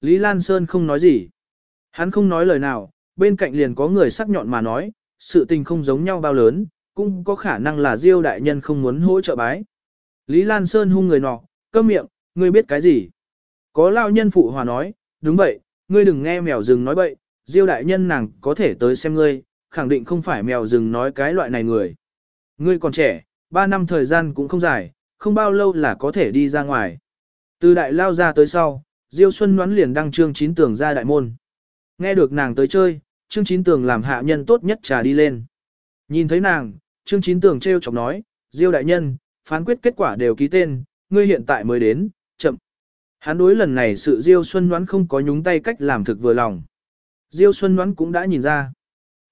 Lý Lan Sơn không nói gì. Hắn không nói lời nào, bên cạnh liền có người sắc nhọn mà nói, sự tình không giống nhau bao lớn, cũng có khả năng là Diêu đại nhân không muốn hỗ trợ bái. Lý Lan Sơn hung người nọ, câm miệng, ngươi biết cái gì? Có lao nhân phụ hòa nói, đúng vậy, ngươi đừng nghe mèo rừng nói bậy, Diêu đại nhân nàng có thể tới xem ngươi, khẳng định không phải mèo rừng nói cái loại này người. Ngươi còn trẻ, 3 năm thời gian cũng không dài, không bao lâu là có thể đi ra ngoài. Từ đại lao ra tới sau, Diêu Xuân Ngoãn liền đăng trương chín tường ra đại môn. Nghe được nàng tới chơi, trương chín tường làm hạ nhân tốt nhất trà đi lên. Nhìn thấy nàng, trương chín tường treo chọc nói, Diêu đại nhân, phán quyết kết quả đều ký tên, ngươi hiện tại mới đến, chậm. Hắn đối lần này sự Diêu Xuân Ngoãn không có nhúng tay cách làm thực vừa lòng. Diêu Xuân Ngoãn cũng đã nhìn ra.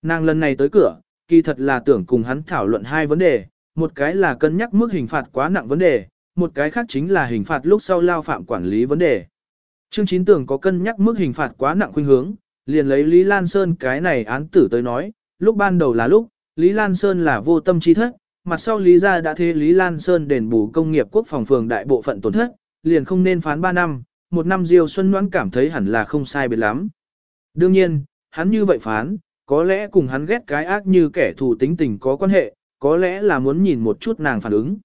Nàng lần này tới cửa, kỳ thật là tưởng cùng hắn thảo luận hai vấn đề, một cái là cân nhắc mức hình phạt quá nặng vấn đề, một cái khác chính là hình phạt lúc sau lao phạm quản lý vấn đề. Trương Chín Tường có cân nhắc mức hình phạt quá nặng khuynh hướng, liền lấy Lý Lan Sơn cái này án tử tới nói, lúc ban đầu là lúc, Lý Lan Sơn là vô tâm chi thất, mặt sau Lý gia đã thế Lý Lan Sơn đền bù công nghiệp quốc phòng phường đại bộ phận tổn thất, liền không nên phán 3 năm, một năm Diêu Xuân Ngoãn cảm thấy hẳn là không sai biệt lắm. Đương nhiên, hắn như vậy phán, có lẽ cùng hắn ghét cái ác như kẻ thù tính tình có quan hệ, có lẽ là muốn nhìn một chút nàng phản ứng.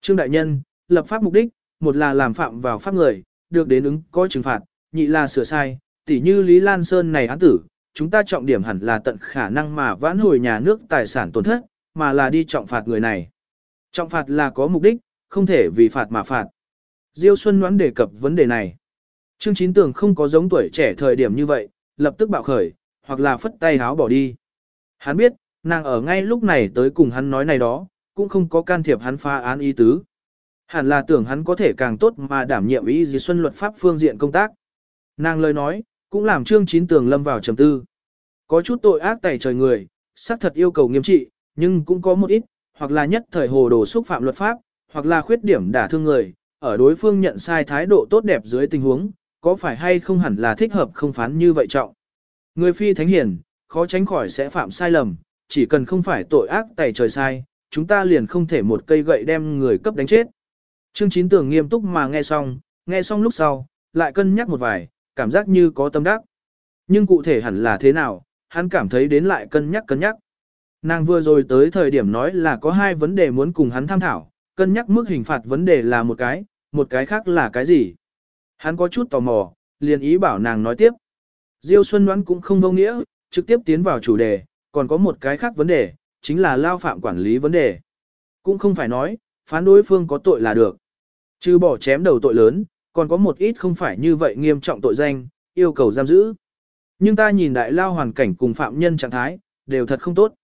Trương Đại Nhân, lập pháp mục đích, một là làm phạm vào pháp người, được đến ứng có trừng phạt, nhị là sửa sai, tỉ như Lý Lan Sơn này án tử, chúng ta trọng điểm hẳn là tận khả năng mà vãn hồi nhà nước tài sản tổn thất, mà là đi trọng phạt người này. Trọng phạt là có mục đích, không thể vì phạt mà phạt. Diêu Xuân Ngoãn đề cập vấn đề này. Trương Chín Tường không có giống tuổi trẻ thời điểm như vậy, lập tức bạo khởi, hoặc là phất tay háo bỏ đi. Hắn biết, nàng ở ngay lúc này tới cùng hắn nói này đó, cũng không có can thiệp hắn phá án ý tứ. Hẳn là tưởng hắn có thể càng tốt mà đảm nhiệm ý gì xuân luật pháp phương diện công tác. Nàng lời nói, cũng làm trương chín tường lâm vào trầm tư. Có chút tội ác tẩy trời người, xác thật yêu cầu nghiêm trị, nhưng cũng có một ít, hoặc là nhất thời hồ đồ xúc phạm luật pháp, hoặc là khuyết điểm đả thương người, ở đối phương nhận sai thái độ tốt đẹp dưới tình huống, có phải hay không hẳn là thích hợp không phán như vậy trọng. Người phi thánh hiền, khó tránh khỏi sẽ phạm sai lầm, chỉ cần không phải tội ác tẩy trời sai, chúng ta liền không thể một cây gậy đem người cấp đánh chết. Trương Chín Tường nghiêm túc mà nghe xong, nghe xong lúc sau, lại cân nhắc một vài, cảm giác như có tâm đắc. Nhưng cụ thể hẳn là thế nào, hắn cảm thấy đến lại cân nhắc cân nhắc. Nàng vừa rồi tới thời điểm nói là có hai vấn đề muốn cùng hắn tham thảo, cân nhắc mức hình phạt vấn đề là một cái, một cái khác là cái gì. Hắn có chút tò mò, liền ý bảo nàng nói tiếp. Diêu Xuân Ngoãn cũng không vô nghĩa, trực tiếp tiến vào chủ đề, còn có một cái khác vấn đề, chính là lao phạm quản lý vấn đề. Cũng không phải nói, phán đối phương có tội là được. Trừ bỏ chém đầu tội lớn, còn có một ít không phải như vậy nghiêm trọng tội danh, yêu cầu giam giữ. Nhưng ta nhìn đại lao hoàn cảnh cùng phạm nhân trạng thái, đều thật không tốt.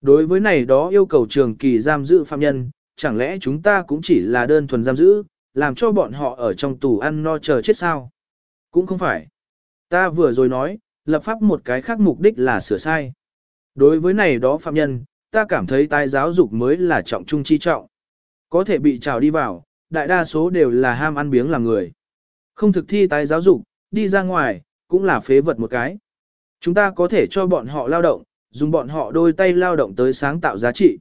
Đối với này đó yêu cầu trường kỳ giam giữ phạm nhân, chẳng lẽ chúng ta cũng chỉ là đơn thuần giam giữ, làm cho bọn họ ở trong tù ăn no chờ chết sao? Cũng không phải. Ta vừa rồi nói, lập pháp một cái khác mục đích là sửa sai. Đối với này đó phạm nhân, ta cảm thấy tai giáo dục mới là trọng trung chi trọng. Có thể bị trào đi vào, đại đa số đều là ham ăn biếng làm người. Không thực thi tái giáo dục, đi ra ngoài, cũng là phế vật một cái. Chúng ta có thể cho bọn họ lao động, dùng bọn họ đôi tay lao động tới sáng tạo giá trị.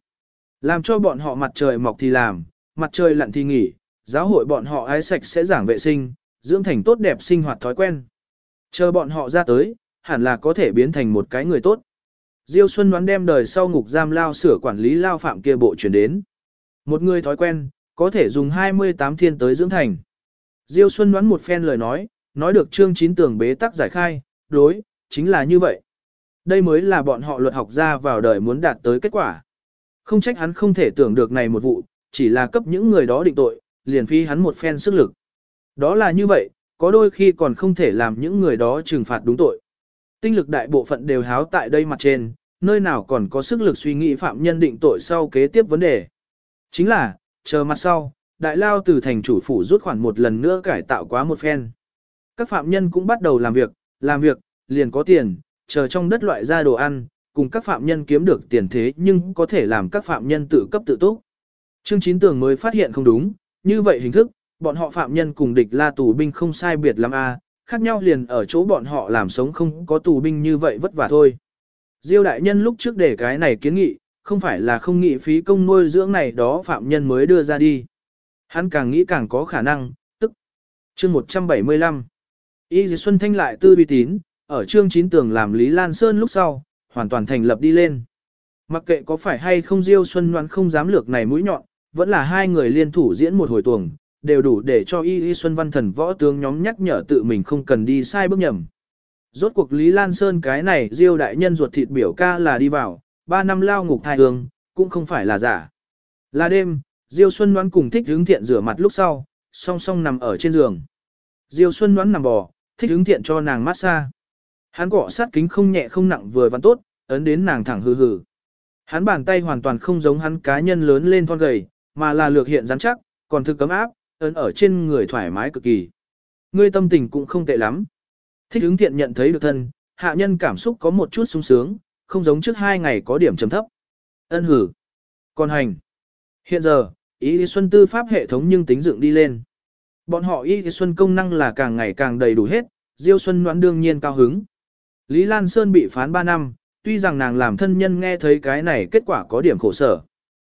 Làm cho bọn họ mặt trời mọc thì làm, mặt trời lặn thì nghỉ, giáo hội bọn họ ái sạch sẽ giảng vệ sinh, dưỡng thành tốt đẹp sinh hoạt thói quen. Chờ bọn họ ra tới, hẳn là có thể biến thành một cái người tốt. Diêu Xuân đoán đem đời sau ngục giam lao sửa quản lý lao phạm kia bộ chuyển đến. Một người thói quen, có thể dùng 28 thiên tới dưỡng thành. Diêu Xuân đoán một phen lời nói, nói được chương chín tường bế tắc giải khai, đối, chính là như vậy. Đây mới là bọn họ luật học ra vào đời muốn đạt tới kết quả. Không trách hắn không thể tưởng được này một vụ, chỉ là cấp những người đó định tội, liền phi hắn một phen sức lực. Đó là như vậy, có đôi khi còn không thể làm những người đó trừng phạt đúng tội. Tinh lực đại bộ phận đều háo tại đây mặt trên, nơi nào còn có sức lực suy nghĩ phạm nhân định tội sau kế tiếp vấn đề. Chính là, chờ mặt sau, đại lao từ thành chủ phủ rút khoản một lần nữa cải tạo quá một phen. Các phạm nhân cũng bắt đầu làm việc, làm việc, liền có tiền, chờ trong đất loại ra đồ ăn, cùng các phạm nhân kiếm được tiền thế nhưng có thể làm các phạm nhân tự cấp tự túc. Trương Chín Tường mới phát hiện không đúng, như vậy hình thức, bọn họ phạm nhân cùng địch la tù binh không sai biệt lắm a, khác nhau liền ở chỗ bọn họ làm sống không có tù binh như vậy vất vả thôi. Diêu đại nhân lúc trước để cái này kiến nghị, không phải là không nghĩ phí công nuôi dưỡng này đó phạm nhân mới đưa ra đi. Hắn càng nghĩ càng có khả năng, tức chương 175. Y Dì Xuân Thanh lại tư uy tín, ở chương chín tường làm Lý Lan Sơn lúc sau, hoàn toàn thành lập đi lên. Mặc kệ có phải hay không Diêu Xuân Loan không dám lược này mũi nhọn, vẫn là hai người liên thủ diễn một hồi tuồng, đều đủ để cho Y Y Xuân Văn thần võ tướng nhóm nhắc nhở tự mình không cần đi sai bước nhầm. Rốt cuộc Lý Lan Sơn cái này Diêu đại nhân ruột thịt biểu ca là đi vào, ba năm lao ngục thai hương, cũng không phải là giả. Là đêm, Diêu Xuân Loan cùng thích hướng thiện rửa mặt lúc sau, song song nằm ở trên giường. Diêu Xuân Loan nằm bò, thích hướng thiện cho nàng massage. Hắn cọ sát kính không nhẹ không nặng vừa văn tốt, ấn đến nàng thẳng hừ hừ. Hắn bàn tay hoàn toàn không giống hắn cá nhân lớn lên thon gầy, mà là lược hiện rắn chắc, còn thực cấm áp, ấn ở trên người thoải mái cực kỳ. Ngươi tâm tình cũng không tệ lắm. Thích hướng thiện nhận thấy được thân, hạ nhân cảm xúc có một chút sung sướng, không giống trước hai ngày có điểm trầm thấp. Ân hử. Còn hành. Hiện giờ, ý lý xuân tư pháp hệ thống nhưng tính dựng đi lên. Bọn họ ý lý xuân công năng là càng ngày càng đầy đủ hết, Diêu Xuân đoán đương nhiên cao hứng. Lý Lan Sơn bị phán 3 năm, tuy rằng nàng làm thân nhân nghe thấy cái này kết quả có điểm khổ sở.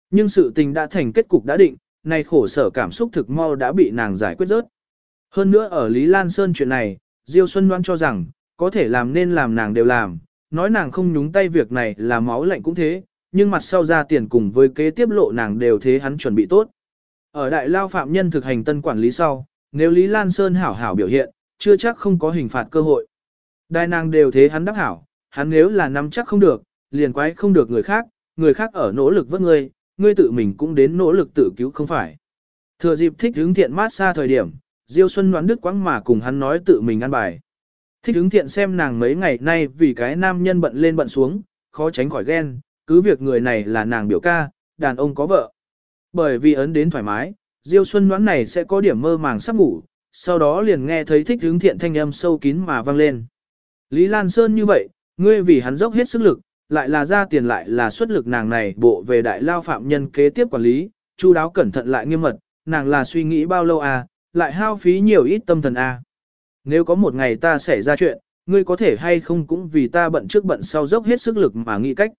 Nhưng sự tình đã thành kết cục đã định, này khổ sở cảm xúc thực mau đã bị nàng giải quyết rớt. Hơn nữa ở Lý Lan Sơn chuyện này, Diêu Xuân đoán cho rằng, có thể làm nên làm nàng đều làm, nói nàng không nhúng tay việc này là máu lạnh cũng thế, nhưng mặt sau ra tiền cùng với kế tiếp lộ nàng đều thế hắn chuẩn bị tốt. Ở đại lao phạm nhân thực hành tân quản lý sau, nếu Lý Lan Sơn hảo hảo biểu hiện, chưa chắc không có hình phạt cơ hội. Đại nàng đều thế hắn đắc hảo, hắn nếu là nắm chắc không được, liền quái không được người khác, người khác ở nỗ lực vớt ngươi, ngươi tự mình cũng đến nỗ lực tự cứu không phải. Thừa dịp thích hướng thiện mát xa thời điểm, Diêu Xuân đoán đức quãng mà cùng hắn nói tự mình ăn bài. Thích hứng thiện xem nàng mấy ngày nay vì cái nam nhân bận lên bận xuống, khó tránh khỏi ghen, cứ việc người này là nàng biểu ca, đàn ông có vợ. Bởi vì ấn đến thoải mái, Diêu Xuân đoán này sẽ có điểm mơ màng sắp ngủ, sau đó liền nghe thấy thích hứng thiện thanh âm sâu kín mà vang lên. Lý Lan Sơn như vậy, ngươi vì hắn dốc hết sức lực, lại là ra tiền lại là xuất lực nàng này bộ về đại lao phạm nhân kế tiếp quản lý, chu đáo cẩn thận lại nghiêm mật, nàng là suy nghĩ bao lâu à, lại hao phí nhiều ít tâm thần à. Nếu có một ngày ta xảy ra chuyện, ngươi có thể hay không cũng vì ta bận trước bận sau dốc hết sức lực mà nghĩ cách.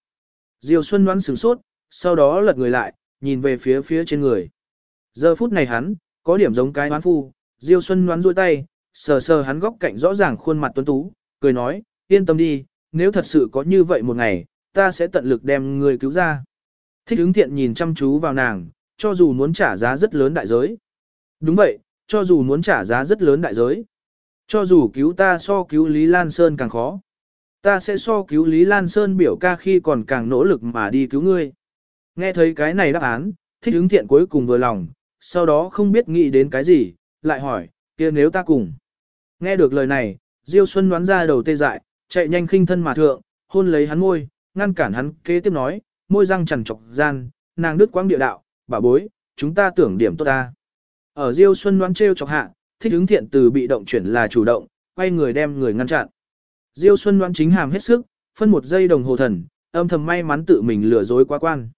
Diêu Xuân đoán sửng sốt, sau đó lật người lại, nhìn về phía phía trên người. Giờ phút này hắn, có điểm giống cái hoán phu, Diêu Xuân đoán duỗi tay, sờ sờ hắn góc cạnh rõ ràng khuôn mặt tuấn tú, cười nói, yên tâm đi, nếu thật sự có như vậy một ngày, ta sẽ tận lực đem người cứu ra. Thích ứng thiện nhìn chăm chú vào nàng, cho dù muốn trả giá rất lớn đại giới. Đúng vậy, cho dù muốn trả giá rất lớn đại giới. Cho dù cứu ta so cứu Lý Lan Sơn càng khó. Ta sẽ so cứu Lý Lan Sơn biểu ca khi còn càng nỗ lực mà đi cứu ngươi. Nghe thấy cái này đáp án, thích ứng thiện cuối cùng vừa lòng, sau đó không biết nghĩ đến cái gì, lại hỏi, kia nếu ta cùng. Nghe được lời này, Diêu Xuân đoán ra đầu tê dại, chạy nhanh khinh thân mà thượng, hôn lấy hắn môi, ngăn cản hắn kế tiếp nói, môi răng chằn chọc gian, nàng đứt quãng địa đạo, bà bối, chúng ta tưởng điểm tốt ta. Ở Diêu Xuân đoán treo chọc hạ, thích ứng thiện từ bị động chuyển là chủ động, quay người đem người ngăn chặn. Diêu Xuân đoán chính hàm hết sức, phân một giây đồng hồ thần, âm thầm may mắn tự mình lừa dối quá quan.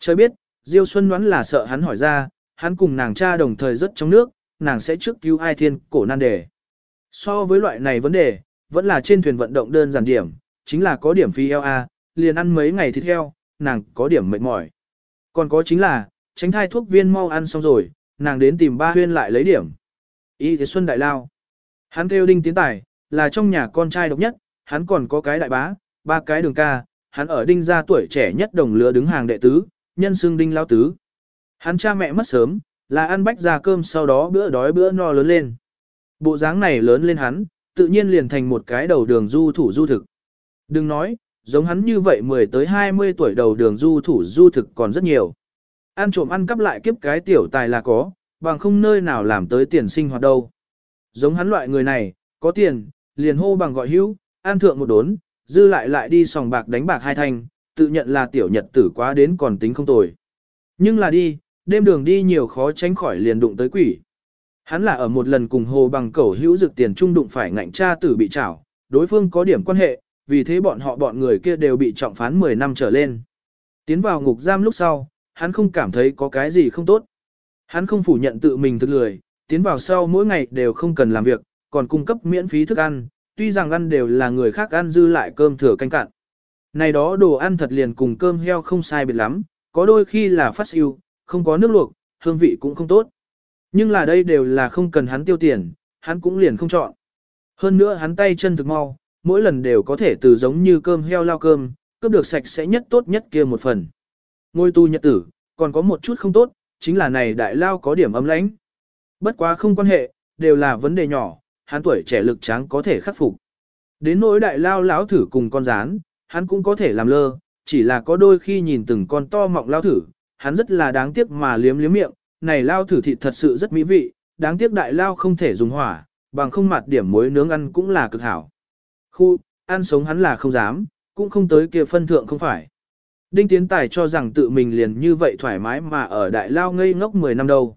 Trời biết, Diêu Xuân đoán là sợ hắn hỏi ra, hắn cùng nàng cha đồng thời rất trong nước, nàng sẽ trước cứu ai thiên cổ nan đề. So với loại này vấn đề, vẫn là trên thuyền vận động đơn giản điểm, chính là có điểm phi eo a, liền ăn mấy ngày thịt heo, nàng có điểm mệt mỏi. Còn có chính là, tránh thai thuốc viên mau ăn xong rồi, nàng đến tìm ba huyên lại lấy điểm. Y thế Xuân Đại Lao. Hắn kêu đinh tiến tài, là trong nhà con trai độc nhất, hắn còn có cái đại bá, ba cái đường ca, hắn ở đinh gia tuổi trẻ nhất đồng lứa đứng hàng đệ tứ, nhân xương đinh lao tứ. Hắn cha mẹ mất sớm, là ăn bách ra cơm sau đó bữa đói bữa no lớn lên. Bộ dáng này lớn lên hắn, tự nhiên liền thành một cái đầu đường du thủ du thực. Đừng nói, giống hắn như vậy 10 tới 20 tuổi đầu đường du thủ du thực còn rất nhiều. Ăn trộm ăn cắp lại kiếp cái tiểu tài là có, bằng không nơi nào làm tới tiền sinh hoạt đâu. Giống hắn loại người này, có tiền, liền hô bằng gọi hữu, an thượng một đốn, dư lại lại đi sòng bạc đánh bạc hai thanh, tự nhận là tiểu nhật tử quá đến còn tính không tồi. Nhưng là đi, đêm đường đi nhiều khó tránh khỏi liền đụng tới quỷ. Hắn là ở một lần cùng hồ bằng cẩu hữu dực tiền trung đụng phải ngạnh cha tử bị trảo, đối phương có điểm quan hệ, vì thế bọn họ bọn người kia đều bị trọng phán 10 năm trở lên. Tiến vào ngục giam lúc sau, hắn không cảm thấy có cái gì không tốt. Hắn không phủ nhận tự mình thực lười, tiến vào sau mỗi ngày đều không cần làm việc, còn cung cấp miễn phí thức ăn, tuy rằng ăn đều là người khác ăn dư lại cơm thừa canh cạn. Này đó đồ ăn thật liền cùng cơm heo không sai biệt lắm, có đôi khi là phát siêu, không có nước luộc, hương vị cũng không tốt. Nhưng là đây đều là không cần hắn tiêu tiền, hắn cũng liền không chọn. Hơn nữa hắn tay chân thực mau, mỗi lần đều có thể từ giống như cơm heo lao cơm, cướp được sạch sẽ nhất tốt nhất kia một phần. Ngôi tu nhật tử, còn có một chút không tốt, chính là này đại lao có điểm ấm lãnh. Bất quá không quan hệ, đều là vấn đề nhỏ, hắn tuổi trẻ lực tráng có thể khắc phục. Đến nỗi đại lao lão thử cùng con rán, hắn cũng có thể làm lơ, chỉ là có đôi khi nhìn từng con to mọng lao thử, hắn rất là đáng tiếc mà liếm liếm miệng, này lao thử thịt thật sự rất mỹ vị, đáng tiếc đại lao không thể dùng hỏa, bằng không mặt điểm muối nướng ăn cũng là cực hảo. Khu, ăn sống hắn là không dám, cũng không tới kia phân thượng không phải. Đinh Tiến Tài cho rằng tự mình liền như vậy thoải mái mà ở đại lao ngây ngốc 10 năm đâu.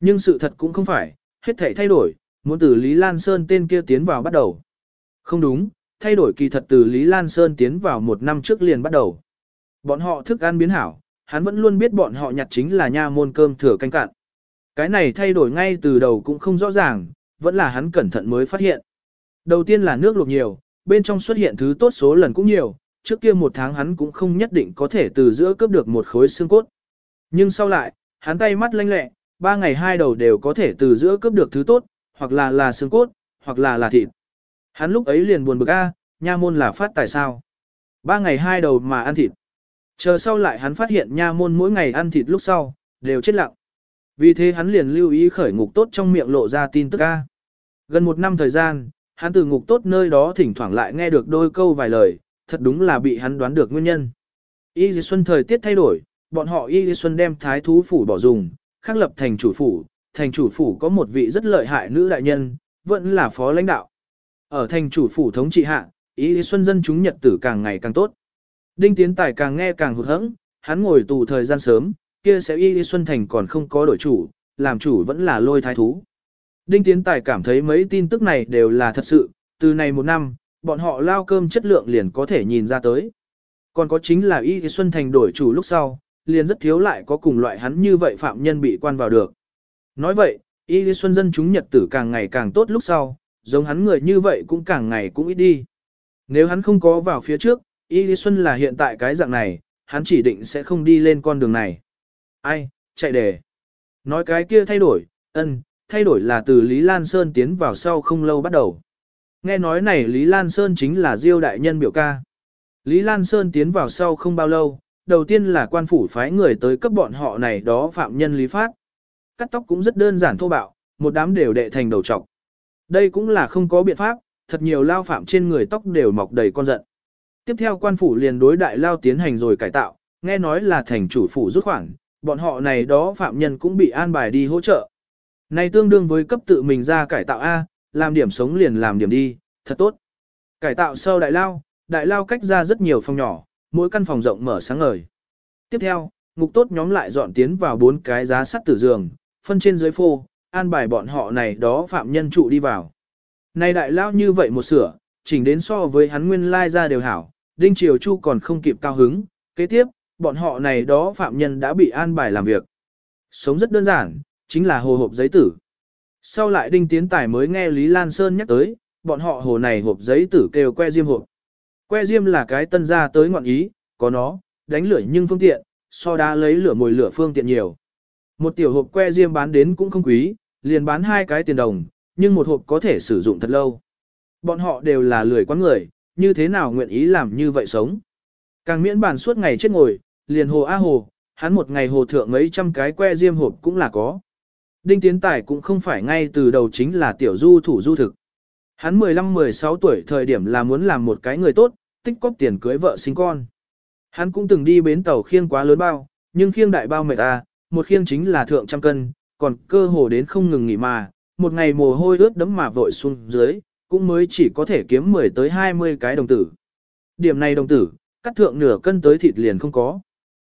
Nhưng sự thật cũng không phải, hết thảy thay đổi, muốn từ Lý Lan Sơn tên kia tiến vào bắt đầu. Không đúng, thay đổi kỳ thật từ Lý Lan Sơn tiến vào một năm trước liền bắt đầu. Bọn họ thức ăn biến hảo, hắn vẫn luôn biết bọn họ nhặt chính là nha môn cơm thừa canh cạn. Cái này thay đổi ngay từ đầu cũng không rõ ràng, vẫn là hắn cẩn thận mới phát hiện. Đầu tiên là nước luộc nhiều, bên trong xuất hiện thứ tốt số lần cũng nhiều, trước kia một tháng hắn cũng không nhất định có thể từ giữa cướp được một khối xương cốt. Nhưng sau lại, hắn tay mắt lanh lẹ, ba ngày hai đầu đều có thể từ giữa cướp được thứ tốt, hoặc là là xương cốt, hoặc là là thịt. Hắn lúc ấy liền buồn bực a, nha môn là phát tài sao. Ba ngày hai đầu mà ăn thịt. Chờ sau lại hắn phát hiện nha môn mỗi ngày ăn thịt lúc sau, đều chết lặng. Vì thế hắn liền lưu ý khởi ngục tốt trong miệng lộ ra tin tức a. Gần một năm thời gian, hắn từ ngục tốt nơi đó thỉnh thoảng lại nghe được đôi câu vài lời, thật đúng là bị hắn đoán được nguyên nhân. Y Di Xuân thời tiết thay đổi, bọn họ Y Di Xuân đem thái thú phủ bỏ dùng, khắc lập thành chủ phủ, thành chủ phủ có một vị rất lợi hại nữ đại nhân, vẫn là phó lãnh đạo. Ở thành chủ phủ thống trị hạ, Y Di Xuân dân chúng nhật tử càng ngày càng tốt. Đinh Tiến Tài càng nghe càng hụt hẫng, hắn ngồi tù thời gian sớm, kia sẽ Y Di Xuân thành còn không có đổi chủ, làm chủ vẫn là lôi thái thú. Đinh Tiến Tài cảm thấy mấy tin tức này đều là thật sự, từ này một năm, bọn họ lao cơm chất lượng liền có thể nhìn ra tới. Còn có chính là Y Xuân Thành đổi chủ lúc sau, liền rất thiếu lại có cùng loại hắn như vậy phạm nhân bị quan vào được. Nói vậy, Y Xuân dân chúng nhật tử càng ngày càng tốt lúc sau, giống hắn người như vậy cũng càng ngày cũng ít đi. Nếu hắn không có vào phía trước, Y Xuân là hiện tại cái dạng này, hắn chỉ định sẽ không đi lên con đường này. Ai, chạy đề. Nói cái kia thay đổi, ân, thay đổi là từ Lý Lan Sơn tiến vào sau không lâu bắt đầu. Nghe nói này Lý Lan Sơn chính là Diêu đại nhân biểu ca. Lý Lan Sơn tiến vào sau không bao lâu, đầu tiên là quan phủ phái người tới cấp bọn họ này đó phạm nhân lý phát. Cắt tóc cũng rất đơn giản thô bạo, một đám đều đệ thành đầu trọc. Đây cũng là không có biện pháp, thật nhiều lao phạm trên người tóc đều mọc đầy con giận. Tiếp theo quan phủ liền đối đại lao tiến hành rồi cải tạo, nghe nói là thành chủ phủ rút khoản, bọn họ này đó phạm nhân cũng bị an bài đi hỗ trợ. Này tương đương với cấp tự mình ra cải tạo A, làm điểm sống liền làm điểm đi, thật tốt. Cải tạo sau đại lao, đại lao cách ra rất nhiều phòng nhỏ, mỗi căn phòng rộng mở sáng ngời. Tiếp theo, ngục tốt nhóm lại dọn tiến vào bốn cái giá sắt tử giường, phân trên dưới phô, an bài bọn họ này đó phạm nhân trụ đi vào. Này đại lao như vậy một sửa, chỉnh đến so với hắn nguyên lai ra đều hảo, Đinh Triều Chu còn không kịp cao hứng, kế tiếp, bọn họ này đó phạm nhân đã bị an bài làm việc. Sống rất đơn giản, chính là hồ hộp giấy tử. Sau lại Đinh Tiến Tài mới nghe Lý Lan Sơn nhắc tới, bọn họ hồ này hộp giấy tử kêu que diêm hộp. Que diêm là cái tân ra tới ngọn ý, có nó, đánh lửa nhưng phương tiện, so đá lấy lửa mồi lửa phương tiện nhiều. Một tiểu hộp que diêm bán đến cũng không quý, liền bán hai cái tiền đồng, nhưng một hộp có thể sử dụng thật lâu. Bọn họ đều là lười quán người, như thế nào nguyện ý làm như vậy sống. Càng miễn bàn suốt ngày chết ngồi, liền hồ a hồ, hắn một ngày hồ thượng mấy trăm cái que diêm hộp cũng là có. Đinh Tiến Tài cũng không phải ngay từ đầu chính là tiểu du thủ du thực. Hắn 15-16 tuổi thời điểm là muốn làm một cái người tốt, tích cóp tiền cưới vợ sinh con. Hắn cũng từng đi bến tàu khiêng quá lớn bao, nhưng khiêng đại bao mệt ta, một khiêng chính là thượng trăm cân, còn cơ hồ đến không ngừng nghỉ mà, một ngày mồ hôi ướt đấm mà vội xuống dưới, cũng mới chỉ có thể kiếm 10 tới 20 cái đồng tử. Điểm này đồng tử, cắt thượng nửa cân tới thịt liền không có.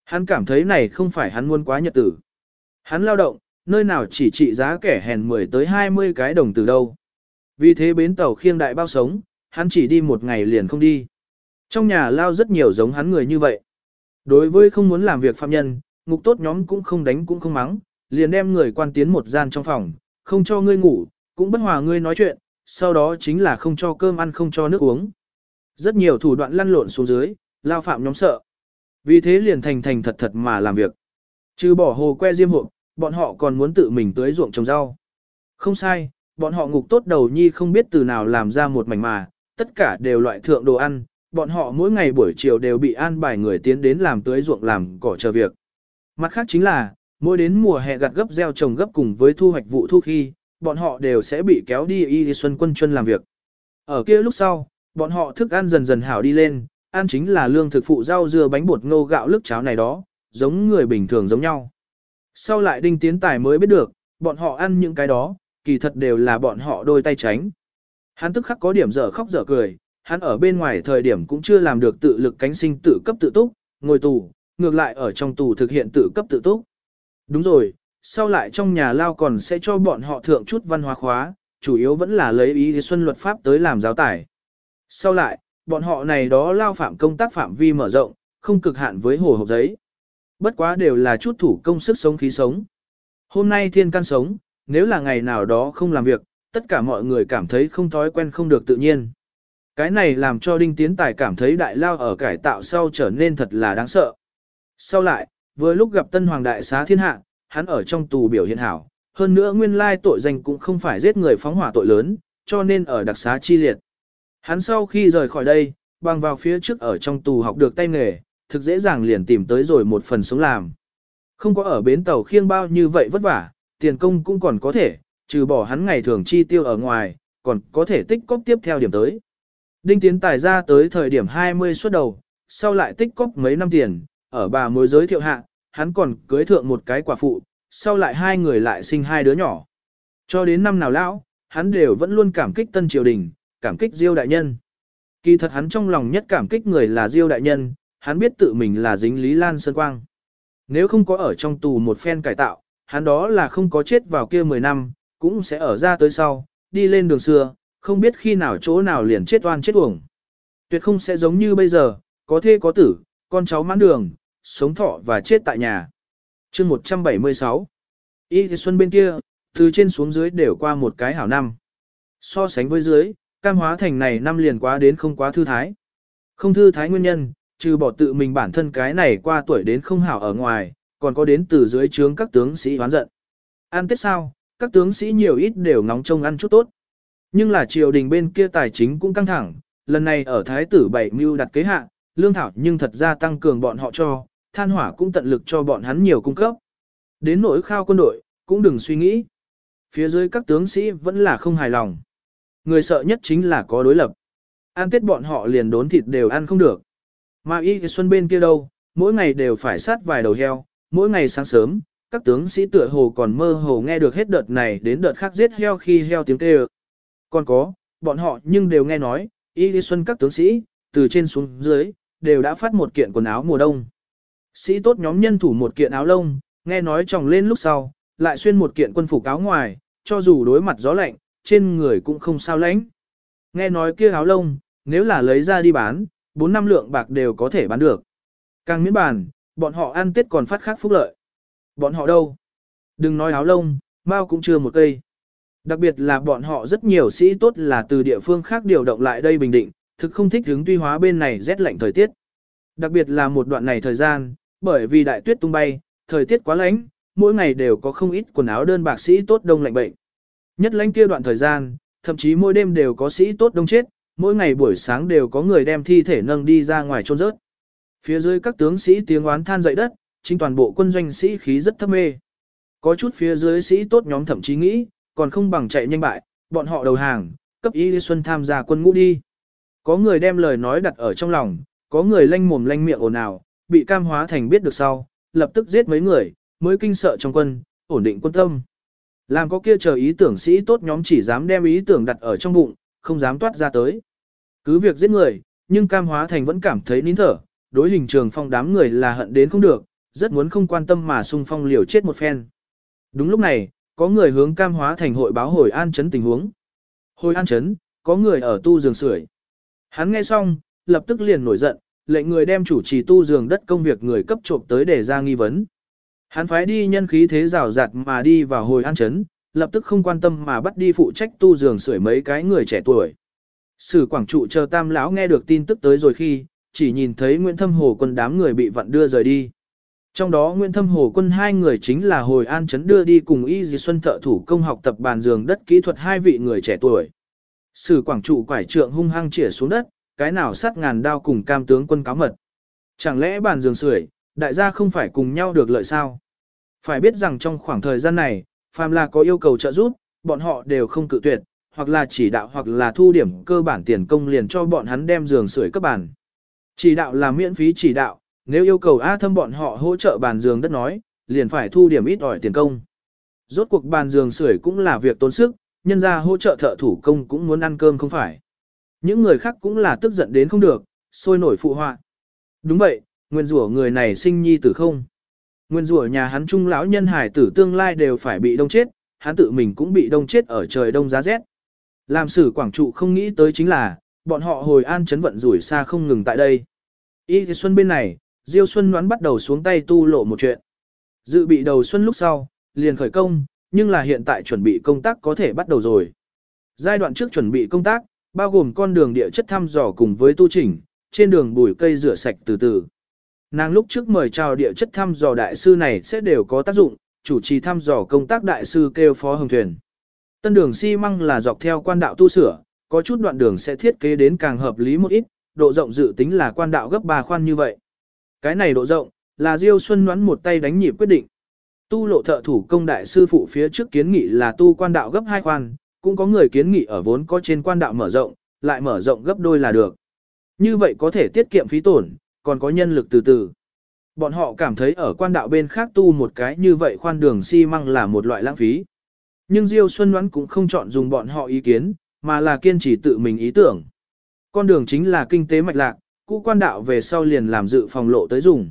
Hắn cảm thấy này không phải hắn muốn quá nhật tử. Hắn lao động, nơi nào chỉ trị giá kẻ hèn 10 tới 20 cái đồng từ đâu. Vì thế bến tàu khiêng đại bao sống, hắn chỉ đi một ngày liền không đi. Trong nhà lao rất nhiều giống hắn người như vậy. Đối với không muốn làm việc phạm nhân, ngục tốt nhóm cũng không đánh cũng không mắng, liền đem người quan tiến một gian trong phòng, không cho ngươi ngủ, cũng bất hòa ngươi nói chuyện, sau đó chính là không cho cơm ăn không cho nước uống. Rất nhiều thủ đoạn lăn lộn xuống dưới, lao phạm nhóm sợ. Vì thế liền thành thành thật thật mà làm việc. Trừ bỏ hồ que diêm hộp, bọn họ còn muốn tự mình tưới ruộng trồng rau. Không sai, bọn họ ngục tốt đầu nhi không biết từ nào làm ra một mảnh mà, tất cả đều loại thượng đồ ăn, bọn họ mỗi ngày buổi chiều đều bị an bài người tiến đến làm tưới ruộng làm cỏ chờ việc. Mặt khác chính là, mỗi đến mùa hè gặt gấp gieo trồng gấp cùng với thu hoạch vụ thu khi, bọn họ đều sẽ bị kéo đi y xuân quân chân làm việc. Ở kia lúc sau, bọn họ thức ăn dần dần hảo đi lên, ăn chính là lương thực phụ rau dưa bánh bột ngô gạo lức cháo này đó, giống người bình thường giống nhau. Sau lại đinh tiến tài mới biết được, bọn họ ăn những cái đó, kỳ thật đều là bọn họ đôi tay tránh. Hắn tức khắc có điểm dở khóc dở cười, hắn ở bên ngoài thời điểm cũng chưa làm được tự lực cánh sinh tự cấp tự túc, ngồi tù, ngược lại ở trong tù thực hiện tự cấp tự túc. Đúng rồi, sau lại trong nhà lao còn sẽ cho bọn họ thượng chút văn hóa khóa, chủ yếu vẫn là lấy ý xuân luật pháp tới làm giáo tải. Sau lại, bọn họ này đó lao phạm công tác phạm vi mở rộng, không cực hạn với hồ hộp giấy. Bất quá đều là chút thủ công sức sống khí sống. Hôm nay thiên can sống, nếu là ngày nào đó không làm việc, tất cả mọi người cảm thấy không thói quen không được tự nhiên. Cái này làm cho Đinh Tiến Tài cảm thấy đại lao ở cải tạo sau trở nên thật là đáng sợ. Sau lại, vừa lúc gặp Tân Hoàng Đại xá thiên hạ, hắn ở trong tù biểu hiện hảo, hơn nữa nguyên lai tội danh cũng không phải giết người phóng hỏa tội lớn, cho nên ở đặc xá chi liệt. Hắn sau khi rời khỏi đây, bằng vào phía trước ở trong tù học được tay nghề, thực dễ dàng liền tìm tới rồi một phần sống làm. Không có ở bến tàu khiêng bao như vậy vất vả, tiền công cũng còn có thể, trừ bỏ hắn ngày thường chi tiêu ở ngoài, còn có thể tích cóp tiếp theo điểm tới. Đinh Tiến tài ra tới thời điểm 20 xuất đầu, sau lại tích cóp mấy năm tiền, ở bà mối giới thiệu hạ, hắn còn cưới thượng một cái quả phụ, sau lại hai người lại sinh hai đứa nhỏ. Cho đến năm nào lão, hắn đều vẫn luôn cảm kích tân triều đình, cảm kích Diêu đại nhân. Kỳ thật hắn trong lòng nhất cảm kích người là Diêu đại nhân, hắn biết tự mình là dính Lý Lan Sơn Quang. Nếu không có ở trong tù một phen cải tạo, hắn đó là không có chết vào kia 10 năm, cũng sẽ ở ra tới sau, đi lên đường xưa, không biết khi nào chỗ nào liền chết oan chết uổng. Tuyệt không sẽ giống như bây giờ, có thê có tử, con cháu mãn đường, sống thọ và chết tại nhà. chương 176 Y thì xuân bên kia, từ trên xuống dưới đều qua một cái hảo năm. So sánh với dưới, cam hóa thành này năm liền quá đến không quá thư thái. Không thư thái nguyên nhân, trừ bỏ tự mình bản thân cái này qua tuổi đến không hảo ở ngoài, còn có đến từ dưới trướng các tướng sĩ hoán giận. Ăn tết sao, các tướng sĩ nhiều ít đều ngóng trông ăn chút tốt. Nhưng là triều đình bên kia tài chính cũng căng thẳng, lần này ở thái tử bảy mưu đặt kế hạ, lương thảo nhưng thật ra tăng cường bọn họ cho, than hỏa cũng tận lực cho bọn hắn nhiều cung cấp. Đến nỗi khao quân đội, cũng đừng suy nghĩ. Phía dưới các tướng sĩ vẫn là không hài lòng. Người sợ nhất chính là có đối lập. Ăn tết bọn họ liền đốn thịt đều ăn không được. Mà y xuân bên kia đâu, mỗi ngày đều phải sát vài đầu heo, mỗi ngày sáng sớm, các tướng sĩ tựa hồ còn mơ hồ nghe được hết đợt này đến đợt khác giết heo khi heo tiếng kêu. Còn có, bọn họ nhưng đều nghe nói, y xuân các tướng sĩ, từ trên xuống dưới, đều đã phát một kiện quần áo mùa đông. Sĩ tốt nhóm nhân thủ một kiện áo lông, nghe nói tròng lên lúc sau, lại xuyên một kiện quân phục áo ngoài, cho dù đối mặt gió lạnh, trên người cũng không sao lạnh. Nghe nói kia áo lông, nếu là lấy ra đi bán, 4 năm lượng bạc đều có thể bán được. Càng miễn bàn, bọn họ ăn tết còn phát khác phúc lợi. Bọn họ đâu? Đừng nói áo lông, mao cũng chưa một cây. Đặc biệt là bọn họ rất nhiều sĩ tốt là từ địa phương khác điều động lại đây Bình Định, thực không thích hướng tuy hóa bên này rét lạnh thời tiết. Đặc biệt là một đoạn này thời gian, bởi vì đại tuyết tung bay, thời tiết quá lạnh, mỗi ngày đều có không ít quần áo đơn bạc sĩ tốt đông lạnh bệnh. Nhất lãnh kia đoạn thời gian, thậm chí mỗi đêm đều có sĩ tốt đông chết, mỗi ngày buổi sáng đều có người đem thi thể nâng đi ra ngoài chôn rớt. Phía dưới các tướng sĩ tiếng oán than dậy đất, chính toàn bộ quân doanh sĩ khí rất thâm mê. Có chút phía dưới sĩ tốt nhóm thậm chí nghĩ, còn không bằng chạy nhanh bại, bọn họ đầu hàng, cấp Y Xuân tham gia quân ngũ đi. Có người đem lời nói đặt ở trong lòng, có người lanh mồm lanh miệng ồn ào, bị cam hóa thành biết được sau, lập tức giết mấy người, mới kinh sợ trong quân, ổn định quân tâm. Làm có kia chờ ý tưởng sĩ tốt nhóm chỉ dám đem ý tưởng đặt ở trong bụng, không dám toát ra tới. Cứ việc giết người, nhưng cam hóa thành vẫn cảm thấy nín thở, đối hình trường phong đám người là hận đến không được, rất muốn không quan tâm mà xung phong liều chết một phen. Đúng lúc này, có người hướng cam hóa thành hội báo hồi an chấn tình huống. Hồi an chấn, có người ở tu giường sưởi. Hắn nghe xong, lập tức liền nổi giận, lệnh người đem chủ trì tu giường đất công việc người cấp trộm tới để ra nghi vấn. Hắn phái đi nhân khí thế rào rạt mà đi vào hồi an chấn, lập tức không quan tâm mà bắt đi phụ trách tu giường sưởi mấy cái người trẻ tuổi. Sử quảng trụ chờ tam lão nghe được tin tức tới rồi khi, chỉ nhìn thấy Nguyễn Thâm Hồ quân đám người bị vặn đưa rời đi. Trong đó Nguyễn Thâm Hồ quân hai người chính là hồi an chấn đưa đi cùng Y Dì Xuân thợ thủ công học tập bàn giường đất kỹ thuật hai vị người trẻ tuổi. Sử quảng trụ quải trượng hung hăng chĩa xuống đất, cái nào sắt ngàn đao cùng cam tướng quân cáo mật. Chẳng lẽ bàn giường sưởi, đại gia không phải cùng nhau được lợi sao? Phải biết rằng trong khoảng thời gian này, phàm là có yêu cầu trợ giúp, bọn họ đều không cự tuyệt, hoặc là chỉ đạo hoặc là thu điểm cơ bản tiền công liền cho bọn hắn đem giường sưởi cấp bản. Chỉ đạo là miễn phí chỉ đạo, nếu yêu cầu A thâm bọn họ hỗ trợ bàn giường đất nói, liền phải thu điểm ít ỏi tiền công. Rốt cuộc bàn giường sưởi cũng là việc tốn sức, nhân ra hỗ trợ thợ thủ công cũng muốn ăn cơm không phải. Những người khác cũng là tức giận đến không được, sôi nổi phụ họa. Đúng vậy, nguyên rủa người này sinh nhi tử không. Nguyên rủa nhà hắn trung lão nhân hải tử tương lai đều phải bị đông chết, hắn tự mình cũng bị đông chết ở trời đông giá rét. Làm sử quảng trụ không nghĩ tới chính là, bọn họ hồi an chấn vận rủi xa không ngừng tại đây. Y Xuân bên này, Diêu Xuân đoán bắt đầu xuống tay tu lộ một chuyện. Dự bị đầu xuân lúc sau, liền khởi công, nhưng là hiện tại chuẩn bị công tác có thể bắt đầu rồi. Giai đoạn trước chuẩn bị công tác, bao gồm con đường địa chất thăm dò cùng với tu chỉnh, trên đường bùi cây rửa sạch từ từ. Nàng lúc trước mời chào địa chất thăm dò đại sư này sẽ đều có tác dụng, chủ trì thăm dò công tác đại sư kêu phó hồng thuyền. Tân đường xi măng là dọc theo quan đạo tu sửa, có chút đoạn đường sẽ thiết kế đến càng hợp lý một ít, độ rộng dự tính là quan đạo gấp 3 khoan như vậy. Cái này độ rộng, là Diêu Xuân đoán một tay đánh nhịp quyết định. Tu lộ thợ thủ công đại sư phụ phía trước kiến nghị là tu quan đạo gấp 2 khoan, cũng có người kiến nghị ở vốn có trên quan đạo mở rộng, lại mở rộng gấp đôi là được. Như vậy có thể tiết kiệm phí tổn, còn có nhân lực từ từ. Bọn họ cảm thấy ở quan đạo bên khác tu một cái như vậy khoan đường xi măng là một loại lãng phí. Nhưng Diêu Xuân Ngoãn cũng không chọn dùng bọn họ ý kiến, mà là kiên trì tự mình ý tưởng. Con đường chính là kinh tế mạch lạc, cũ quan đạo về sau liền làm dự phòng lộ tới dùng.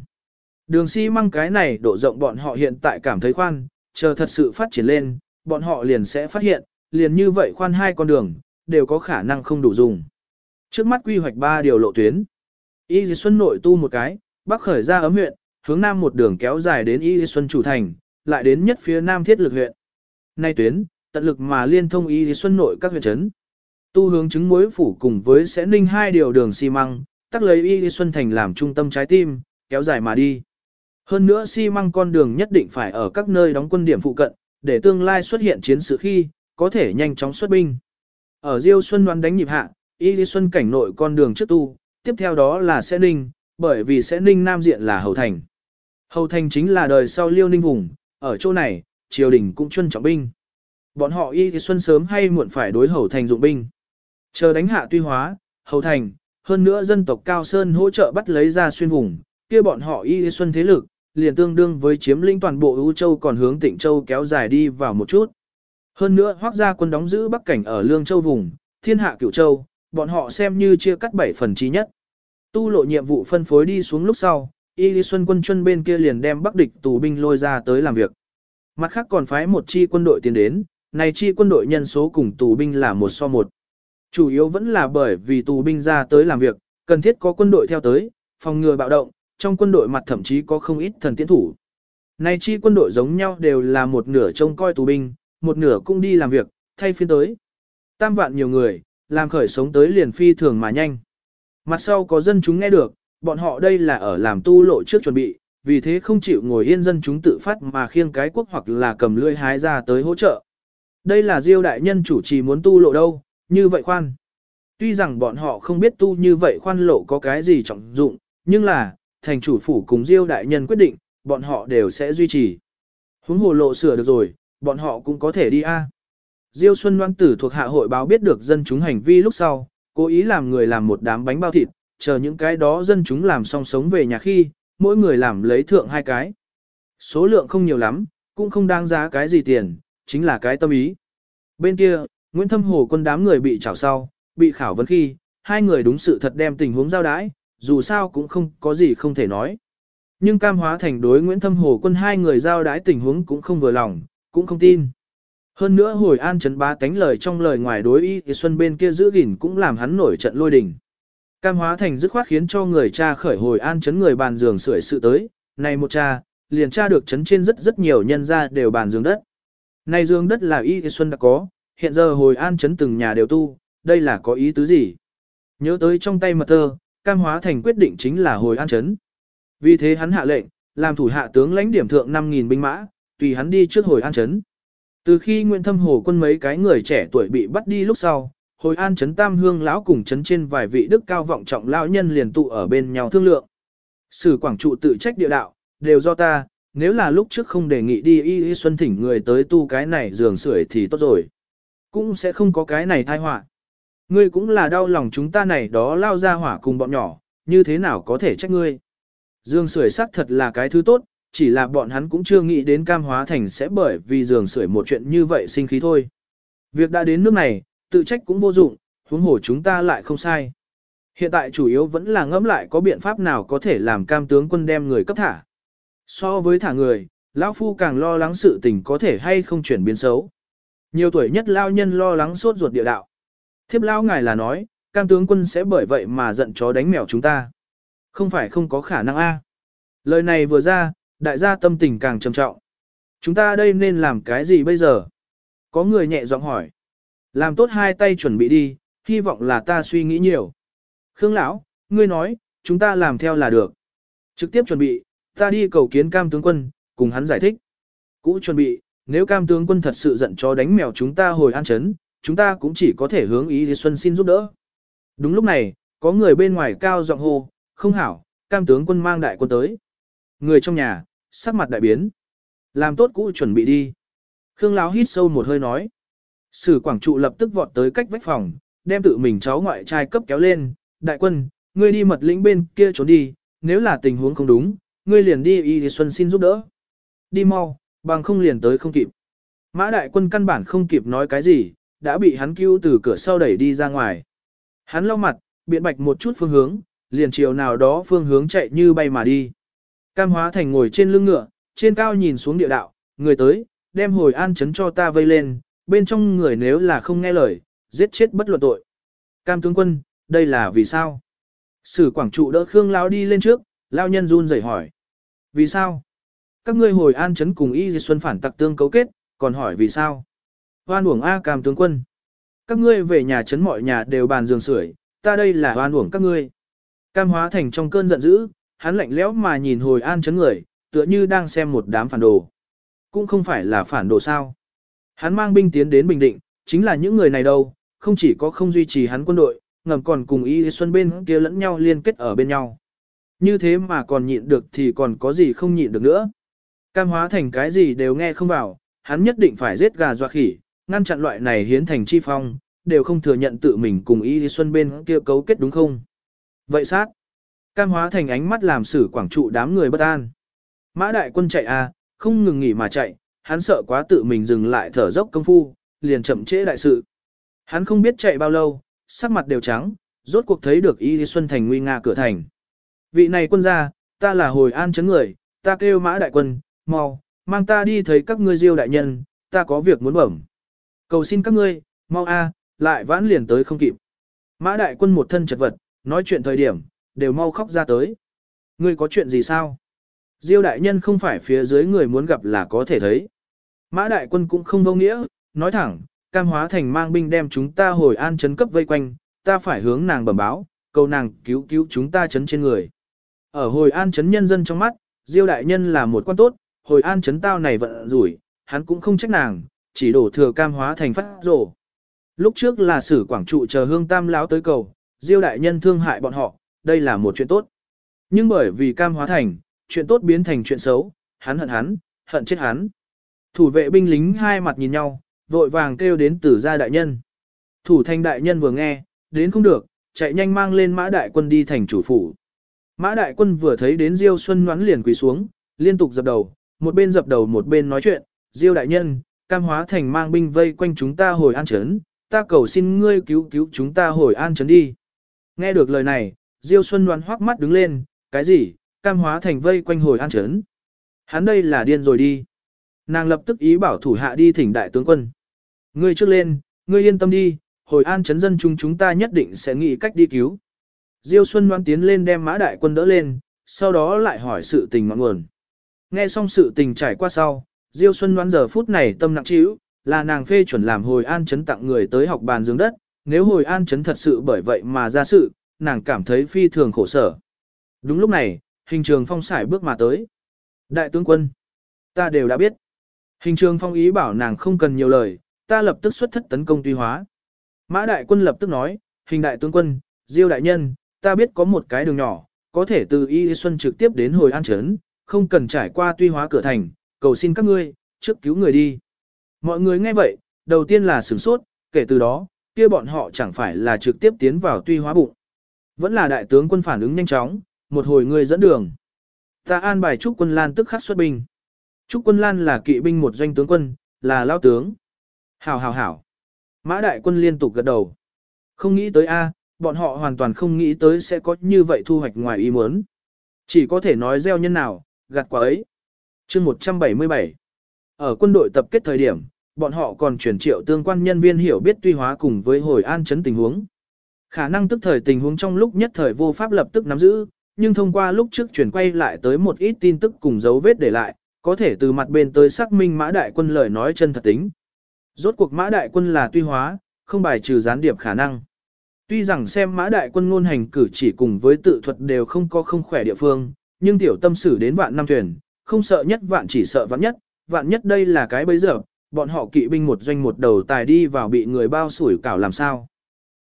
Đường xi măng cái này độ rộng bọn họ hiện tại cảm thấy khoan, chờ thật sự phát triển lên, bọn họ liền sẽ phát hiện, liền như vậy khoan hai con đường, đều có khả năng không đủ dùng. Trước mắt quy hoạch ba điều lộ tuyến. Y Dì Xuân nội tu một cái, bắc khởi ra ấm huyện, hướng nam một đường kéo dài đến Y Dì Xuân chủ thành, lại đến nhất phía nam thiết lực huyện. Nay tuyến, tận lực mà liên thông Y Xuân nội các huyện trấn. Tu hướng chứng muối phủ cùng với sẽ ninh hai điều đường xi măng, tắc lấy Y Xuân thành làm trung tâm trái tim, kéo dài mà đi. Hơn nữa xi măng con đường nhất định phải ở các nơi đóng quân điểm phụ cận, để tương lai xuất hiện chiến sự khi, có thể nhanh chóng xuất binh. Ở Diêu Xuân đoán đánh nhịp hạ, Y Lý Xuân cảnh nội con đường trước tu, tiếp theo đó là sẽ ninh, bởi vì sẽ ninh nam diện là Hầu Thành. Hầu Thành chính là đời sau liêu ninh vùng, ở chỗ này, triều đình cũng chuyên trọng binh. Bọn họ Y thì Xuân sớm hay muộn phải đối Hầu Thành dụng binh. Chờ đánh hạ tuy hóa, Hầu Thành, hơn nữa dân tộc Cao Sơn hỗ trợ bắt lấy ra xuyên vùng, kia bọn họ Y thì Xuân thế lực, liền tương đương với chiếm lĩnh toàn bộ ưu châu còn hướng Tịnh Châu kéo dài đi vào một chút. Hơn nữa hoác gia quân đóng giữ Bắc Cảnh ở Lương Châu vùng, thiên hạ cửu châu, bọn họ xem như chia cắt bảy phần trí nhất. Tu lộ nhiệm vụ phân phối đi xuống lúc sau, Y Lý Xuân quân chân bên kia liền đem Bắc địch tù binh lôi ra tới làm việc. Mặt khác còn phái một chi quân đội tiến đến, này chi quân đội nhân số cùng tù binh là một so một. Chủ yếu vẫn là bởi vì tù binh ra tới làm việc, cần thiết có quân đội theo tới, phòng ngừa bạo động, trong quân đội mặt thậm chí có không ít thần tiến thủ. Này chi quân đội giống nhau đều là một nửa trông coi tù binh, một nửa cũng đi làm việc, thay phiên tới. Tam vạn nhiều người, làm khởi sống tới liền phi thường mà nhanh. Mặt sau có dân chúng nghe được, bọn họ đây là ở làm tu lộ trước chuẩn bị, vì thế không chịu ngồi yên dân chúng tự phát mà khiêng cái quốc hoặc là cầm lưỡi hái ra tới hỗ trợ. Đây là diêu đại nhân chủ trì muốn tu lộ đâu, như vậy khoan. Tuy rằng bọn họ không biết tu như vậy khoan lộ có cái gì trọng dụng, nhưng là, thành chủ phủ cùng diêu đại nhân quyết định, bọn họ đều sẽ duy trì. Huống hồ lộ sửa được rồi, bọn họ cũng có thể đi a. Diêu Xuân Loan Tử thuộc hạ hội báo biết được dân chúng hành vi lúc sau, cố ý làm người làm một đám bánh bao thịt, chờ những cái đó dân chúng làm xong sống về nhà khi, mỗi người làm lấy thượng hai cái. Số lượng không nhiều lắm, cũng không đáng giá cái gì tiền, chính là cái tâm ý. Bên kia, Nguyễn Thâm Hồ quân đám người bị trảo sau, bị khảo vấn khi, hai người đúng sự thật đem tình huống giao đái, dù sao cũng không có gì không thể nói. Nhưng cam hóa thành đối Nguyễn Thâm Hồ quân hai người giao đái tình huống cũng không vừa lòng, cũng không tin. Hơn nữa hồi an chấn bá tánh lời trong lời ngoài đối y thì xuân bên kia giữ gìn cũng làm hắn nổi trận lôi đình. Cam hóa thành dứt khoát khiến cho người cha khởi hồi an chấn người bàn giường sưởi sự tới, này một cha, liền cha được chấn trên rất rất nhiều nhân ra đều bàn giường đất. Này giường đất là y xuân đã có, hiện giờ hồi an chấn từng nhà đều tu, đây là có ý tứ gì? Nhớ tới trong tay mật thơ, cam hóa thành quyết định chính là hồi an chấn. Vì thế hắn hạ lệnh, Làm thủ hạ tướng lãnh điểm thượng 5.000 binh mã, tùy hắn đi trước hồi an chấn. Từ khi Nguyễn Thâm Hồ quân mấy cái người trẻ tuổi bị bắt đi lúc sau, hồi an chấn tam hương lão cùng chấn trên vài vị đức cao vọng trọng lão nhân liền tụ ở bên nhau thương lượng. Sử quảng trụ tự trách địa đạo, đều do ta, nếu là lúc trước không đề nghị đi y y xuân thỉnh người tới tu cái này giường sưởi thì tốt rồi. Cũng sẽ không có cái này thai họa. Ngươi cũng là đau lòng chúng ta này đó lao ra hỏa cùng bọn nhỏ, như thế nào có thể trách ngươi. Dương sưởi xác thật là cái thứ tốt, chỉ là bọn hắn cũng chưa nghĩ đến cam hóa thành sẽ bởi vì giường sưởi một chuyện như vậy sinh khí thôi. Việc đã đến nước này, tự trách cũng vô dụng, huống hồ chúng ta lại không sai. Hiện tại chủ yếu vẫn là ngẫm lại có biện pháp nào có thể làm cam tướng quân đem người cấp thả. So với thả người, lão phu càng lo lắng sự tình có thể hay không chuyển biến xấu. Nhiều tuổi nhất lao nhân lo lắng sốt ruột địa đạo. Thiếp lao ngài là nói, cam tướng quân sẽ bởi vậy mà giận chó đánh mèo chúng ta. Không phải không có khả năng a. Lời này vừa ra, đại gia tâm tình càng trầm trọng. Chúng ta đây nên làm cái gì bây giờ? Có người nhẹ giọng hỏi. Làm tốt hai tay chuẩn bị đi, hy vọng là ta suy nghĩ nhiều. Khương lão, ngươi nói, chúng ta làm theo là được. Trực tiếp chuẩn bị, ta đi cầu kiến cam tướng quân, cùng hắn giải thích. Cũ chuẩn bị, nếu cam tướng quân thật sự giận cho đánh mèo chúng ta hồi an chấn, chúng ta cũng chỉ có thể hướng ý Xuân xin giúp đỡ. Đúng lúc này, có người bên ngoài cao giọng hô, không hảo, cam tướng quân mang đại quân tới. Người trong nhà, sắc mặt đại biến. Làm tốt cũ chuẩn bị đi. Khương Lão hít sâu một hơi nói. Sử quảng trụ lập tức vọt tới cách vách phòng, đem tự mình cháu ngoại trai cấp kéo lên. Đại quân, ngươi đi mật lĩnh bên kia trốn đi, nếu là tình huống không đúng, ngươi liền đi y xuân xin giúp đỡ. Đi mau, bằng không liền tới không kịp. Mã đại quân căn bản không kịp nói cái gì, đã bị hắn cứu từ cửa sau đẩy đi ra ngoài. Hắn lau mặt, biện bạch một chút phương hướng, liền chiều nào đó phương hướng chạy như bay mà đi. Cam hóa thành ngồi trên lưng ngựa, trên cao nhìn xuống địa đạo, người tới, đem hồi an chấn cho ta vây lên, bên trong người nếu là không nghe lời, giết chết bất luận tội. Cam tướng quân, đây là vì sao? Sử quảng trụ đỡ Khương Lao đi lên trước, Lao nhân run rẩy hỏi. Vì sao? Các ngươi hồi an chấn cùng Y Di Xuân phản tặc tương cấu kết, còn hỏi vì sao? Hoan uổng A cam tướng quân. Các ngươi về nhà chấn mọi nhà đều bàn giường sưởi, ta đây là hoan uổng các ngươi. Cam hóa thành trong cơn giận dữ, hắn lạnh lẽo mà nhìn hồi an chấn người, tựa như đang xem một đám phản đồ. Cũng không phải là phản đồ sao. Hắn mang binh tiến đến Bình Định, chính là những người này đâu, không chỉ có không duy trì hắn quân đội, ngầm còn cùng Y Xuân bên kia lẫn nhau liên kết ở bên nhau. Như thế mà còn nhịn được thì còn có gì không nhịn được nữa. Cam hóa thành cái gì đều nghe không vào, hắn nhất định phải giết gà dọa khỉ, ngăn chặn loại này hiến thành chi phong, đều không thừa nhận tự mình cùng Y Xuân bên kia cấu kết đúng không? Vậy sát. Cam hóa thành ánh mắt làm sử quảng trụ đám người bất an. Mã đại quân chạy à, không ngừng nghỉ mà chạy, hắn sợ quá tự mình dừng lại thở dốc công phu, liền chậm trễ đại sự. Hắn không biết chạy bao lâu, sắc mặt đều trắng, rốt cuộc thấy được Y Xuân thành nguy nga cửa thành. Vị này quân gia, ta là hồi an chấn người, ta kêu mã đại quân, mau, mang ta đi thấy các ngươi diêu đại nhân, ta có việc muốn bẩm. Cầu xin các ngươi, mau a, lại vãn liền tới không kịp. Mã đại quân một thân chật vật, nói chuyện thời điểm, đều mau khóc ra tới. Ngươi có chuyện gì sao? Diêu đại nhân không phải phía dưới người muốn gặp là có thể thấy. Mã đại quân cũng không vô nghĩa, nói thẳng, cam hóa thành mang binh đem chúng ta hồi an chấn cấp vây quanh, ta phải hướng nàng bẩm báo, cầu nàng cứu cứu chúng ta chấn trên người. Ở hồi an chấn nhân dân trong mắt, Diêu đại nhân là một quan tốt, hồi an chấn tao này vận rủi, hắn cũng không trách nàng, chỉ đổ thừa cam hóa thành phát rổ. Lúc trước là sử quảng trụ chờ hương tam Láo tới cầu, Diêu đại nhân thương hại bọn họ, đây là một chuyện tốt. Nhưng bởi vì cam hóa thành, chuyện tốt biến thành chuyện xấu, hắn hận hắn, hận chết hắn. Thủ vệ binh lính hai mặt nhìn nhau, vội vàng kêu đến tử gia đại nhân. Thủ thanh đại nhân vừa nghe, đến không được, chạy nhanh mang lên mã đại quân đi thành chủ phủ. Mã đại quân vừa thấy đến Diêu Xuân ngoắn liền quỳ xuống, liên tục dập đầu, một bên dập đầu một bên nói chuyện, Diêu đại nhân, cam hóa thành mang binh vây quanh chúng ta hồi an trấn, ta cầu xin ngươi cứu cứu chúng ta hồi an trấn đi. Nghe được lời này, Diêu Xuân đoán hoắc mắt đứng lên, cái gì, cam hóa thành vây quanh hồi an trấn. Hắn đây là điên rồi đi. Nàng lập tức ý bảo thủ hạ đi thỉnh đại tướng quân. Ngươi trước lên, ngươi yên tâm đi, hồi an chấn dân chúng chúng ta nhất định sẽ nghĩ cách đi cứu. Diêu Xuân Loan tiến lên đem mã đại quân đỡ lên, sau đó lại hỏi sự tình ngọn nguồn. Nghe xong sự tình trải qua sau, Diêu Xuân Loan giờ phút này tâm nặng trĩu, là nàng phê chuẩn làm hồi an chấn tặng người tới học bàn dương đất, nếu hồi an chấn thật sự bởi vậy mà ra sự, nàng cảm thấy phi thường khổ sở. Đúng lúc này, hình trường phong sải bước mà tới. Đại tướng quân, ta đều đã biết. Hình trường phong ý bảo nàng không cần nhiều lời, ta lập tức xuất thất tấn công tuy hóa. Mã đại quân lập tức nói, hình đại tướng quân, diêu đại nhân, ta biết có một cái đường nhỏ, có thể từ Y Xuân trực tiếp đến hồi an trấn, không cần trải qua tuy hóa cửa thành, cầu xin các ngươi, trước cứu người đi. Mọi người nghe vậy, đầu tiên là sửng sốt, kể từ đó, kia bọn họ chẳng phải là trực tiếp tiến vào tuy hóa bụng. Vẫn là đại tướng quân phản ứng nhanh chóng, một hồi người dẫn đường. Ta an bài Trúc quân Lan tức khắc xuất binh. Trúc quân Lan là kỵ binh một doanh tướng quân, là lao tướng. Hảo hảo hảo. Mã đại quân liên tục gật đầu. Không nghĩ tới A, bọn họ hoàn toàn không nghĩ tới sẽ có như vậy thu hoạch ngoài ý muốn. Chỉ có thể nói gieo nhân nào, gặt quả ấy. chương 177 Ở quân đội tập kết thời điểm, bọn họ còn chuyển triệu tương quan nhân viên hiểu biết tuy hóa cùng với hồi an chấn tình huống. Khả năng tức thời tình huống trong lúc nhất thời vô pháp lập tức nắm giữ, nhưng thông qua lúc trước chuyển quay lại tới một ít tin tức cùng dấu vết để lại, có thể từ mặt bên tới xác minh mã đại quân lời nói chân thật tính. Rốt cuộc mã đại quân là tuy hóa, không bài trừ gián điệp khả năng. Tuy rằng xem mã đại quân ngôn hành cử chỉ cùng với tự thuật đều không có không khỏe địa phương, nhưng tiểu tâm sử đến vạn năm thuyền, không sợ nhất vạn chỉ sợ vạn nhất, vạn nhất đây là cái bấy giờ, bọn họ kỵ binh một doanh một đầu tài đi vào bị người bao sủi cảo làm sao.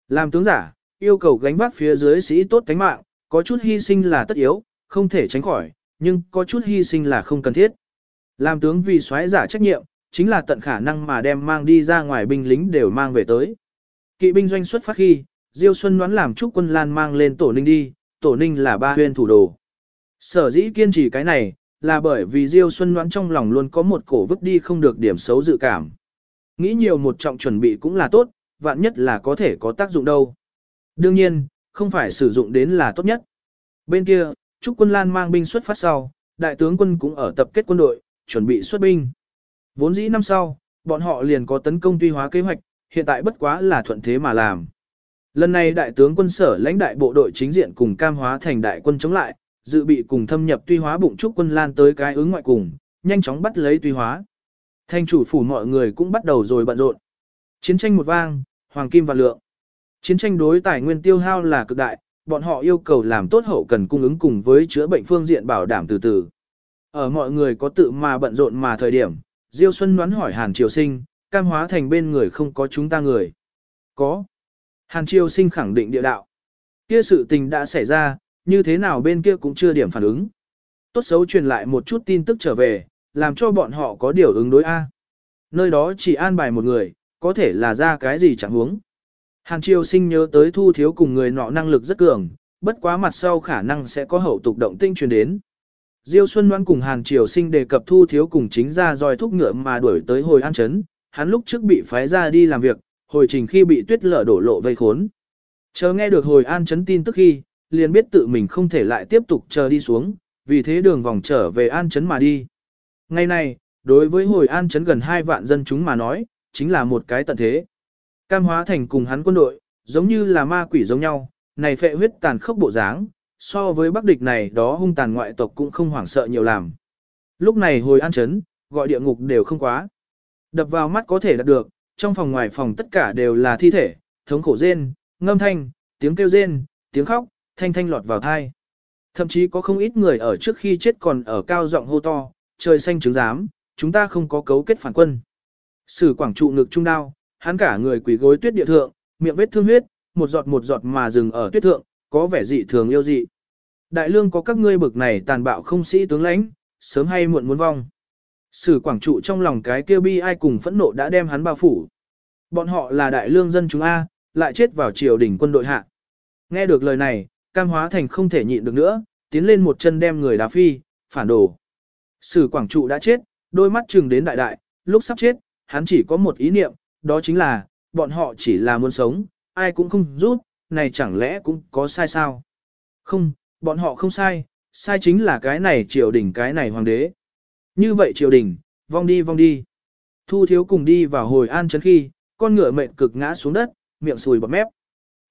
Làm tướng giả, yêu cầu gánh vác phía dưới sĩ tốt tánh mạng, có chút hy sinh là tất yếu, không thể tránh khỏi, nhưng có chút hy sinh là không cần thiết. Làm tướng vì xoáy giả trách nhiệm, chính là tận khả năng mà đem mang đi ra ngoài binh lính đều mang về tới. Kỵ binh doanh xuất phát khi, Diêu Xuân đoán làm chúc quân Lan mang lên tổ ninh đi, tổ ninh là ba huyên thủ đồ. Sở dĩ kiên trì cái này, là bởi vì Diêu Xuân đoán trong lòng luôn có một cổ vứt đi không được điểm xấu dự cảm. Nghĩ nhiều một trọng chuẩn bị cũng là tốt, vạn nhất là có thể có tác dụng đâu. Đương nhiên, không phải sử dụng đến là tốt nhất. Bên kia, Trúc Quân Lan mang binh xuất phát sau, đại tướng quân cũng ở tập kết quân đội, chuẩn bị xuất binh. Vốn dĩ năm sau, bọn họ liền có tấn công tuy hóa kế hoạch, hiện tại bất quá là thuận thế mà làm. Lần này đại tướng quân sở lãnh đại bộ đội chính diện cùng cam hóa thành đại quân chống lại, dự bị cùng thâm nhập tuy hóa bụng trúc quân lan tới cái ứng ngoại cùng, nhanh chóng bắt lấy tuy hóa. Thanh chủ phủ mọi người cũng bắt đầu rồi bận rộn. Chiến tranh một vang, hoàng kim và lượng. Chiến tranh đối tài nguyên tiêu hao là cực đại, bọn họ yêu cầu làm tốt hậu cần cung ứng cùng với chữa bệnh phương diện bảo đảm từ từ. Ở mọi người có tự mà bận rộn mà thời điểm, Diêu Xuân đoán hỏi Hàn Triều Sinh, cam hóa thành bên người không có chúng ta người. Có. Hàn Triều Sinh khẳng định địa đạo. Kia sự tình đã xảy ra, như thế nào bên kia cũng chưa điểm phản ứng. Tốt xấu truyền lại một chút tin tức trở về, làm cho bọn họ có điều ứng đối A. Nơi đó chỉ an bài một người, có thể là ra cái gì chẳng huống. Hàn Triều Sinh nhớ tới thu thiếu cùng người nọ năng lực rất cường, bất quá mặt sau khả năng sẽ có hậu tục động tinh truyền đến. Diêu Xuân Loan cùng Hàn Triều Sinh đề cập thu thiếu cùng chính ra dòi thúc ngựa mà đuổi tới hồi an chấn, hắn lúc trước bị phái ra đi làm việc, hồi trình khi bị tuyết lở đổ lộ vây khốn. Chờ nghe được hồi an chấn tin tức khi, liền biết tự mình không thể lại tiếp tục chờ đi xuống, vì thế đường vòng trở về an chấn mà đi. Ngày này, đối với hồi an chấn gần 2 vạn dân chúng mà nói, chính là một cái tận thế. Cam hóa thành cùng hắn quân đội, giống như là ma quỷ giống nhau, này phệ huyết tàn khốc bộ dáng, so với bắc địch này đó hung tàn ngoại tộc cũng không hoảng sợ nhiều làm. Lúc này hồi an chấn, gọi địa ngục đều không quá. Đập vào mắt có thể đạt được, trong phòng ngoài phòng tất cả đều là thi thể, thống khổ rên, ngâm thanh, tiếng kêu rên, tiếng khóc, thanh thanh lọt vào thai. Thậm chí có không ít người ở trước khi chết còn ở cao giọng hô to, trời xanh chứng giám, chúng ta không có cấu kết phản quân. Sử quảng trụ ngực trung đao, hắn cả người quỳ gối tuyết địa thượng, miệng vết thương huyết, một giọt một giọt mà dừng ở tuyết thượng, có vẻ dị thường yêu dị. Đại lương có các ngươi bực này tàn bạo không sĩ tướng lãnh, sớm hay muộn muốn vong. Sử quảng trụ trong lòng cái kêu bi ai cùng phẫn nộ đã đem hắn bao phủ. Bọn họ là đại lương dân chúng A, lại chết vào triều đình quân đội hạ. Nghe được lời này, cam hóa thành không thể nhịn được nữa, tiến lên một chân đem người đá phi, phản đồ. Sử quảng trụ đã chết, đôi mắt trừng đến đại đại, lúc sắp chết, hắn chỉ có một ý niệm, đó chính là, bọn họ chỉ là muốn sống, ai cũng không rút này chẳng lẽ cũng có sai sao? Không, bọn họ không sai, sai chính là cái này triều đình cái này hoàng đế. Như vậy triều đình, vong đi vong đi. Thu thiếu cùng đi vào hồi an chấn khi, con ngựa mệnh cực ngã xuống đất, miệng sùi bọt mép.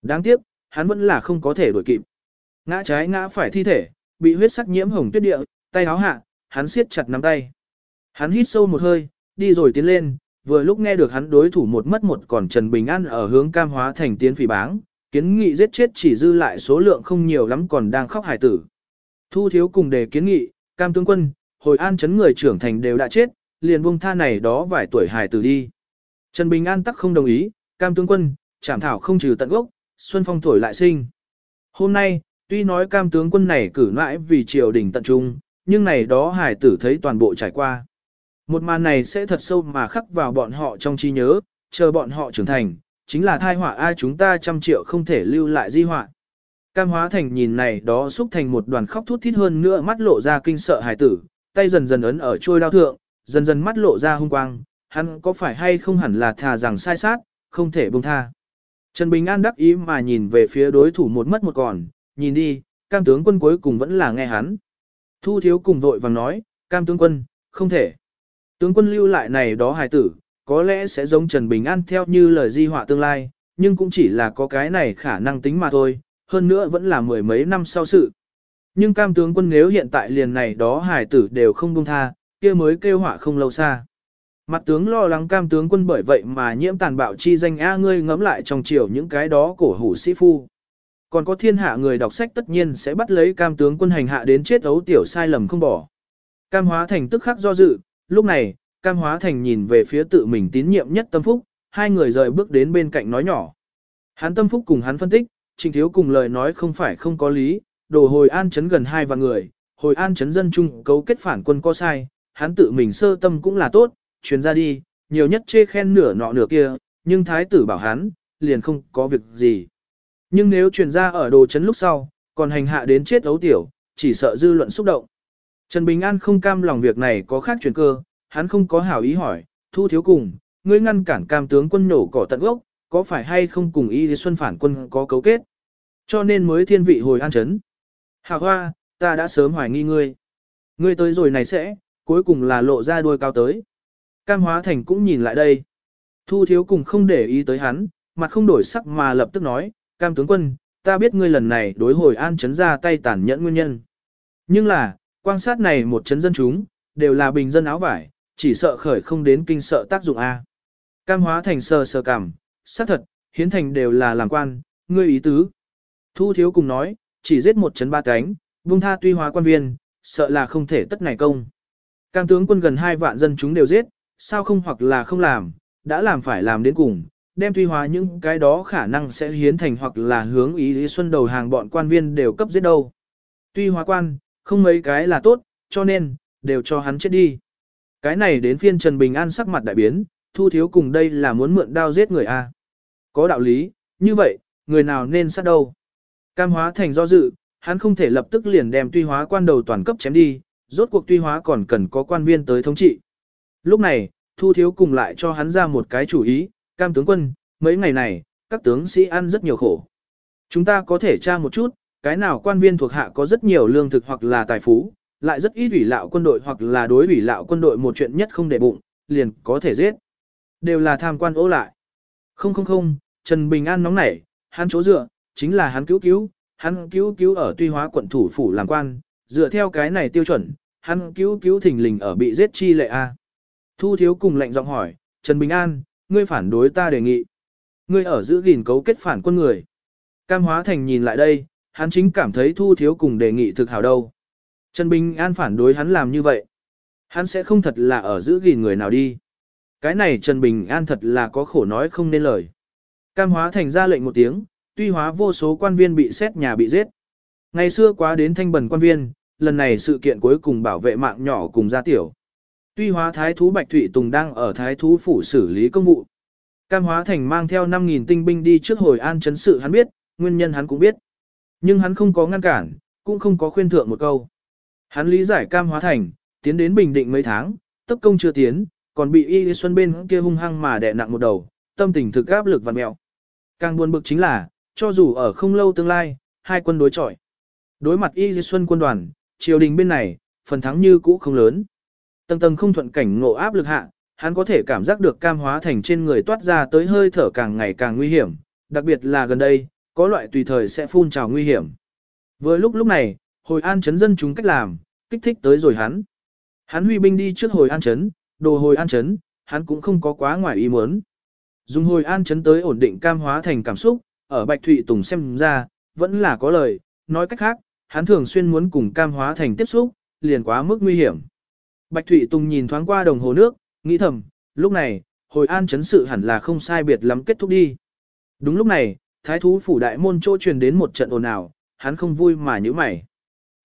Đáng tiếc, hắn vẫn là không có thể đuổi kịp. Ngã trái ngã phải thi thể, bị huyết sắc nhiễm hồng tuyết địa, tay áo hạ, hắn siết chặt nắm tay. Hắn hít sâu một hơi, đi rồi tiến lên, vừa lúc nghe được hắn đối thủ một mất một còn Trần Bình An ở hướng cam hóa thành tiến phỉ báng, kiến nghị giết chết chỉ dư lại số lượng không nhiều lắm còn đang khóc hải tử. Thu thiếu cùng đề kiến nghị, cam tướng quân, hồi an chấn người trưởng thành đều đã chết, liền buông tha này đó vài tuổi hải tử đi. Trần Bình An tắc không đồng ý, cam tướng quân, chảm thảo không trừ tận gốc, xuân phong thổi lại sinh. Hôm nay, tuy nói cam tướng quân này cử mãi vì triều đình tận trung, nhưng này đó hải tử thấy toàn bộ trải qua. Một màn này sẽ thật sâu mà khắc vào bọn họ trong trí nhớ, chờ bọn họ trưởng thành, chính là thai họa ai chúng ta trăm triệu không thể lưu lại di họa. Cam hóa thành nhìn này đó xúc thành một đoàn khóc thút thít hơn nữa mắt lộ ra kinh sợ hài tử, tay dần dần ấn ở trôi đao thượng, dần dần mắt lộ ra hung quang, hắn có phải hay không hẳn là thà rằng sai sát, không thể buông tha. Trần Bình An đắc ý mà nhìn về phía đối thủ một mất một còn, nhìn đi, cam tướng quân cuối cùng vẫn là nghe hắn. Thu thiếu cùng vội vàng nói, cam tướng quân, không thể. Tướng quân lưu lại này đó hài tử, có lẽ sẽ giống Trần Bình An theo như lời di họa tương lai, nhưng cũng chỉ là có cái này khả năng tính mà thôi, hơn nữa vẫn là mười mấy năm sau sự. Nhưng cam tướng quân nếu hiện tại liền này đó hải tử đều không buông tha, kia mới kêu họa không lâu xa. Mặt tướng lo lắng cam tướng quân bởi vậy mà nhiễm tàn bạo chi danh A ngươi ngẫm lại trong chiều những cái đó cổ hủ sĩ phu. Còn có thiên hạ người đọc sách tất nhiên sẽ bắt lấy cam tướng quân hành hạ đến chết ấu tiểu sai lầm không bỏ. Cam hóa thành tức khắc do dự, lúc này, cam hóa thành nhìn về phía tự mình tín nhiệm nhất tâm phúc, hai người rời bước đến bên cạnh nói nhỏ. Hắn tâm phúc cùng hắn phân tích, trình thiếu cùng lời nói không phải không có lý, đồ hồi an chấn gần hai vạn người, hồi an chấn dân chung cấu kết phản quân có sai, hắn tự mình sơ tâm cũng là tốt, truyền ra đi, nhiều nhất chê khen nửa nọ nửa kia, nhưng thái tử bảo hắn, liền không có việc gì. Nhưng nếu truyền ra ở đồ chấn lúc sau, còn hành hạ đến chết ấu tiểu, chỉ sợ dư luận xúc động. Trần Bình An không cam lòng việc này có khác truyền cơ, hắn không có hảo ý hỏi, thu thiếu cùng, ngươi ngăn cản cam tướng quân nổ cỏ tận gốc, có phải hay không cùng y xuân phản quân có cấu kết? Cho nên mới thiên vị hồi an chấn. Hảo hoa, ta đã sớm hoài nghi ngươi. Ngươi tới rồi này sẽ, cuối cùng là lộ ra đuôi cao tới. Cam hóa thành cũng nhìn lại đây. Thu thiếu cùng không để ý tới hắn, mặt không đổi sắc mà lập tức nói, cam tướng quân, ta biết ngươi lần này đối hồi an chấn ra tay tàn nhẫn nguyên nhân. Nhưng là, quan sát này một chấn dân chúng, đều là bình dân áo vải, chỉ sợ khởi không đến kinh sợ tác dụng A. Cam hóa thành sờ sờ cảm, xác thật, hiến thành đều là làm quan, ngươi ý tứ. Thu thiếu cùng nói, chỉ giết một chấn ba cánh, vung tha tuy hóa quan viên, sợ là không thể tất này công. Cam tướng quân gần hai vạn dân chúng đều giết, sao không hoặc là không làm, đã làm phải làm đến cùng, đem tuy hóa những cái đó khả năng sẽ hiến thành hoặc là hướng ý lý xuân đầu hàng bọn quan viên đều cấp giết đâu. Tuy hóa quan, không mấy cái là tốt, cho nên, đều cho hắn chết đi. Cái này đến phiên Trần Bình An sắc mặt đại biến, thu thiếu cùng đây là muốn mượn đao giết người A. Có đạo lý, như vậy, người nào nên sát đâu. Cam hóa thành do dự, hắn không thể lập tức liền đem tuy hóa quan đầu toàn cấp chém đi, rốt cuộc tuy hóa còn cần có quan viên tới thống trị. Lúc này, Thu Thiếu cùng lại cho hắn ra một cái chủ ý, cam tướng quân, mấy ngày này, các tướng sĩ ăn rất nhiều khổ. Chúng ta có thể tra một chút, cái nào quan viên thuộc hạ có rất nhiều lương thực hoặc là tài phú, lại rất ít ủy lạo quân đội hoặc là đối ủy lạo quân đội một chuyện nhất không để bụng, liền có thể giết. Đều là tham quan ố lại. Không không không, Trần Bình An nóng nảy, hắn chỗ dựa, chính là hắn cứu cứu, hắn cứu cứu ở tuy hóa quận thủ phủ làm quan, dựa theo cái này tiêu chuẩn, hắn cứu cứu thỉnh lình ở bị giết chi lệ A. Thu thiếu cùng lệnh giọng hỏi, Trần Bình An, ngươi phản đối ta đề nghị. Ngươi ở giữ gìn cấu kết phản quân người. Cam hóa thành nhìn lại đây, hắn chính cảm thấy thu thiếu cùng đề nghị thực hảo đâu. Trần Bình An phản đối hắn làm như vậy. Hắn sẽ không thật là ở giữ gìn người nào đi. Cái này Trần Bình An thật là có khổ nói không nên lời. Cam hóa thành ra lệnh một tiếng, tuy hóa vô số quan viên bị xét nhà bị giết. Ngày xưa quá đến thanh bần quan viên, lần này sự kiện cuối cùng bảo vệ mạng nhỏ cùng gia tiểu. Tuy hóa thái thú Bạch Thụy Tùng đang ở thái thú phủ xử lý công vụ. Cam hóa thành mang theo 5.000 tinh binh đi trước hồi an chấn sự hắn biết, nguyên nhân hắn cũng biết. Nhưng hắn không có ngăn cản, cũng không có khuyên thượng một câu. Hắn lý giải cam hóa thành, tiến đến Bình Định mấy tháng, tấp công chưa tiến, còn bị Y Xuân bên kia hung hăng mà đè nặng một đầu, tâm tình thực áp lực vặn mẹo. Càng buồn bực chính là, cho dù ở không lâu tương lai, hai quân đối chọi. Đối mặt Y Xuân quân đoàn, triều đình bên này, phần thắng như cũ không lớn. Tầng tầng không thuận cảnh ngộ áp lực hạ, hắn có thể cảm giác được cam hóa thành trên người toát ra tới hơi thở càng ngày càng nguy hiểm, đặc biệt là gần đây, có loại tùy thời sẽ phun trào nguy hiểm. Vừa lúc lúc này, hồi an chấn dân chúng cách làm, kích thích tới rồi hắn. Hắn huy binh đi trước hồi an chấn, đồ hồi an chấn, hắn cũng không có quá ngoài ý muốn. Dùng hồi an chấn tới ổn định cam hóa thành cảm xúc, ở Bạch Thụy Tùng xem ra, vẫn là có lời, nói cách khác, hắn thường xuyên muốn cùng cam hóa thành tiếp xúc, liền quá mức nguy hiểm. Bạch Thụy Tùng nhìn thoáng qua đồng hồ nước, nghĩ thầm, lúc này, hồi an chấn sự hẳn là không sai biệt lắm kết thúc đi. Đúng lúc này, thái thú phủ đại môn chỗ truyền đến một trận ồn ào, hắn không vui mà nhíu mày.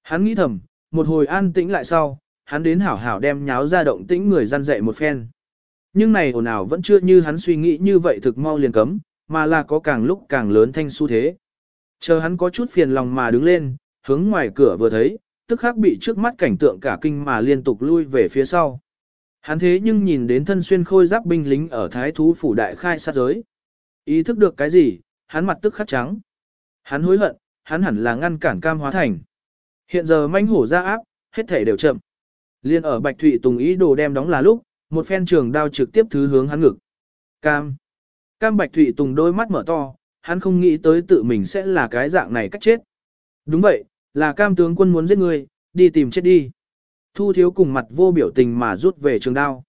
Hắn nghĩ thầm, một hồi an tĩnh lại sau, hắn đến hảo hảo đem nháo ra động tĩnh người gian dậy một phen. Nhưng này ồn ào vẫn chưa như hắn suy nghĩ như vậy thực mau liền cấm, mà là có càng lúc càng lớn thanh xu thế. Chờ hắn có chút phiền lòng mà đứng lên, hướng ngoài cửa vừa thấy, tức khắc bị trước mắt cảnh tượng cả kinh mà liên tục lui về phía sau. Hắn thế nhưng nhìn đến thân xuyên khôi giáp binh lính ở thái thú phủ đại khai sát giới. Ý thức được cái gì, hắn mặt tức khắc trắng. Hắn hối hận, hắn hẳn là ngăn cản cam hóa thành. Hiện giờ manh hổ ra áp, hết thể đều chậm. Liên ở Bạch Thụy Tùng ý đồ đem đóng là lúc, một phen trường đao trực tiếp thứ hướng hắn ngực. Cam. Cam Bạch Thụy Tùng đôi mắt mở to, hắn không nghĩ tới tự mình sẽ là cái dạng này cách chết. Đúng vậy, là cam tướng quân muốn giết ngươi, đi tìm chết đi. Thu thiếu cùng mặt vô biểu tình mà rút về trường đao.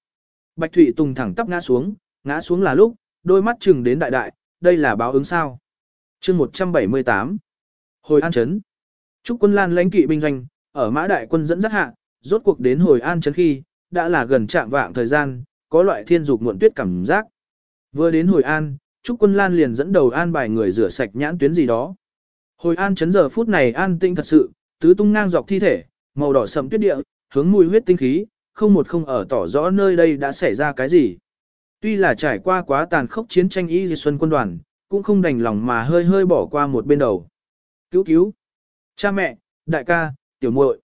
Bạch Thụy Tùng thẳng tắp ngã xuống, ngã xuống là lúc, đôi mắt chừng đến đại đại, đây là báo ứng sao. chương 178 Hồi An Trấn Trúc quân lan lãnh kỵ binh doanh, ở mã đại quân dẫn dắt hạ, rốt cuộc đến hồi An Trấn khi, đã là gần trạng vạng thời gian, có loại thiên dục muộn tuyết cảm giác. Vừa đến hồi An, Trúc quân lan liền dẫn đầu an bài người rửa sạch nhãn tuyến gì đó. Hồi An Trấn giờ phút này an tinh thật sự, tứ tung ngang dọc thi thể, màu đỏ sẫm tuyết địa, hướng mùi huyết tinh khí, không một không ở tỏ rõ nơi đây đã xảy ra cái gì. Tuy là trải qua quá tàn khốc chiến tranh y di xuân quân đoàn, cũng không đành lòng mà hơi hơi bỏ qua một bên đầu. Cứu cứu! Cha mẹ, đại ca, tiểu muội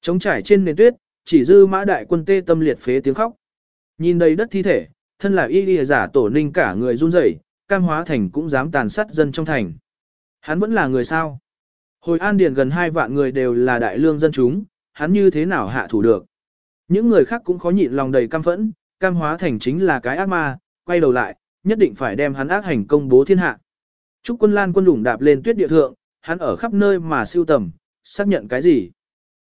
Trống trải trên nền tuyết, chỉ dư mã đại quân tê tâm liệt phế tiếng khóc. Nhìn đầy đất thi thể, thân là y đi giả tổ ninh cả người run rẩy, cam hóa thành cũng dám tàn sát dân trong thành. Hắn vẫn là người sao? Hồi an điền gần hai vạn người đều là đại lương dân chúng, hắn như thế nào hạ thủ được? Những người khác cũng khó nhịn lòng đầy cam phẫn, cam hóa thành chính là cái ác ma, quay đầu lại, nhất định phải đem hắn ác hành công bố thiên hạ. Trúc quân lan quân đủng đạp lên tuyết địa thượng, hắn ở khắp nơi mà siêu tầm, xác nhận cái gì?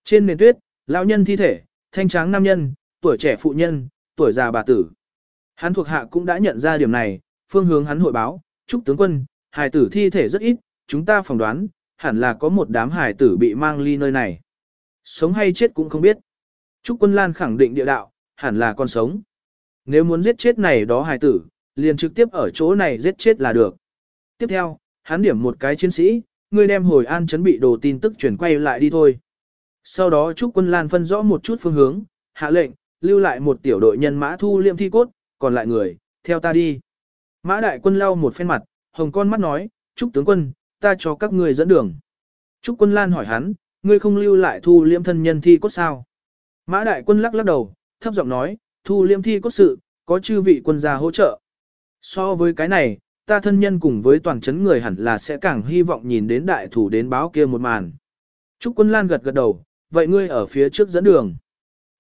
Trên nền tuyết, lão nhân thi thể, thanh tráng nam nhân, tuổi trẻ phụ nhân, tuổi già bà tử. Hắn thuộc hạ cũng đã nhận ra điểm này, phương hướng hắn hội báo, chúc tướng quân, hài tử thi thể rất ít, chúng ta phỏng đoán, hẳn là có một đám hài tử bị mang ly nơi này. Sống hay chết cũng không biết. Trúc quân lan khẳng định địa đạo, hẳn là con sống. Nếu muốn giết chết này đó hài tử, liền trực tiếp ở chỗ này giết chết là được. Tiếp theo, hắn điểm một cái chiến sĩ, ngươi đem hồi an chấn bị đồ tin tức chuyển quay lại đi thôi. Sau đó Trúc Quân Lan phân rõ một chút phương hướng, hạ lệnh, lưu lại một tiểu đội nhân mã thu liêm thi cốt, còn lại người, theo ta đi. Mã đại quân lau một phen mặt, hồng con mắt nói, Trúc tướng quân, ta cho các ngươi dẫn đường. Trúc Quân Lan hỏi hắn, ngươi không lưu lại thu liêm thân nhân thi cốt sao? Mã đại quân lắc lắc đầu, thấp giọng nói, thu liêm thi cốt sự, có chư vị quân gia hỗ trợ. So với cái này, ta thân nhân cùng với toàn chấn người hẳn là sẽ càng hy vọng nhìn đến đại thủ đến báo kia một màn. Trúc quân lan gật gật đầu, vậy ngươi ở phía trước dẫn đường.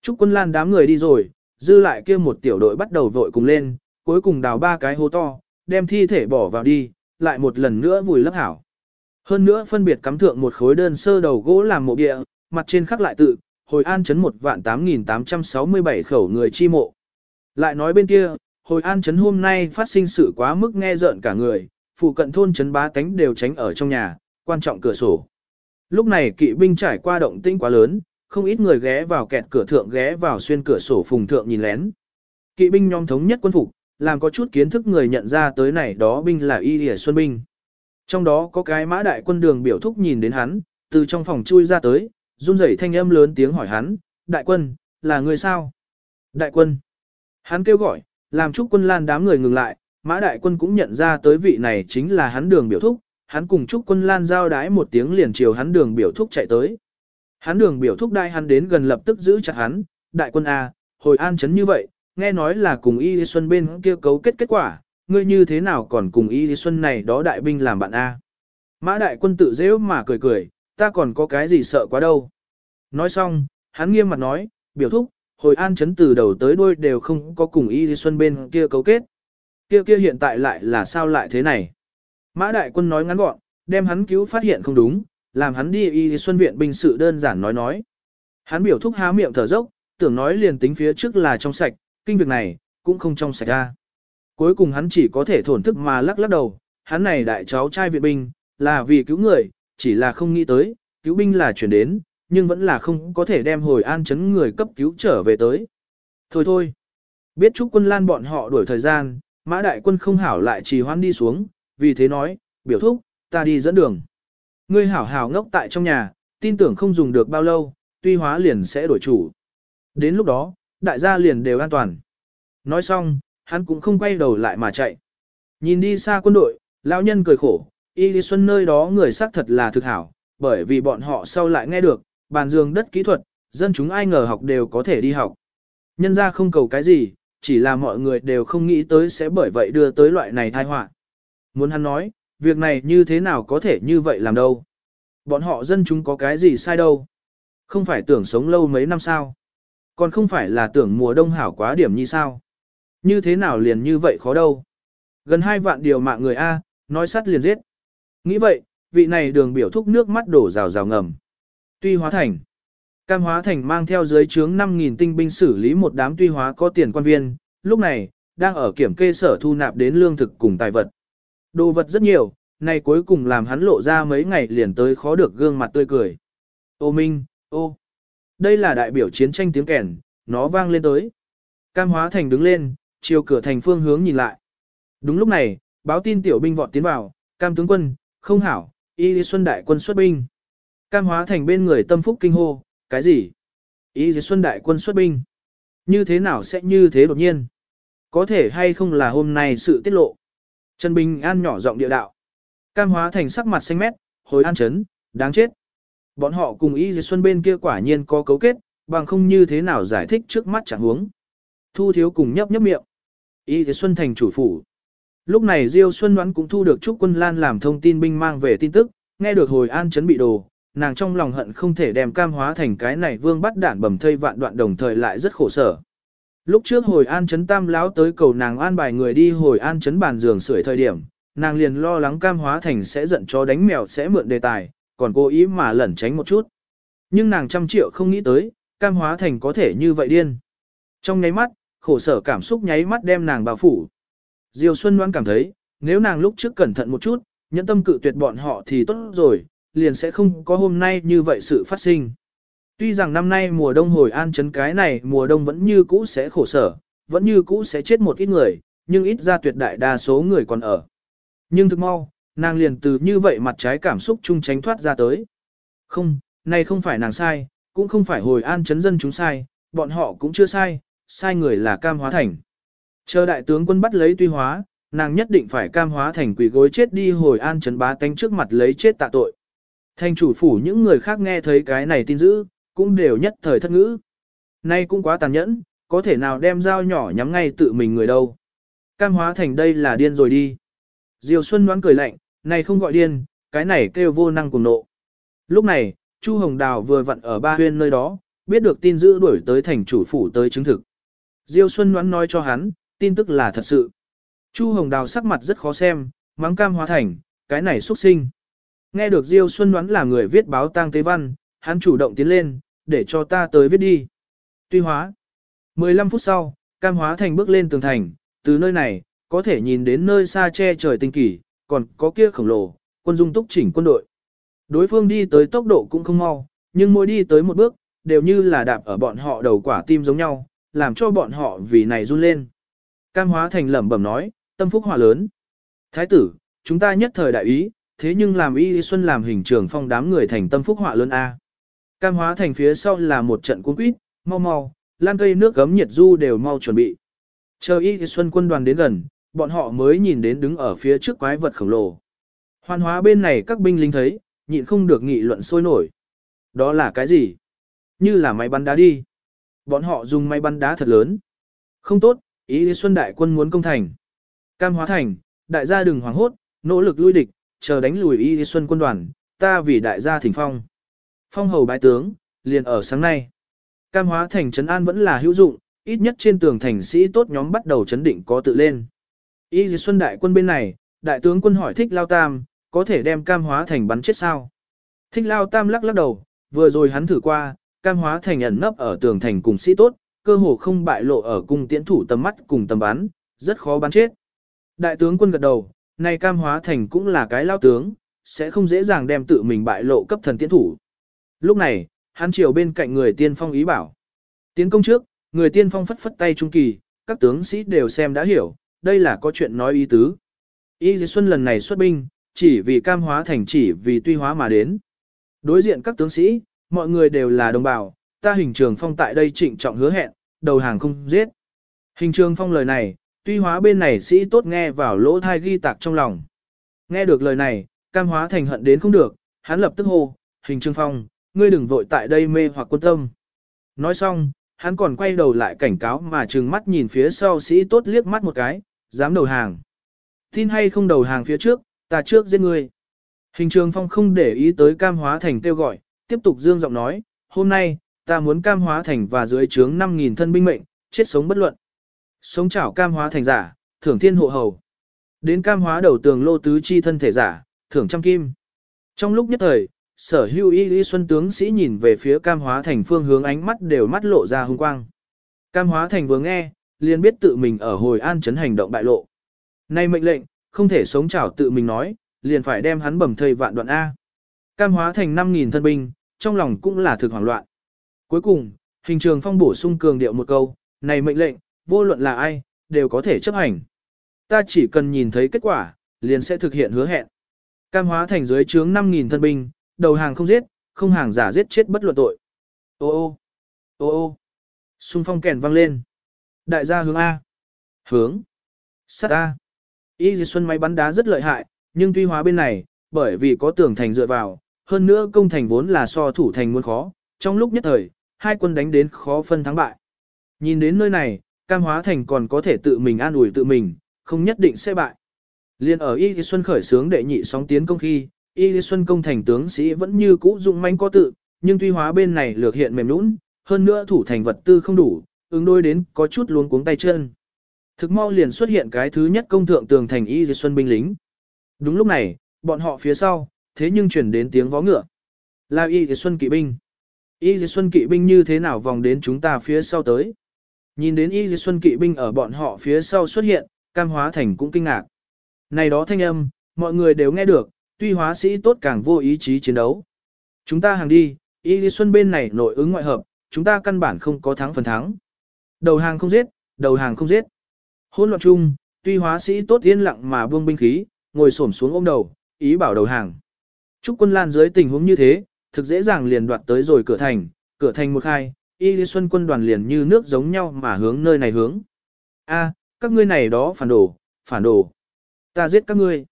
Trúc quân lan đám người đi rồi, dư lại kia một tiểu đội bắt đầu vội cùng lên, cuối cùng đào ba cái hố to, đem thi thể bỏ vào đi, lại một lần nữa vùi lấp hảo. Hơn nữa phân biệt cắm thượng một khối đơn sơ đầu gỗ làm mộ địa, mặt trên khắc lại tự, hồi an chấn một vạn 8.867 khẩu người chi mộ. Lại nói bên kia, hồi an trấn hôm nay phát sinh sự quá mức nghe rợn cả người, phụ cận thôn trấn bá tánh đều tránh ở trong nhà, quan trọng cửa sổ. Lúc này kỵ binh trải qua động tĩnh quá lớn, không ít người ghé vào kẹt cửa thượng ghé vào xuyên cửa sổ phùng thượng nhìn lén. Kỵ binh nhóm thống nhất quân phục, làm có chút kiến thức người nhận ra tới này đó binh là y lìa xuân binh. Trong đó có cái mã đại quân đường biểu thúc nhìn đến hắn, từ trong phòng chui ra tới, run rẩy thanh âm lớn tiếng hỏi hắn, đại quân, là người sao? Đại quân. Hắn kêu gọi, làm Trúc Quân Lan đám người ngừng lại, Mã Đại Quân cũng nhận ra tới vị này chính là hắn đường biểu thúc, hắn cùng Trúc Quân Lan giao đái một tiếng liền chiều hắn đường biểu thúc chạy tới. Hắn đường biểu thúc đai hắn đến gần lập tức giữ chặt hắn, Đại Quân A, hồi an chấn như vậy, nghe nói là cùng Y Lý Xuân bên kia cấu kết kết quả, ngươi như thế nào còn cùng Y Lý Xuân này đó đại binh làm bạn A. Mã Đại Quân tự dễ mà cười cười, ta còn có cái gì sợ quá đâu. Nói xong, hắn nghiêm mặt nói, biểu thúc, hồi an chấn từ đầu tới đuôi đều không có cùng y xuân bên kia cấu kết. Kia kia hiện tại lại là sao lại thế này? Mã đại quân nói ngắn gọn, đem hắn cứu phát hiện không đúng, làm hắn đi y xuân viện binh sự đơn giản nói nói. Hắn biểu thúc há miệng thở dốc, tưởng nói liền tính phía trước là trong sạch, kinh việc này, cũng không trong sạch ra. Cuối cùng hắn chỉ có thể thổn thức mà lắc lắc đầu, hắn này đại cháu trai viện binh, là vì cứu người, chỉ là không nghĩ tới, cứu binh là chuyển đến, nhưng vẫn là không có thể đem hồi an chấn người cấp cứu trở về tới. Thôi thôi, biết chúc quân lan bọn họ đuổi thời gian, mã đại quân không hảo lại trì hoãn đi xuống, vì thế nói, biểu thúc, ta đi dẫn đường. Ngươi hảo hảo ngốc tại trong nhà, tin tưởng không dùng được bao lâu, tuy hóa liền sẽ đổi chủ. Đến lúc đó, đại gia liền đều an toàn. Nói xong, hắn cũng không quay đầu lại mà chạy. Nhìn đi xa quân đội, lão nhân cười khổ, y lý xuân nơi đó người xác thật là thực hảo, bởi vì bọn họ sau lại nghe được, bàn giường đất kỹ thuật, dân chúng ai ngờ học đều có thể đi học. Nhân ra không cầu cái gì, chỉ là mọi người đều không nghĩ tới sẽ bởi vậy đưa tới loại này tai họa. Muốn hắn nói, việc này như thế nào có thể như vậy làm đâu. Bọn họ dân chúng có cái gì sai đâu. Không phải tưởng sống lâu mấy năm sao. Còn không phải là tưởng mùa đông hảo quá điểm như sao. Như thế nào liền như vậy khó đâu. Gần hai vạn điều mạng người A, nói sắt liền giết. Nghĩ vậy, vị này đường biểu thúc nước mắt đổ rào rào ngầm. Tuy hóa thành. Cam hóa thành mang theo dưới trướng 5.000 tinh binh xử lý một đám tuy hóa có tiền quan viên, lúc này, đang ở kiểm kê sở thu nạp đến lương thực cùng tài vật. Đồ vật rất nhiều, nay cuối cùng làm hắn lộ ra mấy ngày liền tới khó được gương mặt tươi cười. Ô Minh, ô, đây là đại biểu chiến tranh tiếng kèn, nó vang lên tới. Cam hóa thành đứng lên, chiều cửa thành phương hướng nhìn lại. Đúng lúc này, báo tin tiểu binh vọt tiến vào, cam tướng quân, không hảo, y xuân đại quân xuất binh. Cam hóa thành bên người tâm phúc kinh hô, cái gì? Y xuân đại quân xuất binh. Như thế nào sẽ như thế đột nhiên? Có thể hay không là hôm nay sự tiết lộ? Trần Bình An nhỏ giọng địa đạo. Cam hóa thành sắc mặt xanh mét, hồi an chấn, đáng chết. Bọn họ cùng Y Xuân bên kia quả nhiên có cấu kết, bằng không như thế nào giải thích trước mắt chẳng huống. Thu thiếu cùng nhấp nhấp miệng. Y Xuân thành chủ phủ. Lúc này Diêu Xuân đoán cũng thu được Trúc Quân Lan làm thông tin binh mang về tin tức, nghe được hồi an chấn bị đồ, nàng trong lòng hận không thể đem cam hóa thành cái này vương bắt đản bầm thây vạn đoạn đồng thời lại rất khổ sở. Lúc trước hồi an chấn tam lão tới cầu nàng an bài người đi hồi an chấn bàn giường sưởi thời điểm, nàng liền lo lắng cam hóa thành sẽ giận cho đánh mèo sẽ mượn đề tài, còn cố ý mà lẩn tránh một chút. Nhưng nàng trăm triệu không nghĩ tới, cam hóa thành có thể như vậy điên. Trong nháy mắt, khổ sở cảm xúc nháy mắt đem nàng bao phủ. Diêu Xuân đoán cảm thấy, nếu nàng lúc trước cẩn thận một chút, nhẫn tâm cự tuyệt bọn họ thì tốt rồi, liền sẽ không có hôm nay như vậy sự phát sinh. Tuy rằng năm nay mùa đông hồi an chấn cái này mùa đông vẫn như cũ sẽ khổ sở, vẫn như cũ sẽ chết một ít người, nhưng ít ra tuyệt đại đa số người còn ở. Nhưng thực mau, nàng liền từ như vậy mặt trái cảm xúc chung tránh thoát ra tới. Không, này không phải nàng sai, cũng không phải hồi an chấn dân chúng sai, bọn họ cũng chưa sai, sai người là cam hóa thành. Chờ đại tướng quân bắt lấy tuy hóa, nàng nhất định phải cam hóa thành quỷ gối chết đi hồi an chấn bá tánh trước mặt lấy chết tạ tội. Thành chủ phủ những người khác nghe thấy cái này tin dữ, cũng đều nhất thời thất ngữ. Nay cũng quá tàn nhẫn, có thể nào đem dao nhỏ nhắm ngay tự mình người đâu. Cam hóa thành đây là điên rồi đi. Diều Xuân đoán cười lạnh, này không gọi điên, cái này kêu vô năng cùng nộ. Lúc này, Chu Hồng Đào vừa vặn ở ba huyên nơi đó, biết được tin dữ đuổi tới thành chủ phủ tới chứng thực. Diêu Xuân đoán nói cho hắn, tin tức là thật sự. Chu Hồng Đào sắc mặt rất khó xem, mắng cam hóa thành, cái này xuất sinh. Nghe được Diêu Xuân đoán là người viết báo tang tế văn, hắn chủ động tiến lên, để cho ta tới viết đi. Tuy hóa. 15 phút sau, cam hóa thành bước lên tường thành, từ nơi này, có thể nhìn đến nơi xa che trời tinh kỳ, còn có kia khổng lồ, quân dung túc chỉnh quân đội. Đối phương đi tới tốc độ cũng không mau, nhưng mỗi đi tới một bước, đều như là đạp ở bọn họ đầu quả tim giống nhau, làm cho bọn họ vì này run lên. Cam hóa thành lẩm bẩm nói, tâm phúc hỏa lớn. Thái tử, chúng ta nhất thời đại ý, thế nhưng làm y xuân làm hình trường phong đám người thành tâm phúc họa lớn A. Cam hóa thành phía sau là một trận cuốn quýt, mau mau, lan cây nước gấm nhiệt du đều mau chuẩn bị. Chờ y xuân quân đoàn đến gần, bọn họ mới nhìn đến đứng ở phía trước quái vật khổng lồ. Hoàn hóa bên này các binh lính thấy, nhịn không được nghị luận sôi nổi. Đó là cái gì? Như là máy bắn đá đi. Bọn họ dùng máy bắn đá thật lớn. Không tốt, ý xuân đại quân muốn công thành. Cam hóa thành, đại gia đừng hoảng hốt, nỗ lực lui địch, chờ đánh lùi y xuân quân đoàn, ta vì đại gia thỉnh phong. Phong hầu bái tướng, liền ở sáng nay. Cam hóa thành trấn an vẫn là hữu dụng, ít nhất trên tường thành sĩ tốt nhóm bắt đầu chấn định có tự lên. Y xuân đại quân bên này, đại tướng quân hỏi thích lao tam, có thể đem cam hóa thành bắn chết sao? Thích lao tam lắc lắc đầu, vừa rồi hắn thử qua, cam hóa thành ẩn nấp ở tường thành cùng sĩ tốt, cơ hồ không bại lộ ở cung tiễn thủ tầm mắt cùng tầm bắn, rất khó bắn chết. Đại tướng quân gật đầu, này cam hóa thành cũng là cái lao tướng, sẽ không dễ dàng đem tự mình bại lộ cấp thần tiễn thủ. Lúc này, hắn chiều bên cạnh người tiên phong ý bảo. Tiến công trước, người tiên phong phất phất tay trung kỳ, các tướng sĩ đều xem đã hiểu, đây là có chuyện nói ý tứ. Y Dì Xuân lần này xuất binh, chỉ vì cam hóa thành chỉ vì tuy hóa mà đến. Đối diện các tướng sĩ, mọi người đều là đồng bào, ta hình trường phong tại đây trịnh trọng hứa hẹn, đầu hàng không giết. Hình trường phong lời này, tuy hóa bên này sĩ tốt nghe vào lỗ thai ghi tạc trong lòng. Nghe được lời này, cam hóa thành hận đến không được, hắn lập tức hô, hình trương phong, ngươi đừng vội tại đây mê hoặc quân tâm. Nói xong, hắn còn quay đầu lại cảnh cáo mà trừng mắt nhìn phía sau sĩ tốt liếc mắt một cái, dám đầu hàng. Tin hay không đầu hàng phía trước, ta trước giết ngươi. Hình trường phong không để ý tới cam hóa thành kêu gọi, tiếp tục dương giọng nói, hôm nay, ta muốn cam hóa thành và dưới trướng 5.000 thân binh mệnh, chết sống bất luận. Sống chảo cam hóa thành giả, thưởng thiên hộ hầu. Đến cam hóa đầu tường lô tứ chi thân thể giả, thưởng trăm kim. Trong lúc nhất thời, sở hưu y y xuân tướng sĩ nhìn về phía cam hóa thành phương hướng ánh mắt đều mắt lộ ra hung quang. Cam hóa thành vừa nghe, liền biết tự mình ở hồi an chấn hành động bại lộ. Nay mệnh lệnh, không thể sống chảo tự mình nói, liền phải đem hắn bầm thây vạn đoạn A. Cam hóa thành 5.000 thân binh, trong lòng cũng là thực hoảng loạn. Cuối cùng, hình trường phong bổ sung cường điệu một câu, này mệnh lệnh, vô luận là ai, đều có thể chấp hành. Ta chỉ cần nhìn thấy kết quả, liền sẽ thực hiện hứa hẹn. Cam hóa thành dưới trướng 5.000 thân binh, đầu hàng không giết, không hàng giả giết chết bất luận tội. Ô ô, ô ô, xung phong kèn vang lên. Đại gia hướng A. Hướng. Sát A. Y dì xuân máy bắn đá rất lợi hại, nhưng tuy hóa bên này, bởi vì có tường thành dựa vào, hơn nữa công thành vốn là so thủ thành muốn khó, trong lúc nhất thời, hai quân đánh đến khó phân thắng bại. Nhìn đến nơi này, cam hóa thành còn có thể tự mình an ủi tự mình, không nhất định sẽ bại. Liên ở Y Xuân khởi sướng đệ nhị sóng tiến công khi, Y Xuân công thành tướng sĩ vẫn như cũ dụng manh có tự, nhưng tuy hóa bên này lược hiện mềm nũng, hơn nữa thủ thành vật tư không đủ, ứng đôi đến có chút luống cuống tay chân. Thực mau liền xuất hiện cái thứ nhất công thượng tường thành Y Xuân binh lính. Đúng lúc này, bọn họ phía sau, thế nhưng chuyển đến tiếng vó ngựa. Là Y Xuân kỵ binh. Y Xuân kỵ binh như thế nào vòng đến chúng ta phía sau tới. Nhìn đến Y Xuân kỵ binh ở bọn họ phía sau xuất hiện, cam hóa thành cũng kinh ngạc. Này đó thanh âm, mọi người đều nghe được, tuy hóa sĩ tốt càng vô ý chí chiến đấu. Chúng ta hàng đi, Y Xuân bên này nội ứng ngoại hợp, chúng ta căn bản không có thắng phần thắng. Đầu hàng không giết, đầu hàng không giết. Hôn loạn chung, tuy hóa sĩ tốt yên lặng mà buông binh khí, ngồi xổm xuống ôm đầu, ý bảo đầu hàng. Trúc quân lan dưới tình huống như thế, thực dễ dàng liền đoạt tới rồi cửa thành, cửa thành một khai, Y Lý Xuân quân đoàn liền như nước giống nhau mà hướng nơi này hướng. A, các ngươi này đó phản đồ, phản đồ. Ta giết các ngươi.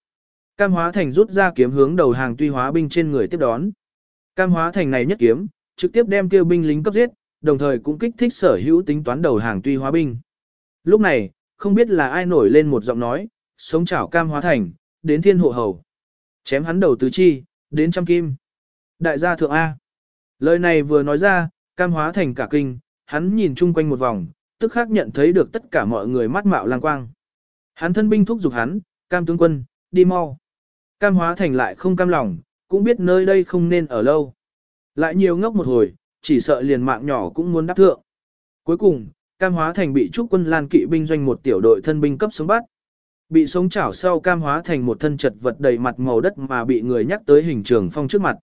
Cam hóa thành rút ra kiếm hướng đầu hàng tuy hóa binh trên người tiếp đón. Cam hóa thành này nhất kiếm, trực tiếp đem kêu binh lính cấp giết, đồng thời cũng kích thích sở hữu tính toán đầu hàng tuy hóa binh. Lúc này, không biết là ai nổi lên một giọng nói, sống chảo cam hóa thành, đến thiên hộ hầu. Chém hắn đầu tứ chi, đến trăm kim. Đại gia thượng A. Lời này vừa nói ra, cam hóa thành cả kinh, hắn nhìn chung quanh một vòng, tức khắc nhận thấy được tất cả mọi người mắt mạo lang quang. Hắn thân binh thúc giục hắn, cam tướng quân, đi mau. Cam hóa thành lại không cam lòng, cũng biết nơi đây không nên ở lâu. Lại nhiều ngốc một hồi, chỉ sợ liền mạng nhỏ cũng muốn đáp thượng. Cuối cùng, cam hóa thành bị trúc quân lan kỵ binh doanh một tiểu đội thân binh cấp sống bắt. Bị sống chảo sau cam hóa thành một thân chật vật đầy mặt màu đất mà bị người nhắc tới hình trường phong trước mặt.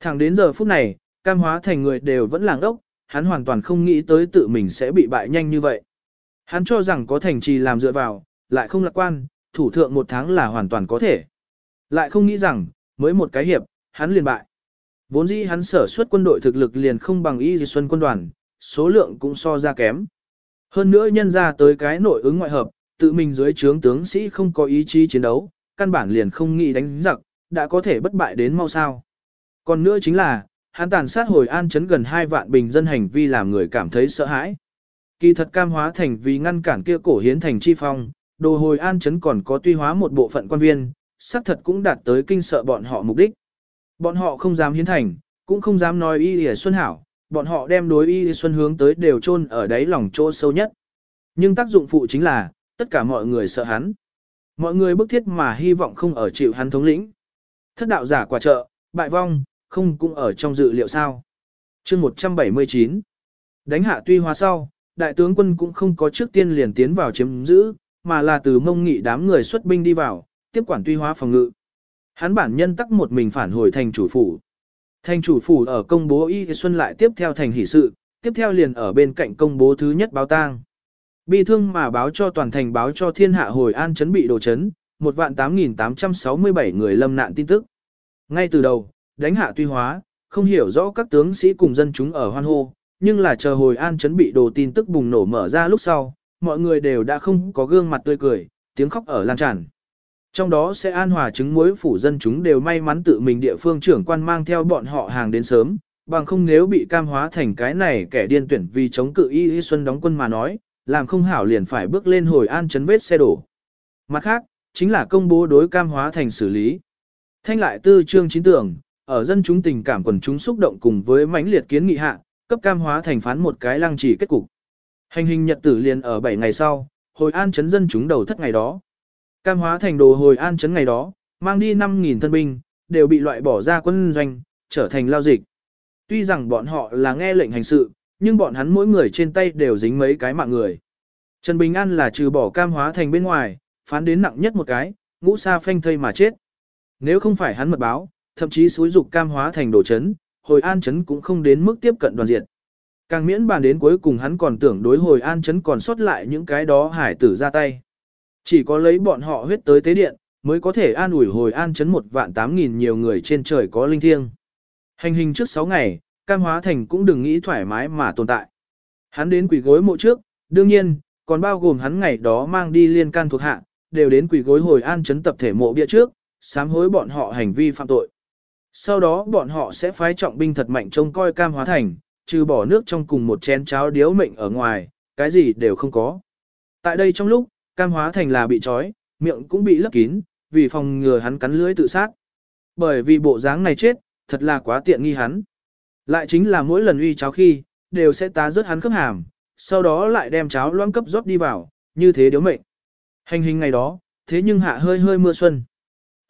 Thẳng đến giờ phút này, cam hóa thành người đều vẫn làng ốc, hắn hoàn toàn không nghĩ tới tự mình sẽ bị bại nhanh như vậy. Hắn cho rằng có thành trì làm dựa vào, lại không lạc quan, thủ thượng một tháng là hoàn toàn có thể. Lại không nghĩ rằng, mới một cái hiệp, hắn liền bại. Vốn dĩ hắn sở xuất quân đội thực lực liền không bằng y xuân quân đoàn, số lượng cũng so ra kém. Hơn nữa nhân ra tới cái nội ứng ngoại hợp, tự mình dưới trướng tướng sĩ không có ý chí chiến đấu, căn bản liền không nghĩ đánh giặc, đã có thể bất bại đến mau sao. Còn nữa chính là, hắn tàn sát hồi an chấn gần 2 vạn bình dân hành vi làm người cảm thấy sợ hãi. Kỳ thật cam hóa thành vì ngăn cản kia cổ hiến thành chi phong, đồ hồi an chấn còn có tuy hóa một bộ phận quan viên, xác thật cũng đạt tới kinh sợ bọn họ mục đích. Bọn họ không dám hiến thành, cũng không dám nói y lìa xuân hảo, bọn họ đem đối y xuân hướng tới đều chôn ở đáy lòng chỗ sâu nhất. Nhưng tác dụng phụ chính là, tất cả mọi người sợ hắn. Mọi người bức thiết mà hy vọng không ở chịu hắn thống lĩnh. Thất đạo giả quả trợ, bại vong, không cũng ở trong dự liệu sao. chương 179 Đánh hạ tuy hóa sau, đại tướng quân cũng không có trước tiên liền tiến vào chiếm giữ, mà là từ mông nghị đám người xuất binh đi vào, tiếp quản tuy hóa phòng ngự. Hắn bản nhân tắc một mình phản hồi thành chủ phủ. Thành chủ phủ ở công bố Y Xuân lại tiếp theo thành hỷ sự, tiếp theo liền ở bên cạnh công bố thứ nhất báo tang. Bi thương mà báo cho toàn thành báo cho thiên hạ hồi an chấn bị đồ chấn, một vạn 8.867 người lâm nạn tin tức. Ngay từ đầu, đánh hạ tuy hóa, không hiểu rõ các tướng sĩ cùng dân chúng ở hoan hô, nhưng là chờ hồi an chấn bị đồ tin tức bùng nổ mở ra lúc sau, mọi người đều đã không có gương mặt tươi cười, tiếng khóc ở lan tràn. Trong đó sẽ an hòa chứng mối phủ dân chúng đều may mắn tự mình địa phương trưởng quan mang theo bọn họ hàng đến sớm, bằng không nếu bị cam hóa thành cái này kẻ điên tuyển vì chống cự y y xuân đóng quân mà nói, làm không hảo liền phải bước lên hồi an chấn vết xe đổ. Mặt khác, chính là công bố đối cam hóa thành xử lý. Thanh lại tư trương chính tưởng, ở dân chúng tình cảm quần chúng xúc động cùng với mãnh liệt kiến nghị hạ, cấp cam hóa thành phán một cái lăng trì kết cục. Hành hình nhật tử liền ở 7 ngày sau, hồi an chấn dân chúng đầu thất ngày đó. Cam hóa thành đồ hồi an chấn ngày đó, mang đi 5.000 thân binh, đều bị loại bỏ ra quân doanh, trở thành lao dịch. Tuy rằng bọn họ là nghe lệnh hành sự, nhưng bọn hắn mỗi người trên tay đều dính mấy cái mạng người. Trần Bình An là trừ bỏ cam hóa thành bên ngoài, phán đến nặng nhất một cái, ngũ sa phanh thây mà chết. Nếu không phải hắn mật báo, thậm chí xúi dục cam hóa thành đồ chấn, hồi an chấn cũng không đến mức tiếp cận đoàn diệt. Càng miễn bàn đến cuối cùng hắn còn tưởng đối hồi an chấn còn sót lại những cái đó hải tử ra tay. Chỉ có lấy bọn họ huyết tới tế điện, mới có thể an ủi hồi an chấn một vạn tám nghìn nhiều người trên trời có linh thiêng. Hành hình trước 6 ngày, cam hóa thành cũng đừng nghĩ thoải mái mà tồn tại. Hắn đến quỷ gối mộ trước, đương nhiên, còn bao gồm hắn ngày đó mang đi liên can thuộc hạ, đều đến quỷ gối hồi an chấn tập thể mộ bia trước, sám hối bọn họ hành vi phạm tội. Sau đó bọn họ sẽ phái trọng binh thật mạnh trông coi cam hóa thành, trừ bỏ nước trong cùng một chén cháo điếu mệnh ở ngoài, cái gì đều không có. Tại đây trong lúc, cam hóa thành là bị trói, miệng cũng bị lấp kín, vì phòng ngừa hắn cắn lưỡi tự sát. Bởi vì bộ dáng này chết, thật là quá tiện nghi hắn. Lại chính là mỗi lần uy cháo khi, đều sẽ tá rớt hắn khớp hàm, sau đó lại đem cháo loãng cấp rót đi vào, như thế điếu mệnh. Hành hình ngày đó, thế nhưng hạ hơi hơi mưa xuân.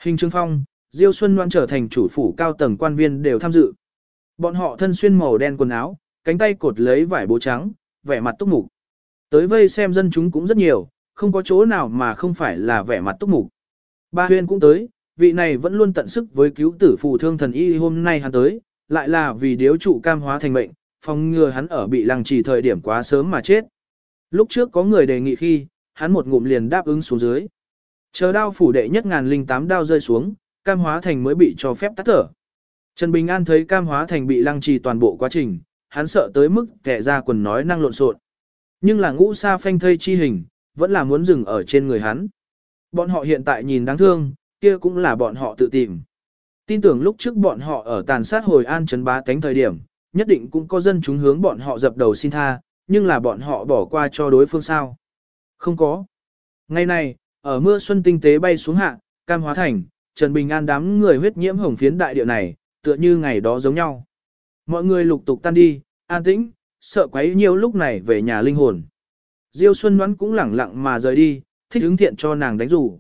Hình Trương Phong, Diêu Xuân Loan trở thành chủ phủ cao tầng quan viên đều tham dự. Bọn họ thân xuyên màu đen quần áo, cánh tay cột lấy vải bố trắng, vẻ mặt túc mục. Tới vây xem dân chúng cũng rất nhiều, không có chỗ nào mà không phải là vẻ mặt túc mục. Ba huyên cũng tới, vị này vẫn luôn tận sức với cứu tử phù thương thần y hôm nay hắn tới, lại là vì điếu trụ cam hóa thành mệnh, phòng ngừa hắn ở bị lăng trì thời điểm quá sớm mà chết. Lúc trước có người đề nghị khi, hắn một ngụm liền đáp ứng xuống dưới. Chờ đao phủ đệ nhất ngàn linh tám đao rơi xuống, cam hóa thành mới bị cho phép tắt thở. Trần Bình An thấy cam hóa thành bị lăng trì toàn bộ quá trình, hắn sợ tới mức kẻ ra quần nói năng lộn xộn. Nhưng là ngũ sa phanh thây chi hình, vẫn là muốn dừng ở trên người hắn. Bọn họ hiện tại nhìn đáng thương, kia cũng là bọn họ tự tìm. Tin tưởng lúc trước bọn họ ở tàn sát hồi an trấn bá tánh thời điểm, nhất định cũng có dân chúng hướng bọn họ dập đầu xin tha, nhưng là bọn họ bỏ qua cho đối phương sao. Không có. Ngày nay, ở mưa xuân tinh tế bay xuống hạ, cam hóa thành, Trần Bình An đám người huyết nhiễm hồng phiến đại địa này, tựa như ngày đó giống nhau. Mọi người lục tục tan đi, an tĩnh, sợ quấy nhiều lúc này về nhà linh hồn. Diêu Xuân Ngoãn cũng lẳng lặng mà rời đi, thích hứng thiện cho nàng đánh rủ.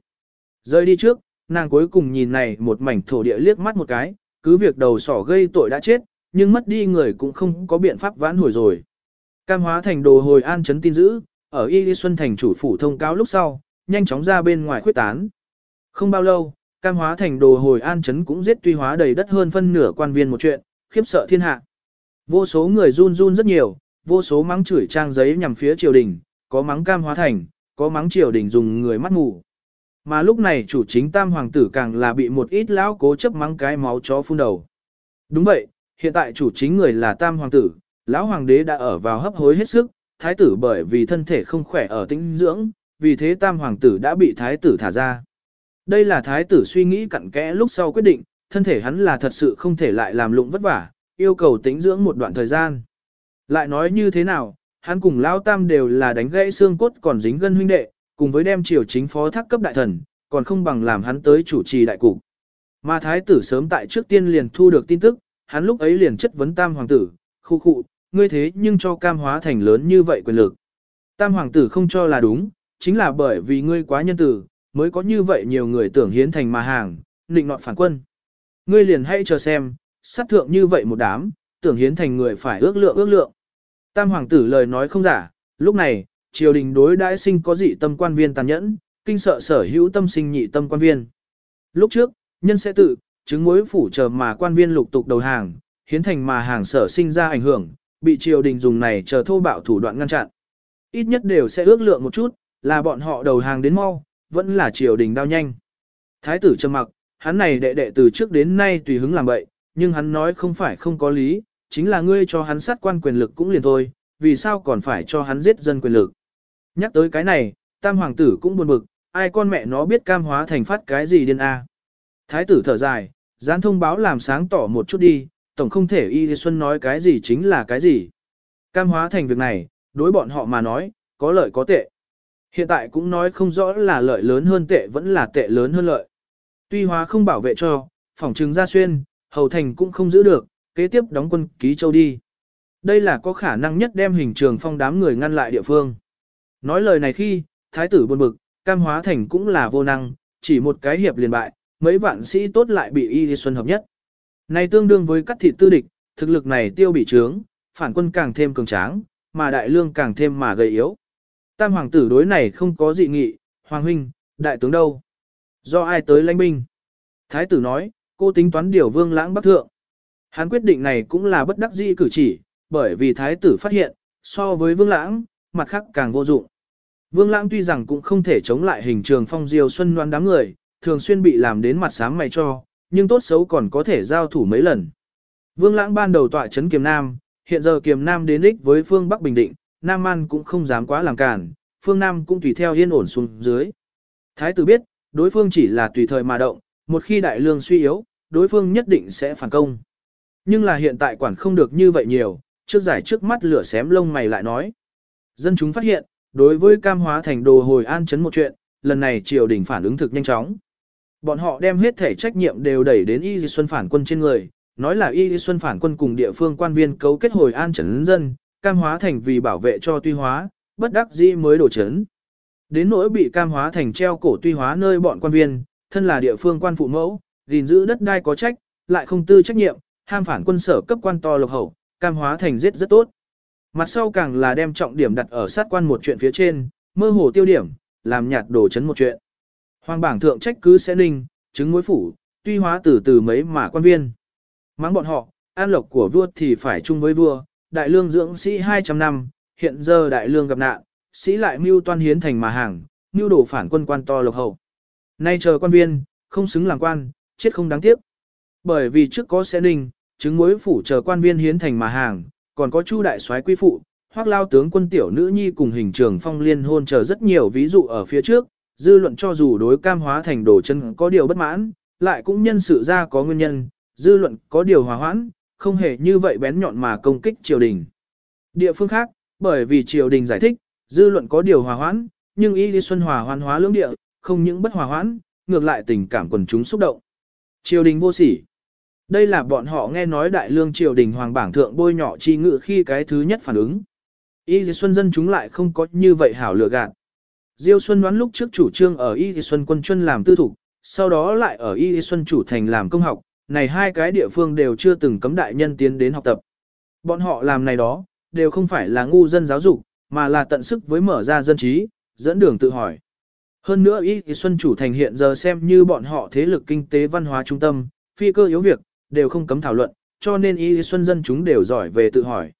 Rời đi trước, nàng cuối cùng nhìn này một mảnh thổ địa liếc mắt một cái, cứ việc đầu sỏ gây tội đã chết, nhưng mất đi người cũng không có biện pháp vãn hồi rồi. Cam hóa thành đồ hồi an chấn tin giữ, ở Y Xuân thành chủ phủ thông cáo lúc sau, nhanh chóng ra bên ngoài khuyết tán. Không bao lâu, cam hóa thành đồ hồi an chấn cũng giết tuy hóa đầy đất hơn phân nửa quan viên một chuyện, khiếp sợ thiên hạ. Vô số người run run rất nhiều, vô số mắng chửi trang giấy nhằm phía triều đình, có mắng cam hóa thành, có mắng triều đình dùng người mắt mù. Mà lúc này chủ chính tam hoàng tử càng là bị một ít lão cố chấp mắng cái máu chó phun đầu. Đúng vậy, hiện tại chủ chính người là tam hoàng tử, lão hoàng đế đã ở vào hấp hối hết sức, thái tử bởi vì thân thể không khỏe ở tĩnh dưỡng, vì thế tam hoàng tử đã bị thái tử thả ra. Đây là thái tử suy nghĩ cặn kẽ lúc sau quyết định, thân thể hắn là thật sự không thể lại làm lụng vất vả, yêu cầu tĩnh dưỡng một đoạn thời gian. Lại nói như thế nào, hắn cùng Lão Tam đều là đánh gãy xương cốt còn dính gân huynh đệ, cùng với đem triều chính phó thác cấp đại thần, còn không bằng làm hắn tới chủ trì đại cục. Mà thái tử sớm tại trước tiên liền thu được tin tức, hắn lúc ấy liền chất vấn Tam hoàng tử, khu khu, ngươi thế nhưng cho cam hóa thành lớn như vậy quyền lực. Tam hoàng tử không cho là đúng, chính là bởi vì ngươi quá nhân tử, mới có như vậy nhiều người tưởng hiến thành mà hàng, định nọt phản quân. Ngươi liền hãy chờ xem, sát thượng như vậy một đám, tưởng hiến thành người phải ước lượng ước lượng. Tam hoàng tử lời nói không giả, lúc này, triều đình đối đãi sinh có dị tâm quan viên tàn nhẫn, kinh sợ sở hữu tâm sinh nhị tâm quan viên. Lúc trước, nhân sẽ tự, chứng mối phủ chờ mà quan viên lục tục đầu hàng, hiến thành mà hàng sở sinh ra ảnh hưởng, bị triều đình dùng này chờ thô bạo thủ đoạn ngăn chặn. Ít nhất đều sẽ ước lượng một chút, là bọn họ đầu hàng đến mau, vẫn là triều đình đao nhanh. Thái tử trầm mặc, hắn này đệ đệ từ trước đến nay tùy hứng làm vậy nhưng hắn nói không phải không có lý, chính là ngươi cho hắn sát quan quyền lực cũng liền thôi, vì sao còn phải cho hắn giết dân quyền lực. Nhắc tới cái này, tam hoàng tử cũng buồn bực, ai con mẹ nó biết cam hóa thành phát cái gì điên a. Thái tử thở dài, gián thông báo làm sáng tỏ một chút đi, tổng không thể y xuân nói cái gì chính là cái gì. Cam hóa thành việc này, đối bọn họ mà nói, có lợi có tệ. Hiện tại cũng nói không rõ là lợi lớn hơn tệ vẫn là tệ lớn hơn lợi. Tuy hóa không bảo vệ cho, phỏng trừng ra xuyên, hầu thành cũng không giữ được, kế tiếp đóng quân ký châu đi. Đây là có khả năng nhất đem hình trường phong đám người ngăn lại địa phương. Nói lời này khi, thái tử buồn bực, cam hóa thành cũng là vô năng, chỉ một cái hiệp liền bại, mấy vạn sĩ tốt lại bị y xuân hợp nhất. Này tương đương với cắt thịt tư địch, thực lực này tiêu bị trướng, phản quân càng thêm cường tráng, mà đại lương càng thêm mà gầy yếu. Tam hoàng tử đối này không có dị nghị, hoàng huynh, đại tướng đâu? Do ai tới lãnh binh? Thái tử nói, cô tính toán điều vương lãng bắc thượng. Hắn quyết định này cũng là bất đắc dĩ cử chỉ, bởi vì thái tử phát hiện, so với vương lãng, mặt khác càng vô dụng. Vương lãng tuy rằng cũng không thể chống lại hình trường phong diều xuân loan đám người, thường xuyên bị làm đến mặt sáng mày cho, nhưng tốt xấu còn có thể giao thủ mấy lần. Vương lãng ban đầu tọa chấn kiềm nam, hiện giờ kiềm nam đến ích với phương Bắc Bình Định, Nam An cũng không dám quá làm cản, phương Nam cũng tùy theo yên ổn xuống dưới. Thái tử biết, đối phương chỉ là tùy thời mà động, một khi đại lương suy yếu, đối phương nhất định sẽ phản công. Nhưng là hiện tại quản không được như vậy nhiều, trước giải trước mắt lửa xém lông mày lại nói. Dân chúng phát hiện, đối với cam hóa thành đồ hồi an chấn một chuyện, lần này triều đình phản ứng thực nhanh chóng. Bọn họ đem hết thể trách nhiệm đều đẩy đến Y Di Xuân phản quân trên người, nói là Y Di Xuân phản quân cùng địa phương quan viên cấu kết hồi an chấn dân, cam hóa thành vì bảo vệ cho tuy hóa, bất đắc dĩ mới đổ chấn. Đến nỗi bị cam hóa thành treo cổ tuy hóa nơi bọn quan viên, thân là địa phương quan phụ mẫu, gìn giữ đất đai có trách, lại không tư trách nhiệm, ham phản quân sở cấp quan to lộc hậu, cam hóa thành giết rất tốt. Mặt sau càng là đem trọng điểm đặt ở sát quan một chuyện phía trên, mơ hồ tiêu điểm, làm nhạt đổ chấn một chuyện. Hoàng bảng thượng trách cứ sẽ ninh, chứng mối phủ, tuy hóa từ từ mấy mà quan viên. Mắng bọn họ, an lộc của vua thì phải chung với vua, đại lương dưỡng sĩ 200 năm, hiện giờ đại lương gặp nạn, sĩ lại mưu toan hiến thành mà hàng, mưu đổ phản quân quan to lộc hậu. Nay chờ quan viên, không xứng làm quan, chết không đáng tiếc. Bởi vì trước có sẽ ninh, chứng mối phủ chờ quan viên hiến thành mà hàng, còn có chu đại soái quý phụ, hoặc lao tướng quân tiểu nữ nhi cùng hình trường phong liên hôn chờ rất nhiều ví dụ ở phía trước, dư luận cho dù đối cam hóa thành đồ chân có điều bất mãn, lại cũng nhân sự ra có nguyên nhân, dư luận có điều hòa hoãn, không hề như vậy bén nhọn mà công kích triều đình. Địa phương khác, bởi vì triều đình giải thích, dư luận có điều hòa hoãn, nhưng y lý xuân hòa hoan hóa lưỡng địa, không những bất hòa hoãn, ngược lại tình cảm quần chúng xúc động. Triều đình vô sỉ. Đây là bọn họ nghe nói đại lương triều đình hoàng bảng thượng bôi nhỏ chi ngự khi cái thứ nhất phản ứng. Y lý xuân dân chúng lại không có như vậy hảo lựa gạt. Diêu Xuân đoán lúc trước chủ trương ở Y Xuân quân chuyên làm tư thủ, sau đó lại ở Y Xuân chủ thành làm công học, này hai cái địa phương đều chưa từng cấm đại nhân tiến đến học tập. Bọn họ làm này đó, đều không phải là ngu dân giáo dục, mà là tận sức với mở ra dân trí, dẫn đường tự hỏi. Hơn nữa Y Xuân chủ thành hiện giờ xem như bọn họ thế lực kinh tế văn hóa trung tâm, phi cơ yếu việc, đều không cấm thảo luận, cho nên Y Xuân dân chúng đều giỏi về tự hỏi.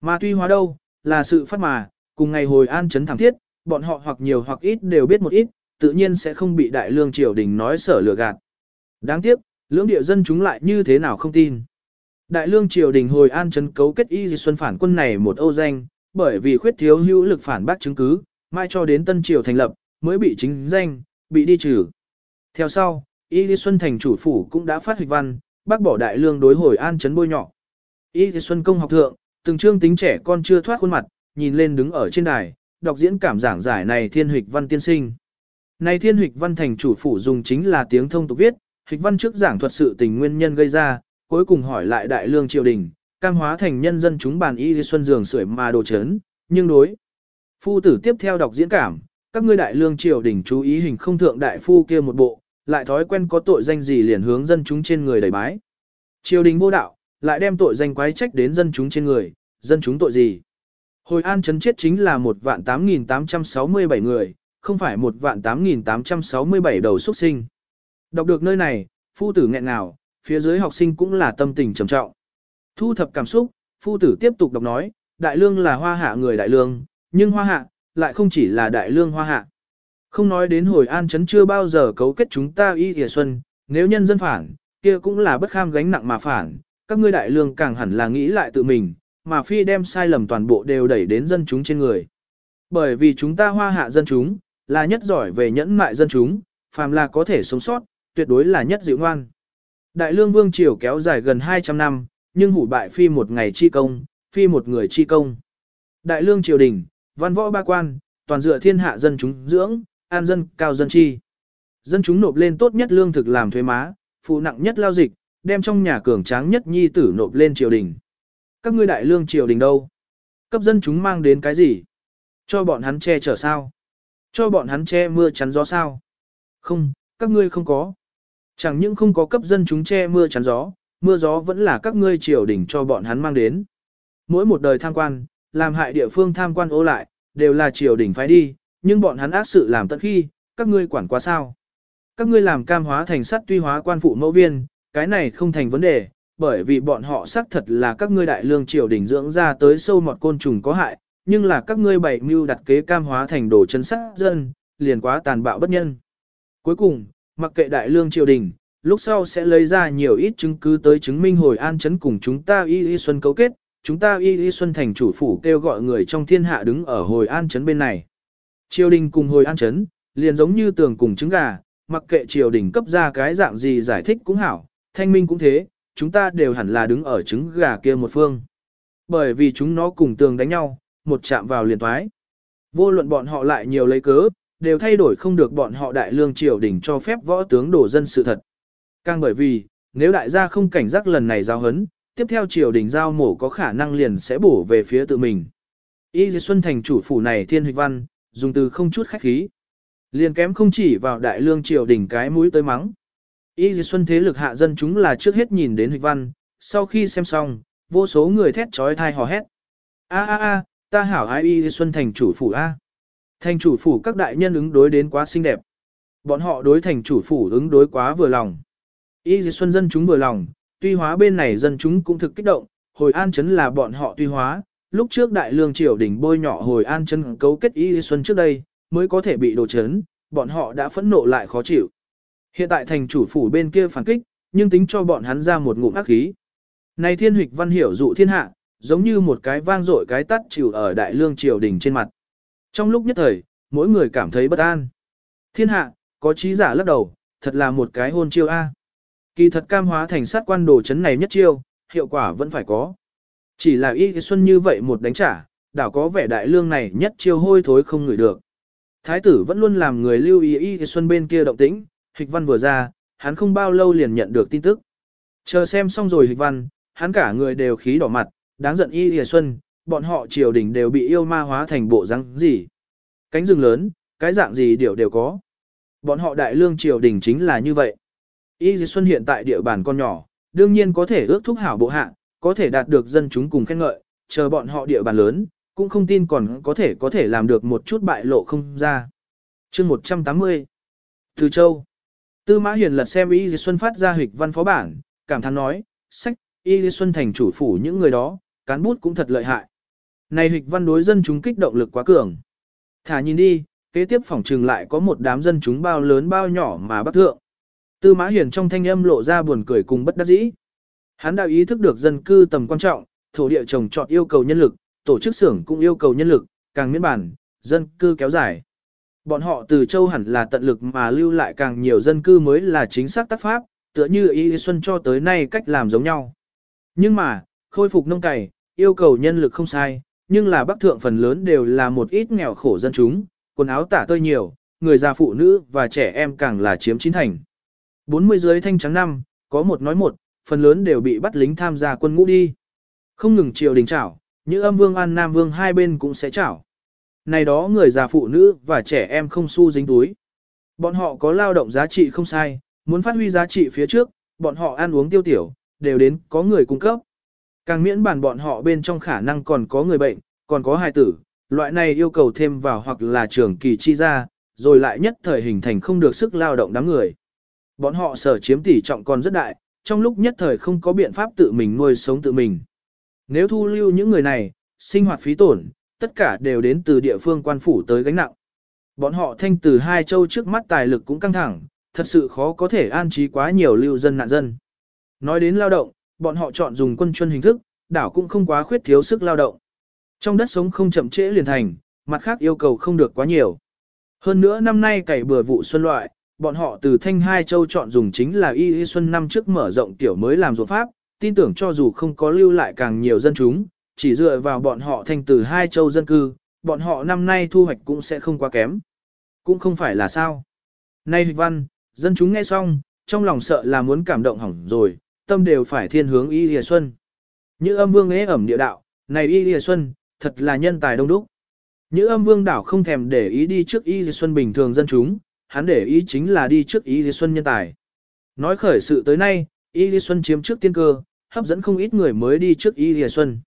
Mà tuy hóa đâu, là sự phát mà, cùng ngày hồi an chấn thẳng thiết, bọn họ hoặc nhiều hoặc ít đều biết một ít, tự nhiên sẽ không bị đại lương triều đình nói sở lừa gạt. Đáng tiếc, lưỡng địa dân chúng lại như thế nào không tin. Đại lương triều đình hồi an chấn cấu kết y di xuân phản quân này một ô danh, bởi vì khuyết thiếu hữu lực phản bác chứng cứ, mai cho đến tân triều thành lập, mới bị chính danh, bị đi trừ. Theo sau, y di xuân thành chủ phủ cũng đã phát hịch văn, bác bỏ đại lương đối hồi an chấn bôi nhọ Y di xuân công học thượng, từng trương tính trẻ con chưa thoát khuôn mặt, nhìn lên đứng ở trên đài, đọc diễn cảm giảng giải này thiên hịch văn tiên sinh. Này thiên hịch văn thành chủ phủ dùng chính là tiếng thông tục viết, hịch văn trước giảng thuật sự tình nguyên nhân gây ra, cuối cùng hỏi lại đại lương triều đình, cam hóa thành nhân dân chúng bàn y xuân giường sưởi mà đồ chấn, nhưng đối. Phu tử tiếp theo đọc diễn cảm, các ngươi đại lương triều đình chú ý hình không thượng đại phu kia một bộ, lại thói quen có tội danh gì liền hướng dân chúng trên người đẩy bái. Triều đình vô đạo, lại đem tội danh quái trách đến dân chúng trên người, dân chúng tội gì? Hồi an chấn chết chính là một vạn 8.867 người, không phải một vạn 8.867 đầu xuất sinh. Đọc được nơi này, phu tử nghẹn ngào, phía dưới học sinh cũng là tâm tình trầm trọng. Thu thập cảm xúc, phu tử tiếp tục đọc nói, đại lương là hoa hạ người đại lương, nhưng hoa hạ, lại không chỉ là đại lương hoa hạ. Không nói đến hồi an chấn chưa bao giờ cấu kết chúng ta y hìa xuân, nếu nhân dân phản, kia cũng là bất kham gánh nặng mà phản, các ngươi đại lương càng hẳn là nghĩ lại tự mình, mà phi đem sai lầm toàn bộ đều đẩy đến dân chúng trên người. Bởi vì chúng ta hoa hạ dân chúng, là nhất giỏi về nhẫn mại dân chúng, phàm là có thể sống sót, tuyệt đối là nhất dịu ngoan. Đại lương vương triều kéo dài gần 200 năm, nhưng hủ bại phi một ngày chi công, phi một người chi công. Đại lương triều đình, văn võ ba quan, toàn dựa thiên hạ dân chúng dưỡng, an dân cao dân chi. Dân chúng nộp lên tốt nhất lương thực làm thuế má, phụ nặng nhất lao dịch, đem trong nhà cường tráng nhất nhi tử nộp lên triều đình. Các ngươi đại lương triều đình đâu? Cấp dân chúng mang đến cái gì? Cho bọn hắn che chở sao? Cho bọn hắn che mưa chắn gió sao? Không, các ngươi không có. Chẳng những không có cấp dân chúng che mưa chắn gió, mưa gió vẫn là các ngươi triều đình cho bọn hắn mang đến. Mỗi một đời tham quan, làm hại địa phương tham quan ô lại, đều là triều đình phái đi, nhưng bọn hắn ác sự làm tận khi, các ngươi quản quá sao. Các ngươi làm cam hóa thành sắt tuy hóa quan phụ mẫu viên, cái này không thành vấn đề, bởi vì bọn họ xác thật là các ngươi đại lương triều đình dưỡng ra tới sâu mọt côn trùng có hại, nhưng là các ngươi bảy mưu đặt kế cam hóa thành đồ chân sắt, dân, liền quá tàn bạo bất nhân. Cuối cùng, mặc kệ đại lương triều đình, lúc sau sẽ lấy ra nhiều ít chứng cứ tới chứng minh hồi an chấn cùng chúng ta y y xuân cấu kết, chúng ta y y xuân thành chủ phủ kêu gọi người trong thiên hạ đứng ở hồi an chấn bên này. Triều đình cùng hồi an chấn, liền giống như tường cùng trứng gà, mặc kệ triều đình cấp ra cái dạng gì giải thích cũng hảo, thanh minh cũng thế, chúng ta đều hẳn là đứng ở trứng gà kia một phương. Bởi vì chúng nó cùng tường đánh nhau, một chạm vào liền thoái. Vô luận bọn họ lại nhiều lấy cớ, đều thay đổi không được bọn họ đại lương triều đình cho phép võ tướng đổ dân sự thật. Càng bởi vì, nếu đại gia không cảnh giác lần này giao hấn, tiếp theo triều đình giao mổ có khả năng liền sẽ bổ về phía tự mình. Y Xuân Thành chủ phủ này thiên huyệt văn, dùng từ không chút khách khí. Liền kém không chỉ vào đại lương triều đình cái mũi tới mắng. Y Xuân thế lực hạ dân chúng là trước hết nhìn đến huyệt văn, sau khi xem xong, vô số người thét trói thai hò hét. A a a, ta hảo ai Y Xuân thành chủ phủ A. Thành chủ phủ các đại nhân ứng đối đến quá xinh đẹp. Bọn họ đối thành chủ phủ ứng đối quá vừa lòng. Y Xuân dân chúng vừa lòng, tuy hóa bên này dân chúng cũng thực kích động, hồi an chấn là bọn họ tuy hóa, lúc trước đại lương triều đỉnh bôi nhỏ hồi an chấn cấu kết Y Xuân trước đây, mới có thể bị đồ chấn, bọn họ đã phẫn nộ lại khó chịu. Hiện tại thành chủ phủ bên kia phản kích, nhưng tính cho bọn hắn ra một ngụm ác khí. Này thiên hịch văn hiểu dụ thiên hạ, giống như một cái vang dội cái tắt chịu ở đại lương triều đình trên mặt. Trong lúc nhất thời, mỗi người cảm thấy bất an. Thiên hạ, có trí giả lắc đầu, thật là một cái hôn chiêu A. Kỳ thật cam hóa thành sát quan đồ chấn này nhất chiêu, hiệu quả vẫn phải có. Chỉ là y xuân như vậy một đánh trả, đảo có vẻ đại lương này nhất chiêu hôi thối không ngửi được. Thái tử vẫn luôn làm người lưu ý y xuân bên kia động tĩnh, hịch văn vừa ra, hắn không bao lâu liền nhận được tin tức. Chờ xem xong rồi hịch văn, hắn cả người đều khí đỏ mặt, đáng giận y y xuân, bọn họ triều đình đều bị yêu ma hóa thành bộ răng gì. Cánh rừng lớn, cái dạng gì đều đều có. Bọn họ đại lương triều đình chính là như vậy. Y Dì xuân hiện tại địa bàn con nhỏ, đương nhiên có thể ước thúc hảo bộ hạ, có thể đạt được dân chúng cùng khen ngợi, chờ bọn họ địa bàn lớn, cũng không tin còn có thể có thể làm được một chút bại lộ không ra. chương 180 Từ Châu Tư Mã Hiền lật xem Y Di Xuân phát ra hịch văn phó bản, cảm thán nói, sách, Y Di Xuân thành chủ phủ những người đó, cán bút cũng thật lợi hại. Này hịch văn đối dân chúng kích động lực quá cường. Thả nhìn đi, kế tiếp phòng trừng lại có một đám dân chúng bao lớn bao nhỏ mà bắt thượng. Tư Mã Hiền trong thanh âm lộ ra buồn cười cùng bất đắc dĩ. Hắn đã ý thức được dân cư tầm quan trọng, thổ địa trồng trọt yêu cầu nhân lực, tổ chức xưởng cũng yêu cầu nhân lực, càng miễn bản, dân cư kéo dài. Bọn họ từ châu hẳn là tận lực mà lưu lại càng nhiều dân cư mới là chính xác tác pháp, tựa như Y Xuân cho tới nay cách làm giống nhau. Nhưng mà, khôi phục nông cày, yêu cầu nhân lực không sai, nhưng là bắc thượng phần lớn đều là một ít nghèo khổ dân chúng, quần áo tả tơi nhiều, người già phụ nữ và trẻ em càng là chiếm chín thành. 40 dưới thanh trắng năm, có một nói một, phần lớn đều bị bắt lính tham gia quân ngũ đi. Không ngừng triều đình chảo, như âm vương an nam vương hai bên cũng sẽ chảo. Này đó người già phụ nữ và trẻ em không xu dính túi. Bọn họ có lao động giá trị không sai, muốn phát huy giá trị phía trước, bọn họ ăn uống tiêu tiểu, đều đến có người cung cấp. Càng miễn bản bọn họ bên trong khả năng còn có người bệnh, còn có hài tử, loại này yêu cầu thêm vào hoặc là trường kỳ chi ra, rồi lại nhất thời hình thành không được sức lao động đáng người. Bọn họ sở chiếm tỷ trọng còn rất đại, trong lúc nhất thời không có biện pháp tự mình nuôi sống tự mình. Nếu thu lưu những người này, sinh hoạt phí tổn, tất cả đều đến từ địa phương quan phủ tới gánh nặng. Bọn họ thanh từ hai châu trước mắt tài lực cũng căng thẳng, thật sự khó có thể an trí quá nhiều lưu dân nạn dân. Nói đến lao động, bọn họ chọn dùng quân chuân hình thức, đảo cũng không quá khuyết thiếu sức lao động. Trong đất sống không chậm trễ liền thành, mặt khác yêu cầu không được quá nhiều. Hơn nữa năm nay cày bừa vụ xuân loại, bọn họ từ thanh hai châu chọn dùng chính là y y xuân năm trước mở rộng tiểu mới làm ruộng pháp, tin tưởng cho dù không có lưu lại càng nhiều dân chúng, chỉ dựa vào bọn họ thành từ hai châu dân cư, bọn họ năm nay thu hoạch cũng sẽ không quá kém. Cũng không phải là sao. Nay văn, dân chúng nghe xong, trong lòng sợ là muốn cảm động hỏng rồi, tâm đều phải thiên hướng y lìa xuân. Như âm vương ế ẩm địa đạo, này y lìa xuân, thật là nhân tài đông đúc. Như âm vương đảo không thèm để ý đi trước y lìa xuân bình thường dân chúng, hắn để ý chính là đi trước y lìa xuân nhân tài. Nói khởi sự tới nay, y lìa xuân chiếm trước tiên cơ, hấp dẫn không ít người mới đi trước y lìa xuân.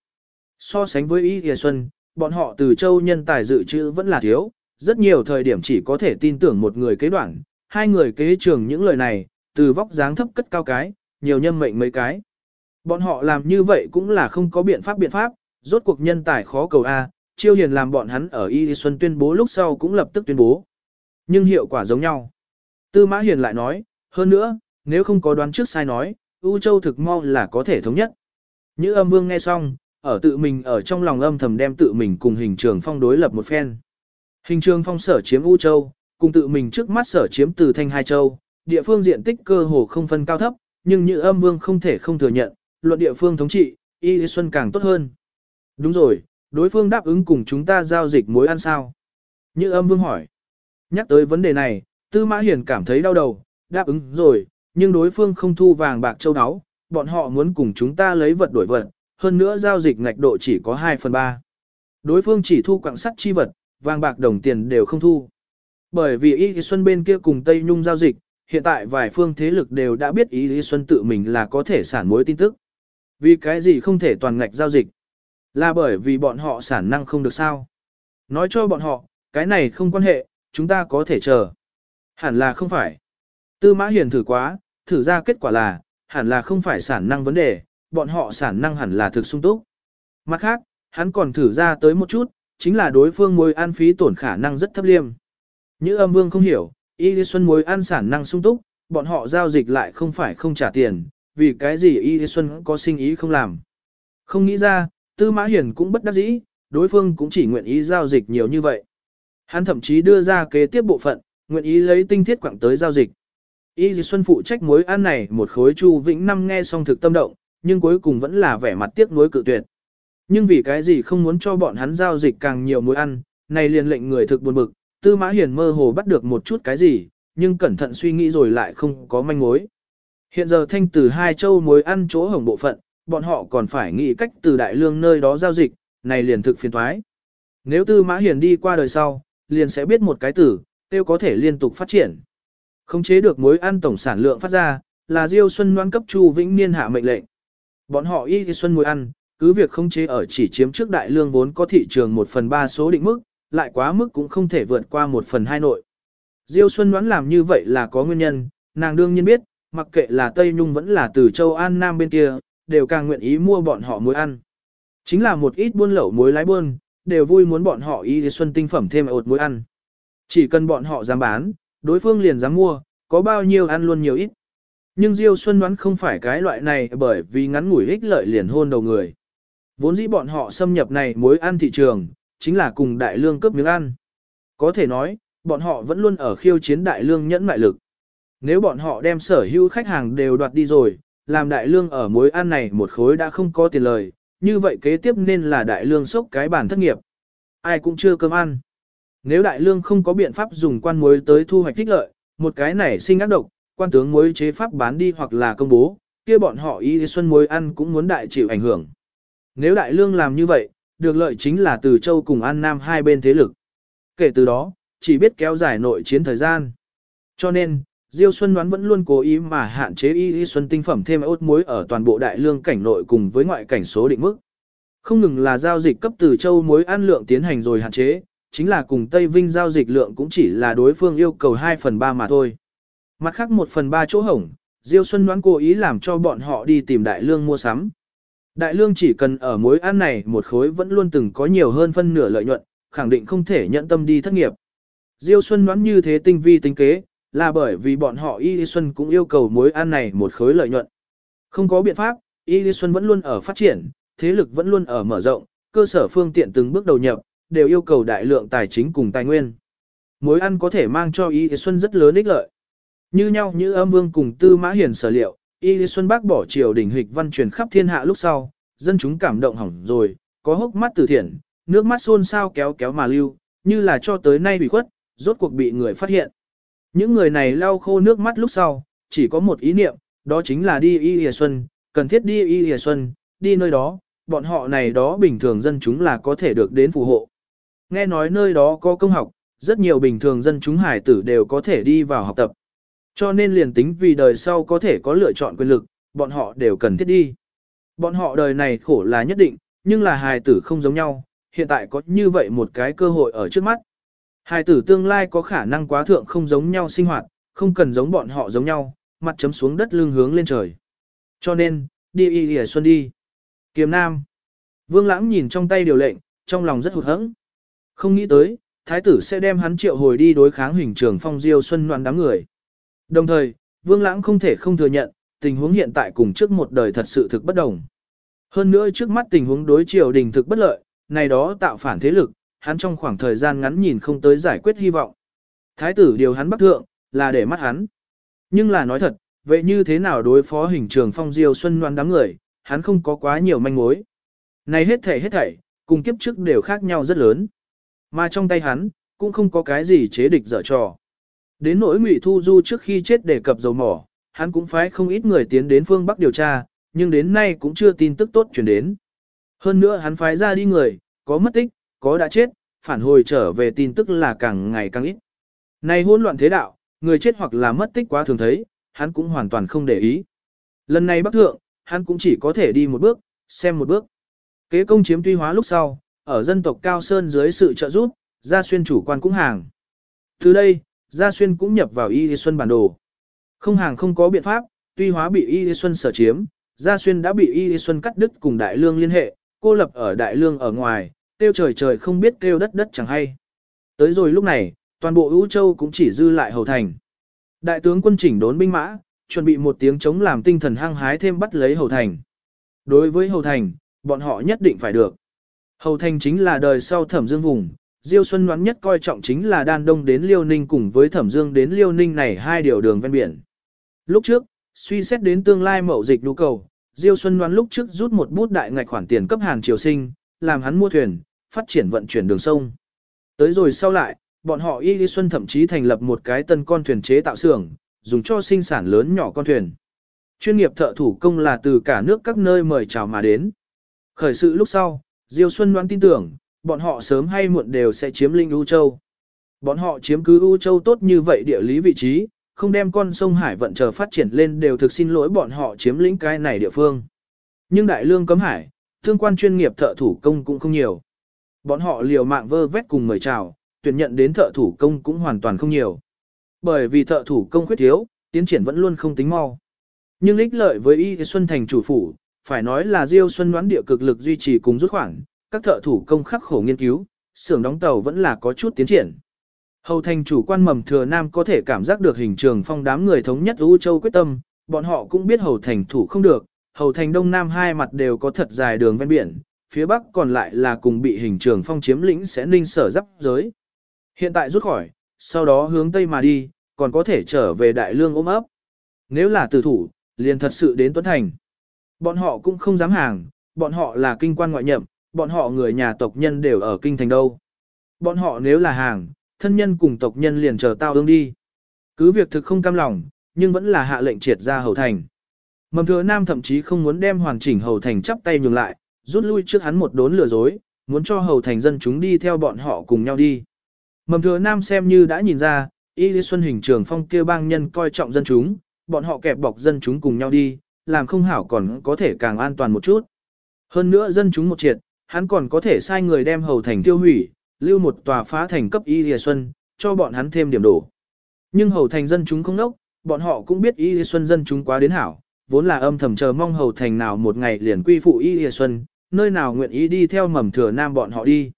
So sánh với y lìa xuân, bọn họ từ châu nhân tài dự trữ vẫn là thiếu, rất nhiều thời điểm chỉ có thể tin tưởng một người kế đoạn, hai người kế trường những lời này, từ vóc dáng thấp cất cao cái, nhiều nhân mệnh mấy cái. Bọn họ làm như vậy cũng là không có biện pháp biện pháp, rốt cuộc nhân tài khó cầu A, chiêu hiền làm bọn hắn ở Y Xuân tuyên bố lúc sau cũng lập tức tuyên bố. Nhưng hiệu quả giống nhau. Tư Mã Hiền lại nói, hơn nữa, nếu không có đoán trước sai nói, U Châu thực mau là có thể thống nhất. Như âm vương nghe xong, ở tự mình ở trong lòng âm thầm đem tự mình cùng hình trường phong đối lập một phen. Hình trường phong sở chiếm U Châu, cùng tự mình trước mắt sở chiếm từ Thanh Hai Châu, địa phương diện tích cơ hồ không phân cao thấp, nhưng như âm vương không thể không thừa nhận, luận địa phương thống trị, Y Xuân càng tốt hơn. Đúng rồi, đối phương đáp ứng cùng chúng ta giao dịch mối ăn sao? Như âm vương hỏi. Nhắc tới vấn đề này, Tư Mã hiển cảm thấy đau đầu, đáp ứng rồi, nhưng đối phương không thu vàng bạc châu áo, bọn họ muốn cùng chúng ta lấy vật đổi vật, hơn nữa giao dịch ngạch độ chỉ có 2 phần 3. Đối phương chỉ thu quặng sắt chi vật, vàng bạc đồng tiền đều không thu. Bởi vì Y Xuân bên kia cùng Tây Nhung giao dịch, hiện tại vài phương thế lực đều đã biết ý Lý Xuân tự mình là có thể sản mối tin tức. Vì cái gì không thể toàn ngạch giao dịch? Là bởi vì bọn họ sản năng không được sao? Nói cho bọn họ, cái này không quan hệ, chúng ta có thể chờ. Hẳn là không phải. Tư mã hiền thử quá, thử ra kết quả là, hẳn là không phải sản năng vấn đề, bọn họ sản năng hẳn là thực sung túc. Mặt khác, hắn còn thử ra tới một chút, chính là đối phương môi an phí tổn khả năng rất thấp liêm. Như âm vương không hiểu, Y Lý Xuân muối ăn sản năng sung túc, bọn họ giao dịch lại không phải không trả tiền, vì cái gì Y Lý Xuân có sinh ý không làm. Không nghĩ ra, Tư Mã Hiền cũng bất đắc dĩ, đối phương cũng chỉ nguyện ý giao dịch nhiều như vậy. Hắn thậm chí đưa ra kế tiếp bộ phận, nguyện ý lấy tinh thiết quảng tới giao dịch. Y Lý Xuân phụ trách muối ăn này một khối Chu Vĩnh Năm nghe xong thực tâm động, nhưng cuối cùng vẫn là vẻ mặt tiếc nuối cự tuyệt. Nhưng vì cái gì không muốn cho bọn hắn giao dịch càng nhiều muối ăn, này liền lệnh người thực buồn bực, Tư Mã Hiền mơ hồ bắt được một chút cái gì, nhưng cẩn thận suy nghĩ rồi lại không có manh mối. Hiện giờ thanh từ hai châu mối ăn chỗ hồng bộ phận, bọn họ còn phải nghĩ cách từ đại lương nơi đó giao dịch, này liền thực phiền thoái. Nếu Tư Mã Hiền đi qua đời sau, liền sẽ biết một cái tử, tiêu có thể liên tục phát triển. Không chế được mối ăn tổng sản lượng phát ra, là Diêu Xuân Loan cấp Chu Vĩnh Niên hạ mệnh lệnh. Bọn họ y xuân mối ăn, cứ việc không chế ở chỉ chiếm trước đại lương vốn có thị trường 1 phần 3 số định mức, lại quá mức cũng không thể vượt qua một phần hai nội. Diêu Xuân đoán làm như vậy là có nguyên nhân, nàng đương nhiên biết, mặc kệ là Tây Nhung vẫn là từ châu An Nam bên kia, đều càng nguyện ý mua bọn họ muối ăn. Chính là một ít buôn lậu muối lái buôn, đều vui muốn bọn họ y xuân tinh phẩm thêm ột muối ăn. Chỉ cần bọn họ dám bán, đối phương liền dám mua, có bao nhiêu ăn luôn nhiều ít. Nhưng Diêu Xuân đoán không phải cái loại này bởi vì ngắn ngủi ích lợi liền hôn đầu người. Vốn dĩ bọn họ xâm nhập này muối ăn thị trường, chính là cùng đại lương cướp miếng ăn. Có thể nói, bọn họ vẫn luôn ở khiêu chiến đại lương nhẫn mại lực. Nếu bọn họ đem sở hữu khách hàng đều đoạt đi rồi, làm đại lương ở mối ăn này một khối đã không có tiền lời, như vậy kế tiếp nên là đại lương sốc cái bản thất nghiệp. Ai cũng chưa cơm ăn. Nếu đại lương không có biện pháp dùng quan muối tới thu hoạch thích lợi, một cái này sinh ác độc, quan tướng muối chế pháp bán đi hoặc là công bố, kia bọn họ y xuân muối ăn cũng muốn đại chịu ảnh hưởng. Nếu đại lương làm như vậy, được lợi chính là từ châu cùng An Nam hai bên thế lực. Kể từ đó, chỉ biết kéo dài nội chiến thời gian. Cho nên, Diêu Xuân đoán vẫn luôn cố ý mà hạn chế y y xuân tinh phẩm thêm ốt muối ở toàn bộ đại lương cảnh nội cùng với ngoại cảnh số định mức. Không ngừng là giao dịch cấp từ châu muối ăn lượng tiến hành rồi hạn chế, chính là cùng Tây Vinh giao dịch lượng cũng chỉ là đối phương yêu cầu 2 phần 3 mà thôi. Mặt khác 1 phần 3 chỗ hổng, Diêu Xuân đoán cố ý làm cho bọn họ đi tìm đại lương mua sắm. Đại lương chỉ cần ở mối ăn này một khối vẫn luôn từng có nhiều hơn phân nửa lợi nhuận, khẳng định không thể nhận tâm đi thất nghiệp. Diêu Xuân đoán như thế tinh vi tính kế, là bởi vì bọn họ Y Xuân cũng yêu cầu mối ăn này một khối lợi nhuận. Không có biện pháp, Y Xuân vẫn luôn ở phát triển, thế lực vẫn luôn ở mở rộng, cơ sở phương tiện từng bước đầu nhập, đều yêu cầu đại lượng tài chính cùng tài nguyên. Mối ăn có thể mang cho Y Xuân rất lớn ích lợi. Như nhau như âm vương cùng tư mã hiền sở liệu, Y Xuân bác bỏ triều đình hịch văn truyền khắp thiên hạ lúc sau, dân chúng cảm động hỏng rồi, có hốc mắt từ thiện, nước mắt xôn xao kéo kéo mà lưu, như là cho tới nay bị khuất, rốt cuộc bị người phát hiện. Những người này lau khô nước mắt lúc sau, chỉ có một ý niệm, đó chính là đi Y Y Xuân, cần thiết đi Y Y Xuân, đi nơi đó, bọn họ này đó bình thường dân chúng là có thể được đến phù hộ. Nghe nói nơi đó có công học, rất nhiều bình thường dân chúng hải tử đều có thể đi vào học tập. Cho nên liền tính vì đời sau có thể có lựa chọn quyền lực, bọn họ đều cần thiết đi. Bọn họ đời này khổ là nhất định, nhưng là hài tử không giống nhau, hiện tại có như vậy một cái cơ hội ở trước mắt. Hài tử tương lai có khả năng quá thượng không giống nhau sinh hoạt, không cần giống bọn họ giống nhau, mặt chấm xuống đất lưng hướng lên trời. Cho nên, đi y y xuân đi. Kiếm Nam. Vương Lãng nhìn trong tay điều lệnh, trong lòng rất hụt hẫng. Không nghĩ tới, thái tử sẽ đem hắn triệu hồi đi đối kháng hình trường phong diêu xuân loạn đám người. Đồng thời, Vương Lãng không thể không thừa nhận, tình huống hiện tại cùng trước một đời thật sự thực bất đồng. Hơn nữa trước mắt tình huống đối triều đình thực bất lợi, này đó tạo phản thế lực, hắn trong khoảng thời gian ngắn nhìn không tới giải quyết hy vọng. Thái tử điều hắn bắt thượng, là để mắt hắn. Nhưng là nói thật, vậy như thế nào đối phó hình trường phong diêu xuân loan đám người, hắn không có quá nhiều manh mối. Này hết thảy hết thảy, cùng kiếp trước đều khác nhau rất lớn. Mà trong tay hắn, cũng không có cái gì chế địch dở trò. Đến nỗi Ngụy Thu Du trước khi chết đề cập dầu mỏ, hắn cũng phái không ít người tiến đến phương Bắc điều tra, nhưng đến nay cũng chưa tin tức tốt chuyển đến. Hơn nữa hắn phái ra đi người, có mất tích, có đã chết, phản hồi trở về tin tức là càng ngày càng ít. Này hỗn loạn thế đạo, người chết hoặc là mất tích quá thường thấy, hắn cũng hoàn toàn không để ý. Lần này Bắc Thượng, hắn cũng chỉ có thể đi một bước, xem một bước. Kế công chiếm tuy hóa lúc sau, ở dân tộc Cao Sơn dưới sự trợ giúp, gia xuyên chủ quan cũng hàng. Từ đây, gia xuyên cũng nhập vào Y Xuân bản đồ. Không hàng không có biện pháp, tuy hóa bị Y Xuân sở chiếm, gia xuyên đã bị Y Xuân cắt đứt cùng Đại Lương liên hệ, cô lập ở Đại Lương ở ngoài, kêu trời trời không biết kêu đất đất chẳng hay. Tới rồi lúc này, toàn bộ ưu châu cũng chỉ dư lại hầu thành. Đại tướng quân chỉnh đốn binh mã, chuẩn bị một tiếng chống làm tinh thần hăng hái thêm bắt lấy hầu thành. Đối với hầu thành, bọn họ nhất định phải được. Hầu thành chính là đời sau thẩm dương vùng, Diêu Xuân đoán nhất coi trọng chính là đan đông đến Liêu Ninh cùng với thẩm dương đến Liêu Ninh này hai điều đường ven biển. Lúc trước, suy xét đến tương lai mậu dịch nhu cầu, Diêu Xuân đoán lúc trước rút một bút đại ngạch khoản tiền cấp hàng triều sinh, làm hắn mua thuyền, phát triển vận chuyển đường sông. Tới rồi sau lại, bọn họ Y Lý Xuân thậm chí thành lập một cái tân con thuyền chế tạo xưởng, dùng cho sinh sản lớn nhỏ con thuyền. Chuyên nghiệp thợ thủ công là từ cả nước các nơi mời chào mà đến. Khởi sự lúc sau, Diêu Xuân đoán tin tưởng, bọn họ sớm hay muộn đều sẽ chiếm linh U Châu. Bọn họ chiếm cứ U Châu tốt như vậy địa lý vị trí, không đem con sông Hải vận chờ phát triển lên đều thực xin lỗi bọn họ chiếm lĩnh cái này địa phương. Nhưng đại lương cấm hải, thương quan chuyên nghiệp thợ thủ công cũng không nhiều. Bọn họ liều mạng vơ vét cùng mời chào, tuyển nhận đến thợ thủ công cũng hoàn toàn không nhiều. Bởi vì thợ thủ công khuyết thiếu, tiến triển vẫn luôn không tính mau. Nhưng ích lợi với Y Xuân Thành chủ phủ, phải nói là Diêu Xuân đoán địa cực lực duy trì cùng rút khoảng các thợ thủ công khắc khổ nghiên cứu, xưởng đóng tàu vẫn là có chút tiến triển. Hầu thành chủ quan mầm thừa nam có thể cảm giác được hình trường phong đám người thống nhất U Châu quyết tâm, bọn họ cũng biết hầu thành thủ không được, hầu thành đông nam hai mặt đều có thật dài đường ven biển, phía bắc còn lại là cùng bị hình trường phong chiếm lĩnh sẽ ninh sở giáp giới. Hiện tại rút khỏi, sau đó hướng tây mà đi, còn có thể trở về đại lương ôm ấp. Nếu là tử thủ, liền thật sự đến Tuấn Thành. Bọn họ cũng không dám hàng, bọn họ là kinh quan ngoại nhậm, bọn họ người nhà tộc nhân đều ở kinh thành đâu. Bọn họ nếu là hàng, thân nhân cùng tộc nhân liền chờ tao ương đi. Cứ việc thực không cam lòng, nhưng vẫn là hạ lệnh triệt ra hầu thành. Mầm thừa nam thậm chí không muốn đem hoàn chỉnh hầu thành chắp tay nhường lại, rút lui trước hắn một đốn lừa dối, muốn cho hầu thành dân chúng đi theo bọn họ cùng nhau đi. Mầm thừa nam xem như đã nhìn ra, Y Lý Xuân hình trường phong kêu bang nhân coi trọng dân chúng, bọn họ kẹp bọc dân chúng cùng nhau đi, làm không hảo còn có thể càng an toàn một chút. Hơn nữa dân chúng một triệt, hắn còn có thể sai người đem hầu thành tiêu hủy, lưu một tòa phá thành cấp Y Lìa Xuân, cho bọn hắn thêm điểm đổ. Nhưng hầu thành dân chúng không nốc, bọn họ cũng biết Y Xuân dân chúng quá đến hảo, vốn là âm thầm chờ mong hầu thành nào một ngày liền quy phụ Y Xuân, nơi nào nguyện ý đi theo mầm thừa nam bọn họ đi.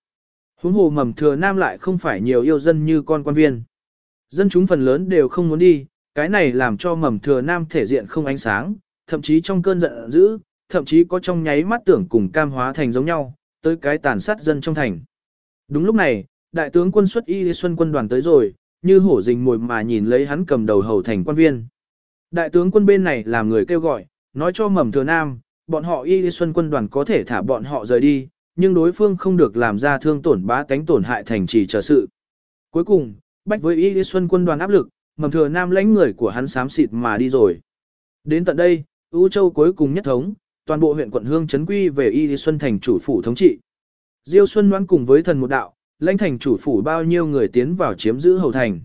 Huống hồ mầm thừa nam lại không phải nhiều yêu dân như con quan viên. Dân chúng phần lớn đều không muốn đi, cái này làm cho mầm thừa nam thể diện không ánh sáng, thậm chí trong cơn giận dữ, thậm chí có trong nháy mắt tưởng cùng cam hóa thành giống nhau, tới cái tàn sát dân trong thành. Đúng lúc này, đại tướng quân xuất y xuân quân đoàn tới rồi, như hổ rình mồi mà nhìn lấy hắn cầm đầu hầu thành quan viên. Đại tướng quân bên này làm người kêu gọi, nói cho mầm thừa nam, bọn họ y xuân quân đoàn có thể thả bọn họ rời đi, nhưng đối phương không được làm ra thương tổn bá tánh tổn hại thành trì chờ sự. Cuối cùng, bách với y xuân quân đoàn áp lực, mầm thừa nam lãnh người của hắn xám xịt mà đi rồi. Đến tận đây, ưu châu cuối cùng nhất thống, toàn bộ huyện quận hương chấn quy về y xuân thành chủ phủ thống trị. Diêu Xuân đoán cùng với thần một đạo, lãnh thành chủ phủ bao nhiêu người tiến vào chiếm giữ hầu thành.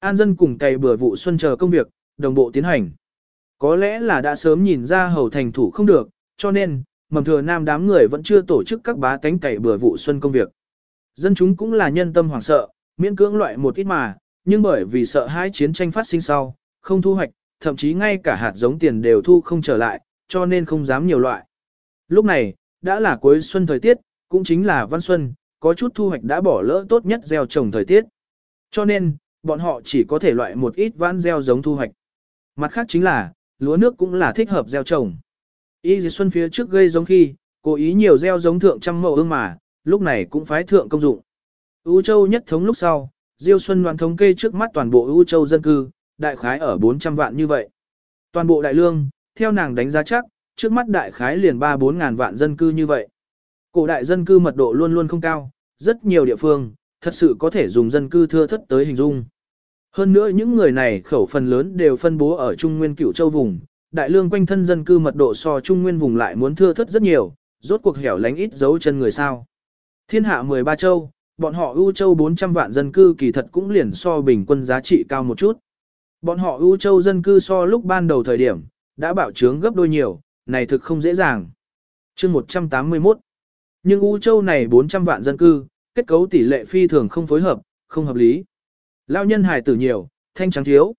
An dân cùng cày bừa vụ xuân chờ công việc, đồng bộ tiến hành. Có lẽ là đã sớm nhìn ra hầu thành thủ không được, cho nên, mầm thừa nam đám người vẫn chưa tổ chức các bá tánh cày bừa vụ xuân công việc. Dân chúng cũng là nhân tâm hoảng sợ, miễn cưỡng loại một ít mà, nhưng bởi vì sợ hai chiến tranh phát sinh sau, không thu hoạch, thậm chí ngay cả hạt giống tiền đều thu không trở lại, cho nên không dám nhiều loại. Lúc này, đã là cuối xuân thời tiết, cũng chính là văn xuân, có chút thu hoạch đã bỏ lỡ tốt nhất gieo trồng thời tiết. Cho nên, bọn họ chỉ có thể loại một ít vãn gieo giống thu hoạch. Mặt khác chính là, lúa nước cũng là thích hợp gieo trồng. Y dì xuân phía trước gây giống khi, cố ý nhiều gieo giống thượng trăm mẫu ương mà, lúc này cũng phái thượng công dụng. U Châu nhất thống lúc sau, Diêu Xuân đoàn thống kê trước mắt toàn bộ U Châu dân cư, đại khái ở 400 vạn như vậy. Toàn bộ đại lương, theo nàng đánh giá chắc, trước mắt đại khái liền 3-4 ngàn vạn dân cư như vậy. Cổ đại dân cư mật độ luôn luôn không cao, rất nhiều địa phương, thật sự có thể dùng dân cư thưa thất tới hình dung. Hơn nữa những người này khẩu phần lớn đều phân bố ở Trung Nguyên Cửu Châu vùng, đại lương quanh thân dân cư mật độ so Trung Nguyên vùng lại muốn thưa thất rất nhiều, rốt cuộc hẻo lánh ít dấu chân người sao. Thiên hạ 13 châu, bọn họ ưu châu 400 vạn dân cư kỳ thật cũng liền so bình quân giá trị cao một chút. Bọn họ ưu châu dân cư so lúc ban đầu thời điểm, đã bảo trướng gấp đôi nhiều, này thực không dễ dàng. chương 181 Nhưng U châu này 400 vạn dân cư, kết cấu tỷ lệ phi thường không phối hợp, không hợp lý. Lao nhân hài tử nhiều, thanh trắng thiếu.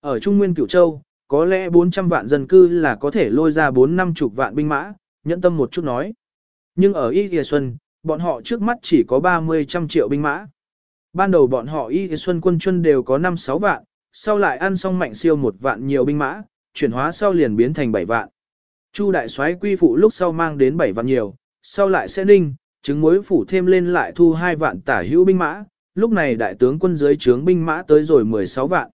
Ở Trung Nguyên Cửu Châu, có lẽ 400 vạn dân cư là có thể lôi ra 4 năm chục vạn binh mã, nhẫn tâm một chút nói. Nhưng ở Y Thìa Xuân, bọn họ trước mắt chỉ có 30 trăm triệu binh mã. Ban đầu bọn họ Y Thìa Xuân quân chuân đều có 5-6 vạn, sau lại ăn xong mạnh siêu một vạn nhiều binh mã, chuyển hóa sau liền biến thành 7 vạn. Chu đại soái quy phụ lúc sau mang đến 7 vạn nhiều, sau lại sẽ ninh, chứng mối phủ thêm lên lại thu 2 vạn tả hữu binh mã, lúc này đại tướng quân dưới trướng binh mã tới rồi 16 vạn.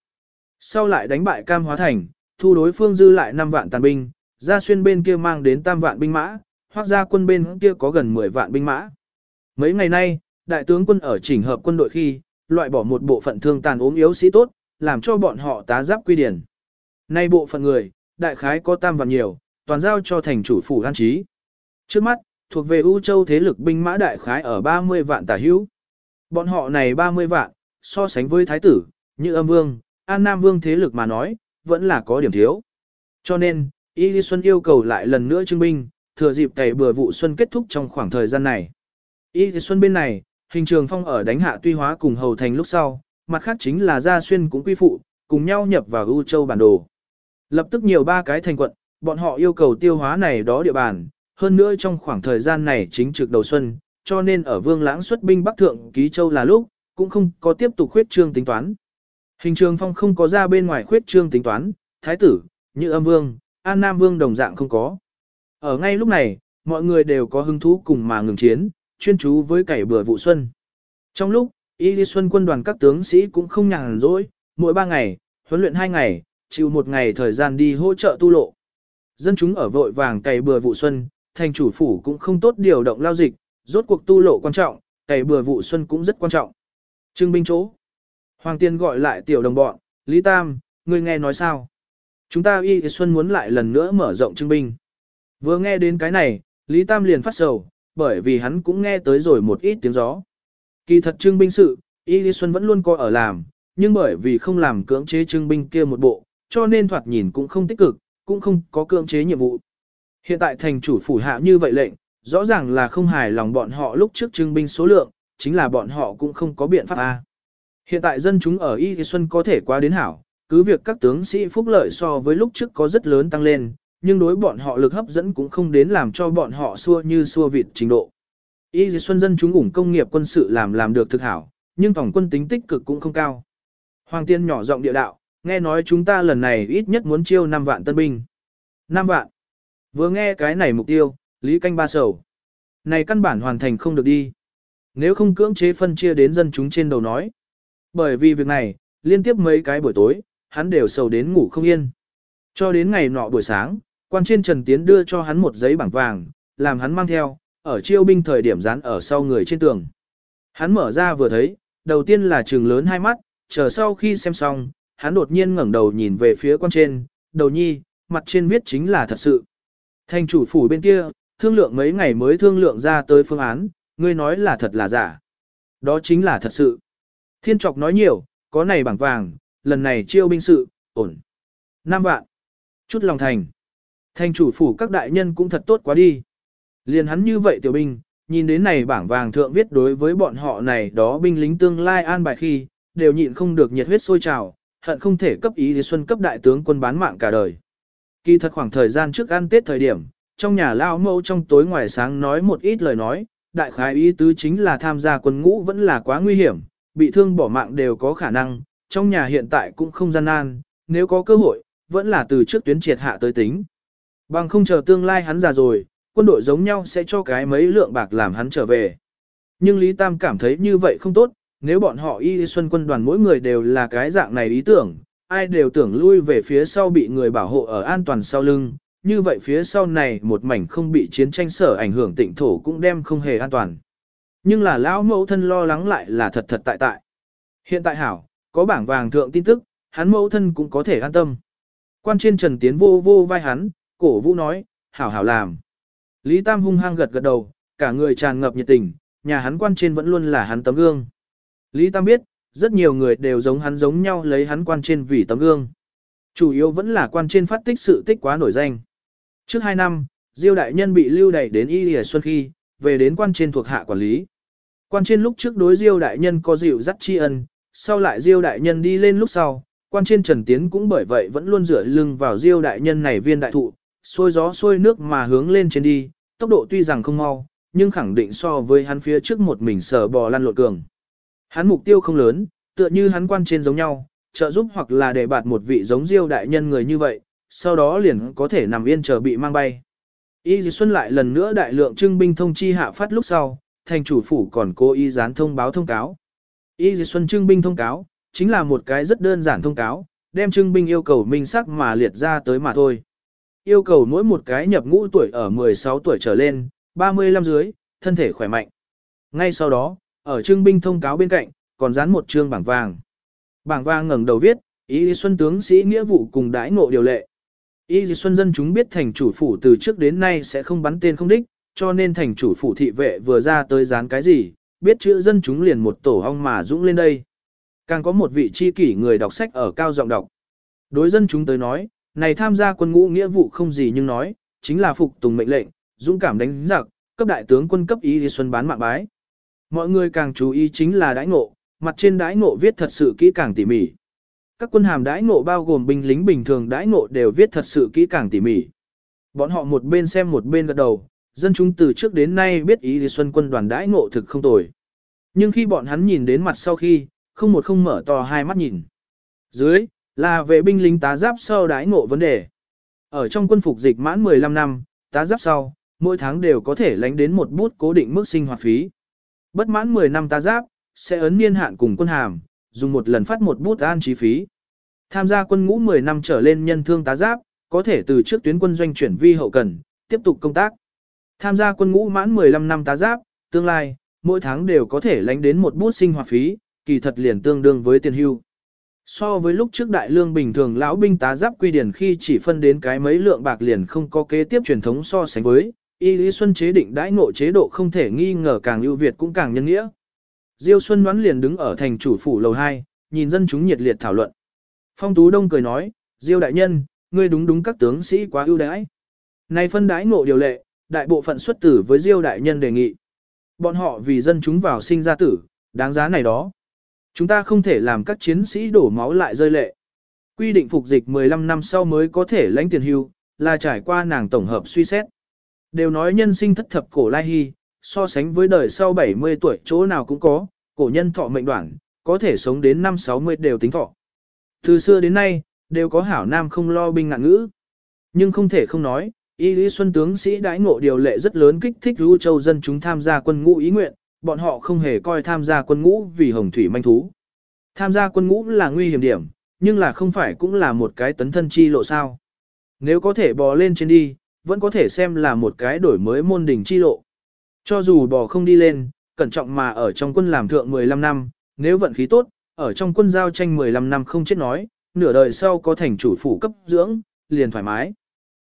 Sau lại đánh bại Cam Hóa Thành, thu đối phương dư lại 5 vạn tàn binh, ra xuyên bên kia mang đến tam vạn binh mã, hoặc ra quân bên kia có gần 10 vạn binh mã. Mấy ngày nay, đại tướng quân ở chỉnh hợp quân đội khi, loại bỏ một bộ phận thương tàn ốm yếu sĩ tốt, làm cho bọn họ tá giáp quy điển. Nay bộ phận người, đại khái có tam vạn nhiều, toàn giao cho thành chủ phủ an trí. Trước mắt, thuộc về U Châu thế lực binh mã đại khái ở 30 vạn tả hữu. Bọn họ này 30 vạn, so sánh với thái tử, như âm vương, an nam vương thế lực mà nói, vẫn là có điểm thiếu. Cho nên, Y Lý Xuân yêu cầu lại lần nữa trưng binh, thừa dịp cày bừa vụ xuân kết thúc trong khoảng thời gian này. Y Lý Xuân bên này, hình trường phong ở đánh hạ tuy hóa cùng hầu thành lúc sau, mặt khác chính là gia xuyên cũng quy phụ, cùng nhau nhập vào ưu châu bản đồ. Lập tức nhiều ba cái thành quận, bọn họ yêu cầu tiêu hóa này đó địa bàn, hơn nữa trong khoảng thời gian này chính trực đầu xuân, cho nên ở vương lãng xuất binh bắc thượng ký châu là lúc, cũng không có tiếp tục khuyết trương tính toán. Hình trường phong không có ra bên ngoài khuyết trương tính toán, thái tử, như âm vương, an nam vương đồng dạng không có. Ở ngay lúc này, mọi người đều có hứng thú cùng mà ngừng chiến, chuyên chú với cày bừa vụ xuân. Trong lúc, Y Lý Xuân quân đoàn các tướng sĩ cũng không nhàn rỗi, mỗi ba ngày, huấn luyện hai ngày, chịu một ngày thời gian đi hỗ trợ tu lộ. Dân chúng ở vội vàng cày bừa vụ xuân, thành chủ phủ cũng không tốt điều động lao dịch, rốt cuộc tu lộ quan trọng, cày bừa vụ xuân cũng rất quan trọng. Trưng binh chỗ. Hoàng tiên gọi lại tiểu đồng bọn, Lý Tam, ngươi nghe nói sao? Chúng ta Y Xuân muốn lại lần nữa mở rộng trưng binh. Vừa nghe đến cái này, Lý Tam liền phát sầu, bởi vì hắn cũng nghe tới rồi một ít tiếng gió. Kỳ thật trưng binh sự, Y Xuân vẫn luôn coi ở làm, nhưng bởi vì không làm cưỡng chế trưng binh kia một bộ, cho nên thoạt nhìn cũng không tích cực, cũng không có cưỡng chế nhiệm vụ. Hiện tại thành chủ phủ hạ như vậy lệnh, rõ ràng là không hài lòng bọn họ lúc trước trưng binh số lượng, chính là bọn họ cũng không có biện pháp A. Hiện tại dân chúng ở Y Xuân có thể qua đến hảo, cứ việc các tướng sĩ phúc lợi so với lúc trước có rất lớn tăng lên, nhưng đối bọn họ lực hấp dẫn cũng không đến làm cho bọn họ xua như xua vịt trình độ. Y Xuân dân chúng ủng công nghiệp quân sự làm làm được thực hảo, nhưng tổng quân tính tích cực cũng không cao. Hoàng tiên nhỏ giọng địa đạo, nghe nói chúng ta lần này ít nhất muốn chiêu 5 vạn tân binh. 5 vạn. Vừa nghe cái này mục tiêu, Lý Canh ba sầu. Này căn bản hoàn thành không được đi. Nếu không cưỡng chế phân chia đến dân chúng trên đầu nói. Bởi vì việc này, liên tiếp mấy cái buổi tối, hắn đều sầu đến ngủ không yên. Cho đến ngày nọ buổi sáng, quan trên Trần Tiến đưa cho hắn một giấy bảng vàng, làm hắn mang theo, ở chiêu binh thời điểm dán ở sau người trên tường. Hắn mở ra vừa thấy, đầu tiên là trường lớn hai mắt, chờ sau khi xem xong, hắn đột nhiên ngẩng đầu nhìn về phía quan trên, đầu nhi, mặt trên viết chính là thật sự. Thành chủ phủ bên kia, thương lượng mấy ngày mới thương lượng ra tới phương án, ngươi nói là thật là giả. Đó chính là thật sự. Thiên trọc nói nhiều, có này bảng vàng, lần này chiêu binh sự, ổn. Nam vạn. Chút lòng thành. Thành chủ phủ các đại nhân cũng thật tốt quá đi. Liền hắn như vậy tiểu binh, nhìn đến này bảng vàng thượng viết đối với bọn họ này đó binh lính tương lai an bài khi, đều nhịn không được nhiệt huyết sôi trào, hận không thể cấp ý thì xuân cấp đại tướng quân bán mạng cả đời. Kỳ thật khoảng thời gian trước ăn Tết thời điểm, trong nhà lao mẫu trong tối ngoài sáng nói một ít lời nói, đại khái ý tứ chính là tham gia quân ngũ vẫn là quá nguy hiểm, bị thương bỏ mạng đều có khả năng, trong nhà hiện tại cũng không gian nan, nếu có cơ hội, vẫn là từ trước tuyến triệt hạ tới tính. Bằng không chờ tương lai hắn già rồi, quân đội giống nhau sẽ cho cái mấy lượng bạc làm hắn trở về. Nhưng Lý Tam cảm thấy như vậy không tốt, nếu bọn họ y xuân quân đoàn mỗi người đều là cái dạng này ý tưởng, ai đều tưởng lui về phía sau bị người bảo hộ ở an toàn sau lưng, như vậy phía sau này một mảnh không bị chiến tranh sở ảnh hưởng tịnh thổ cũng đem không hề an toàn. Nhưng là lão mẫu thân lo lắng lại là thật thật tại tại. Hiện tại hảo, có bảng vàng thượng tin tức, hắn mẫu thân cũng có thể an tâm. Quan trên trần tiến vô vô vai hắn, cổ vũ nói, hảo hảo làm. Lý Tam hung hăng gật gật đầu, cả người tràn ngập nhiệt tình, nhà hắn quan trên vẫn luôn là hắn tấm gương. Lý Tam biết, rất nhiều người đều giống hắn giống nhau lấy hắn quan trên vì tấm gương. Chủ yếu vẫn là quan trên phát tích sự tích quá nổi danh. Trước 2 năm, Diêu đại nhân bị lưu đày đến Y Lìa Xuân khi, về đến quan trên thuộc hạ quản lý. Quan trên lúc trước đối Diêu đại nhân có dịu dắt tri ân, sau lại Diêu đại nhân đi lên lúc sau, quan trên Trần Tiến cũng bởi vậy vẫn luôn dựa lưng vào Diêu đại nhân này viên đại thụ, xôi gió xôi nước mà hướng lên trên đi, tốc độ tuy rằng không mau, nhưng khẳng định so với hắn phía trước một mình sở bò lăn lộn cường. Hắn mục tiêu không lớn, tựa như hắn quan trên giống nhau, trợ giúp hoặc là để bạt một vị giống Diêu đại nhân người như vậy, sau đó liền có thể nằm yên chờ bị mang bay. Y Dì Xuân lại lần nữa đại lượng trưng binh thông chi hạ phát lúc sau, thành chủ phủ còn cố ý dán thông báo thông cáo. Y Dì Xuân trưng binh thông cáo, chính là một cái rất đơn giản thông cáo, đem trưng binh yêu cầu minh sắc mà liệt ra tới mà thôi. Yêu cầu mỗi một cái nhập ngũ tuổi ở 16 tuổi trở lên, 35 dưới, thân thể khỏe mạnh. Ngay sau đó, ở trưng binh thông cáo bên cạnh, còn dán một trương bảng vàng. Bảng vàng ngẩng đầu viết, ý Xuân tướng sĩ nghĩa vụ cùng đãi ngộ điều lệ. ý Xuân dân chúng biết thành chủ phủ từ trước đến nay sẽ không bắn tên không đích, cho nên thành chủ phủ thị vệ vừa ra tới dán cái gì, biết chữ dân chúng liền một tổ hong mà dũng lên đây. Càng có một vị chi kỷ người đọc sách ở cao giọng đọc. Đối dân chúng tới nói, này tham gia quân ngũ nghĩa vụ không gì nhưng nói, chính là phục tùng mệnh lệnh, dũng cảm đánh giặc, cấp đại tướng quân cấp ý Xuân bán mạng bái. Mọi người càng chú ý chính là đãi ngộ, mặt trên đãi ngộ viết thật sự kỹ càng tỉ mỉ. Các quân hàm đãi ngộ bao gồm binh lính bình thường đãi ngộ đều viết thật sự kỹ càng tỉ mỉ. Bọn họ một bên xem một bên gật đầu, dân chúng từ trước đến nay biết ý thì xuân quân đoàn đãi ngộ thực không tồi. Nhưng khi bọn hắn nhìn đến mặt sau khi, không một không mở to hai mắt nhìn. Dưới, là vệ binh lính tá giáp sau đãi ngộ vấn đề. Ở trong quân phục dịch mãn 15 năm, tá giáp sau, mỗi tháng đều có thể lánh đến một bút cố định mức sinh hoạt phí. Bất mãn 10 năm tá giáp, sẽ ấn niên hạn cùng quân hàm, dùng một lần phát một bút an trí phí. Tham gia quân ngũ 10 năm trở lên nhân thương tá giáp, có thể từ trước tuyến quân doanh chuyển vi hậu cần, tiếp tục công tác. Tham gia quân ngũ mãn 15 năm tá giáp, tương lai, mỗi tháng đều có thể lánh đến một bút sinh hoạt phí, kỳ thật liền tương đương với tiền hưu. So với lúc trước đại lương bình thường lão binh tá giáp quy điển khi chỉ phân đến cái mấy lượng bạc liền không có kế tiếp truyền thống so sánh với, y lý xuân chế định đãi ngộ chế độ không thể nghi ngờ càng ưu việt cũng càng nhân nghĩa. Diêu Xuân đoán liền đứng ở thành chủ phủ lầu 2, nhìn dân chúng nhiệt liệt thảo luận. Phong Tú Đông cười nói, Diêu đại nhân, ngươi đúng đúng các tướng sĩ quá ưu đãi. Này phân đãi ngộ điều lệ, đại bộ phận xuất tử với Diêu đại nhân đề nghị. Bọn họ vì dân chúng vào sinh ra tử, đáng giá này đó. Chúng ta không thể làm các chiến sĩ đổ máu lại rơi lệ. Quy định phục dịch 15 năm sau mới có thể lãnh tiền hưu, là trải qua nàng tổng hợp suy xét. Đều nói nhân sinh thất thập cổ lai hy, so sánh với đời sau 70 tuổi chỗ nào cũng có, cổ nhân thọ mệnh đoạn, có thể sống đến năm 60 đều tính thọ. Từ xưa đến nay, đều có hảo nam không lo binh ngạn ngữ. Nhưng không thể không nói, Y Lý Xuân tướng sĩ đãi ngộ điều lệ rất lớn kích thích Vũ Châu dân chúng tham gia quân ngũ ý nguyện, bọn họ không hề coi tham gia quân ngũ vì hồng thủy manh thú. Tham gia quân ngũ là nguy hiểm điểm, nhưng là không phải cũng là một cái tấn thân chi lộ sao. Nếu có thể bò lên trên đi, vẫn có thể xem là một cái đổi mới môn đỉnh chi lộ. Cho dù bò không đi lên, cẩn trọng mà ở trong quân làm thượng 15 năm, nếu vận khí tốt, ở trong quân giao tranh 15 năm không chết nói, nửa đời sau có thành chủ phủ cấp dưỡng, liền thoải mái.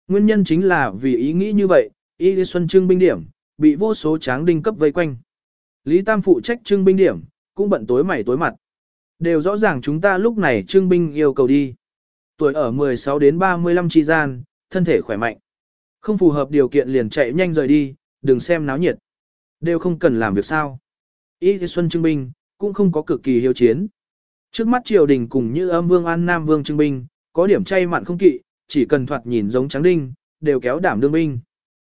Nguyên nhân chính là vì ý nghĩ như vậy, Y Xuân trưng binh điểm, bị vô số tráng đinh cấp vây quanh. Lý Tam phụ trách trưng binh điểm, cũng bận tối mày tối mặt. Đều rõ ràng chúng ta lúc này trưng binh yêu cầu đi. Tuổi ở 16 đến 35 chi gian, thân thể khỏe mạnh. Không phù hợp điều kiện liền chạy nhanh rời đi, đừng xem náo nhiệt. Đều không cần làm việc sao. Y Xuân trưng binh, cũng không có cực kỳ hiếu chiến. Trước mắt triều đình cùng như âm vương an nam vương trưng binh, có điểm chay mặn không kỵ, chỉ cần thoạt nhìn giống trắng đinh, đều kéo đảm đương binh.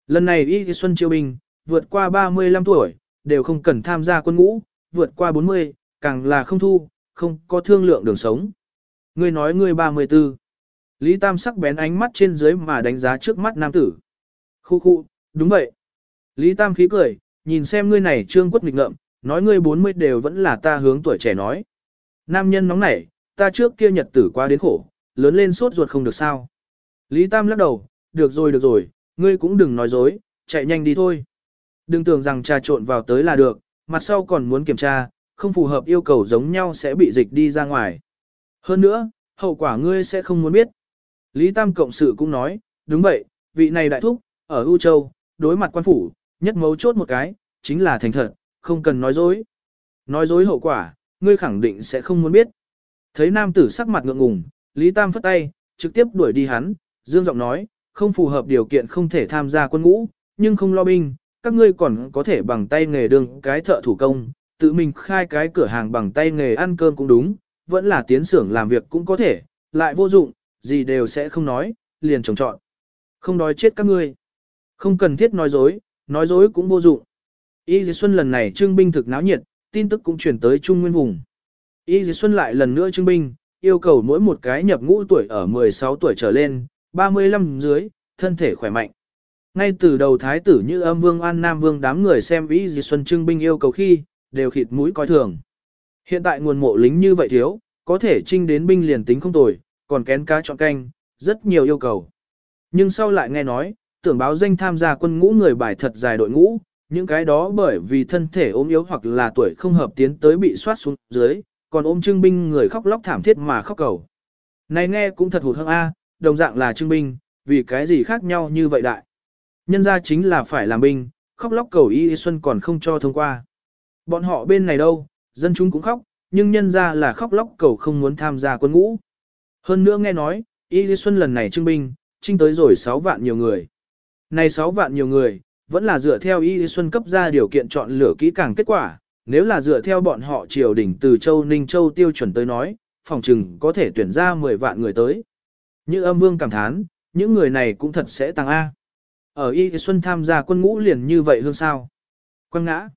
Lần này Y Xuân triều binh, vượt qua 35 tuổi, đều không cần tham gia quân ngũ, vượt qua 40, càng là không thu, không có thương lượng đường sống. Ngươi nói ngươi 34. Lý Tam sắc bén ánh mắt trên dưới mà đánh giá trước mắt nam tử. Khu khu, đúng vậy. Lý Tam khí cười, nhìn xem ngươi này trương quất nghịch ngợm, nói ngươi 40 đều vẫn là ta hướng tuổi trẻ nói. Nam nhân nóng nảy, ta trước kia nhật tử qua đến khổ, lớn lên sốt ruột không được sao. Lý Tam lắc đầu, được rồi được rồi, ngươi cũng đừng nói dối, chạy nhanh đi thôi. Đừng tưởng rằng trà trộn vào tới là được, mặt sau còn muốn kiểm tra, không phù hợp yêu cầu giống nhau sẽ bị dịch đi ra ngoài. Hơn nữa, hậu quả ngươi sẽ không muốn biết. Lý Tam Cộng sự cũng nói, đúng vậy, vị này đại thúc, ở U Châu, đối mặt quan phủ, nhất mấu chốt một cái, chính là thành thật, không cần nói dối. Nói dối hậu quả, ngươi khẳng định sẽ không muốn biết. Thấy nam tử sắc mặt ngượng ngùng, Lý Tam phất tay, trực tiếp đuổi đi hắn, dương giọng nói, không phù hợp điều kiện không thể tham gia quân ngũ, nhưng không lo binh, các ngươi còn có thể bằng tay nghề đường cái thợ thủ công, tự mình khai cái cửa hàng bằng tay nghề ăn cơm cũng đúng, vẫn là tiến xưởng làm việc cũng có thể, lại vô dụng, gì đều sẽ không nói, liền trồng trọn. Không đói chết các ngươi. Không cần thiết nói dối, nói dối cũng vô dụng. Y Dì Xuân lần này trưng binh thực náo nhiệt, tin tức cũng chuyển tới Trung Nguyên vùng. Y Dì Xuân lại lần nữa trưng binh, yêu cầu mỗi một cái nhập ngũ tuổi ở 16 tuổi trở lên, 35 dưới, thân thể khỏe mạnh. Ngay từ đầu thái tử như âm vương an nam vương đám người xem Y Dì Xuân trưng binh yêu cầu khi, đều khịt mũi coi thường. Hiện tại nguồn mộ lính như vậy thiếu, có thể trinh đến binh liền tính không tồi, còn kén cá chọn canh, rất nhiều yêu cầu. Nhưng sau lại nghe nói, tưởng báo danh tham gia quân ngũ người bài thật dài đội ngũ, những cái đó bởi vì thân thể ốm yếu hoặc là tuổi không hợp tiến tới bị soát xuống dưới, còn ôm trưng binh người khóc lóc thảm thiết mà khóc cầu. Này nghe cũng thật hụt hơn a, đồng dạng là trưng binh, vì cái gì khác nhau như vậy đại. Nhân ra chính là phải làm binh, khóc lóc cầu y xuân còn không cho thông qua. Bọn họ bên này đâu, dân chúng cũng khóc, nhưng nhân ra là khóc lóc cầu không muốn tham gia quân ngũ. Hơn nữa nghe nói, Y Xuân lần này trưng binh, trinh tới rồi 6 vạn nhiều người. Này 6 vạn nhiều người, vẫn là dựa theo Y Xuân cấp ra điều kiện chọn lựa kỹ càng kết quả, nếu là dựa theo bọn họ triều đỉnh từ Châu Ninh Châu tiêu chuẩn tới nói, phòng trừng có thể tuyển ra 10 vạn người tới. Như âm vương cảm thán, những người này cũng thật sẽ tăng A. Ở Y Xuân tham gia quân ngũ liền như vậy hương sao. Quang ngã.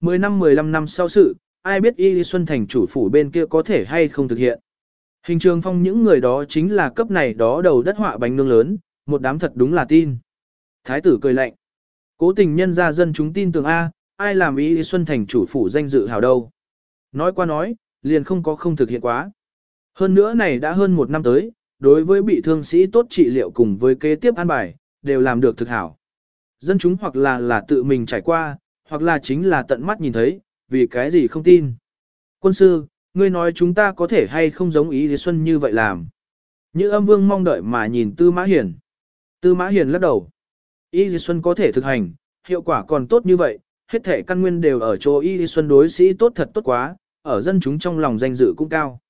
10 năm 15 năm sau sự, ai biết Y Xuân thành chủ phủ bên kia có thể hay không thực hiện. Hình trường phong những người đó chính là cấp này đó đầu đất họa bánh nương lớn, một đám thật đúng là tin. Thái tử cười lạnh. Cố tình nhân ra dân chúng tin tưởng A, ai làm ý Xuân thành chủ phủ danh dự hào đâu. Nói qua nói, liền không có không thực hiện quá. Hơn nữa này đã hơn một năm tới, đối với bị thương sĩ tốt trị liệu cùng với kế tiếp an bài, đều làm được thực hảo. Dân chúng hoặc là là tự mình trải qua, hoặc là chính là tận mắt nhìn thấy, vì cái gì không tin. Quân sư, ngươi nói chúng ta có thể hay không giống ý Lý Xuân như vậy làm. Như âm vương mong đợi mà nhìn Tư Mã Hiền. Tư Mã Hiền lắc đầu. Y Lý Xuân có thể thực hành, hiệu quả còn tốt như vậy, hết thể căn nguyên đều ở chỗ Y Lý Xuân đối sĩ tốt thật tốt quá, ở dân chúng trong lòng danh dự cũng cao.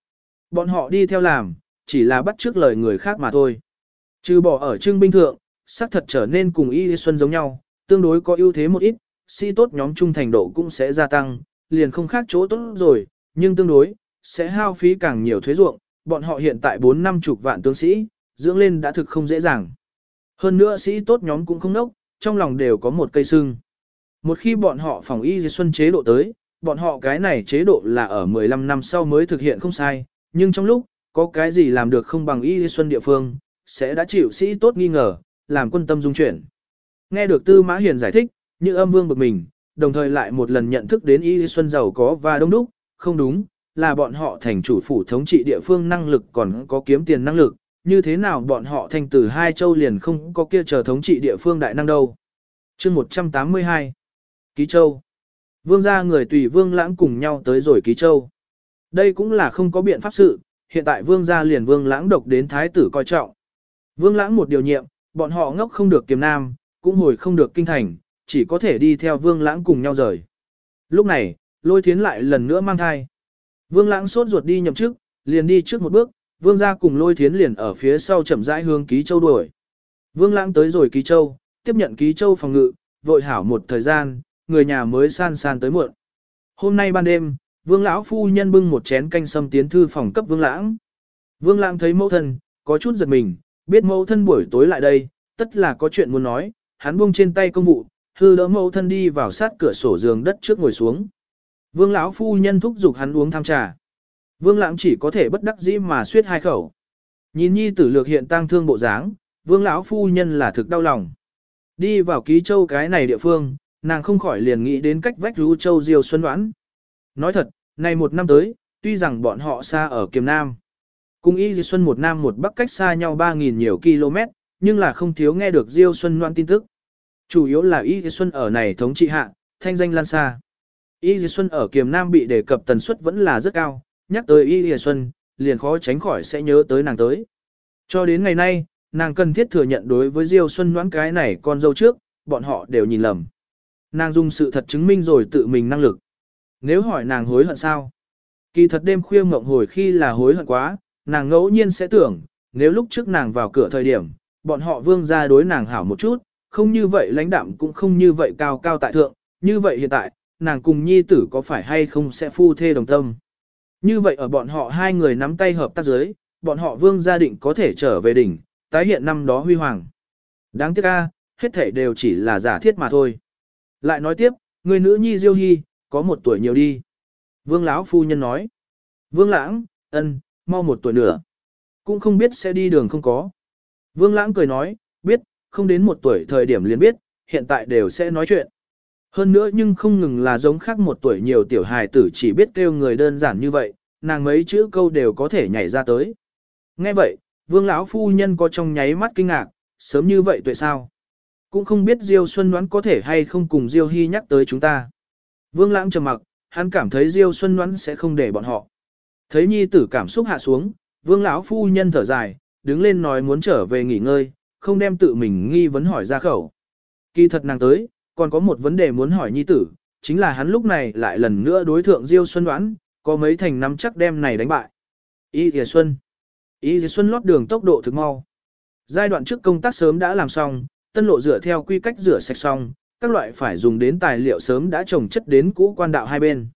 Bọn họ đi theo làm, chỉ là bắt trước lời người khác mà thôi. Trừ bỏ ở trương binh thượng, xác thật trở nên cùng Y Lý Xuân giống nhau, tương đối có ưu thế một ít, sĩ tốt nhóm trung thành độ cũng sẽ gia tăng, liền không khác chỗ tốt rồi, nhưng tương đối, sẽ hao phí càng nhiều thuế ruộng, bọn họ hiện tại 4 năm chục vạn tướng sĩ, dưỡng lên đã thực không dễ dàng. Hơn nữa sĩ tốt nhóm cũng không nốc, trong lòng đều có một cây sưng. Một khi bọn họ phòng y xuân chế độ tới, bọn họ cái này chế độ là ở 15 năm sau mới thực hiện không sai, nhưng trong lúc, có cái gì làm được không bằng y xuân địa phương, sẽ đã chịu sĩ tốt nghi ngờ, làm quân tâm dung chuyển. Nghe được Tư Mã Hiền giải thích, như âm vương bực mình, đồng thời lại một lần nhận thức đến y xuân giàu có và đông đúc, không đúng, là bọn họ thành chủ phủ thống trị địa phương năng lực còn có kiếm tiền năng lực, như thế nào bọn họ thành từ hai châu liền không có kia chờ thống trị địa phương đại năng đâu. chương 182 Ký Châu Vương gia người tùy vương lãng cùng nhau tới rồi Ký Châu. Đây cũng là không có biện pháp sự, hiện tại vương gia liền vương lãng độc đến thái tử coi trọng. Vương lãng một điều nhiệm, bọn họ ngốc không được kiềm nam, cũng hồi không được kinh thành, chỉ có thể đi theo vương lãng cùng nhau rời. Lúc này, lôi thiến lại lần nữa mang thai. Vương lãng sốt ruột đi nhậm chức, liền đi trước một bước, vương gia cùng lôi thiến liền ở phía sau chậm rãi hướng ký châu đuổi. Vương lãng tới rồi ký châu, tiếp nhận ký châu phòng ngự, vội hảo một thời gian, người nhà mới san san tới muộn. Hôm nay ban đêm, vương lão phu nhân bưng một chén canh sâm tiến thư phòng cấp vương lãng. Vương lãng thấy mẫu thân, có chút giật mình, biết mẫu thân buổi tối lại đây, tất là có chuyện muốn nói, hắn buông trên tay công vụ, hư đỡ mẫu thân đi vào sát cửa sổ giường đất trước ngồi xuống. Vương lão phu nhân thúc giục hắn uống tham trà. Vương lãng chỉ có thể bất đắc dĩ mà suýt hai khẩu. Nhìn nhi tử lược hiện tang thương bộ dáng, vương lão phu nhân là thực đau lòng. Đi vào ký châu cái này địa phương, nàng không khỏi liền nghĩ đến cách vách rú châu diêu xuân đoán. Nói thật, này một năm tới, tuy rằng bọn họ xa ở Kiềm Nam. Cùng Y Di Xuân một Nam một Bắc cách xa nhau 3.000 nhiều km, nhưng là không thiếu nghe được Diêu Xuân đoán tin tức. Chủ yếu là Y Di Xuân ở này thống trị hạ, thanh danh lan xa. Y Di Xuân ở Kiềm Nam bị đề cập tần suất vẫn là rất cao, nhắc tới Y Di Xuân, liền khó tránh khỏi sẽ nhớ tới nàng tới. Cho đến ngày nay, nàng cần thiết thừa nhận đối với Diêu Xuân đoán cái này con dâu trước, bọn họ đều nhìn lầm. Nàng dùng sự thật chứng minh rồi tự mình năng lực. Nếu hỏi nàng hối hận sao? Kỳ thật đêm khuya mộng hồi khi là hối hận quá, nàng ngẫu nhiên sẽ tưởng, nếu lúc trước nàng vào cửa thời điểm, bọn họ vương ra đối nàng hảo một chút, không như vậy lãnh đạm cũng không như vậy cao cao tại thượng, như vậy hiện tại, nàng cùng nhi tử có phải hay không sẽ phu thê đồng tâm. Như vậy ở bọn họ hai người nắm tay hợp tác giới, bọn họ vương gia định có thể trở về đỉnh, tái hiện năm đó huy hoàng. Đáng tiếc a, hết thể đều chỉ là giả thiết mà thôi. Lại nói tiếp, người nữ nhi Diêu Hy, có một tuổi nhiều đi. Vương lão phu nhân nói. Vương lãng, ân, mau một tuổi nữa. Cũng không biết sẽ đi đường không có. Vương lãng cười nói, biết, không đến một tuổi thời điểm liền biết, hiện tại đều sẽ nói chuyện. Hơn nữa nhưng không ngừng là giống khác một tuổi nhiều tiểu hài tử chỉ biết kêu người đơn giản như vậy, nàng mấy chữ câu đều có thể nhảy ra tới. Nghe vậy, vương lão phu nhân có trong nháy mắt kinh ngạc, sớm như vậy tuệ sao? Cũng không biết Diêu Xuân đoán có thể hay không cùng Diêu Hy nhắc tới chúng ta. Vương lãng trầm mặc, hắn cảm thấy Diêu Xuân đoán sẽ không để bọn họ. Thấy nhi tử cảm xúc hạ xuống, vương lão phu nhân thở dài, đứng lên nói muốn trở về nghỉ ngơi, không đem tự mình nghi vấn hỏi ra khẩu. Kỳ thật nàng tới, còn có một vấn đề muốn hỏi nhi tử, chính là hắn lúc này lại lần nữa đối thượng Diêu Xuân đoán, có mấy thành nắm chắc đem này đánh bại. Y Thìa Xuân Y Thìa Xuân lót đường tốc độ thực mau. Giai đoạn trước công tác sớm đã làm xong, tân lộ rửa theo quy cách rửa sạch xong, các loại phải dùng đến tài liệu sớm đã trồng chất đến cũ quan đạo hai bên.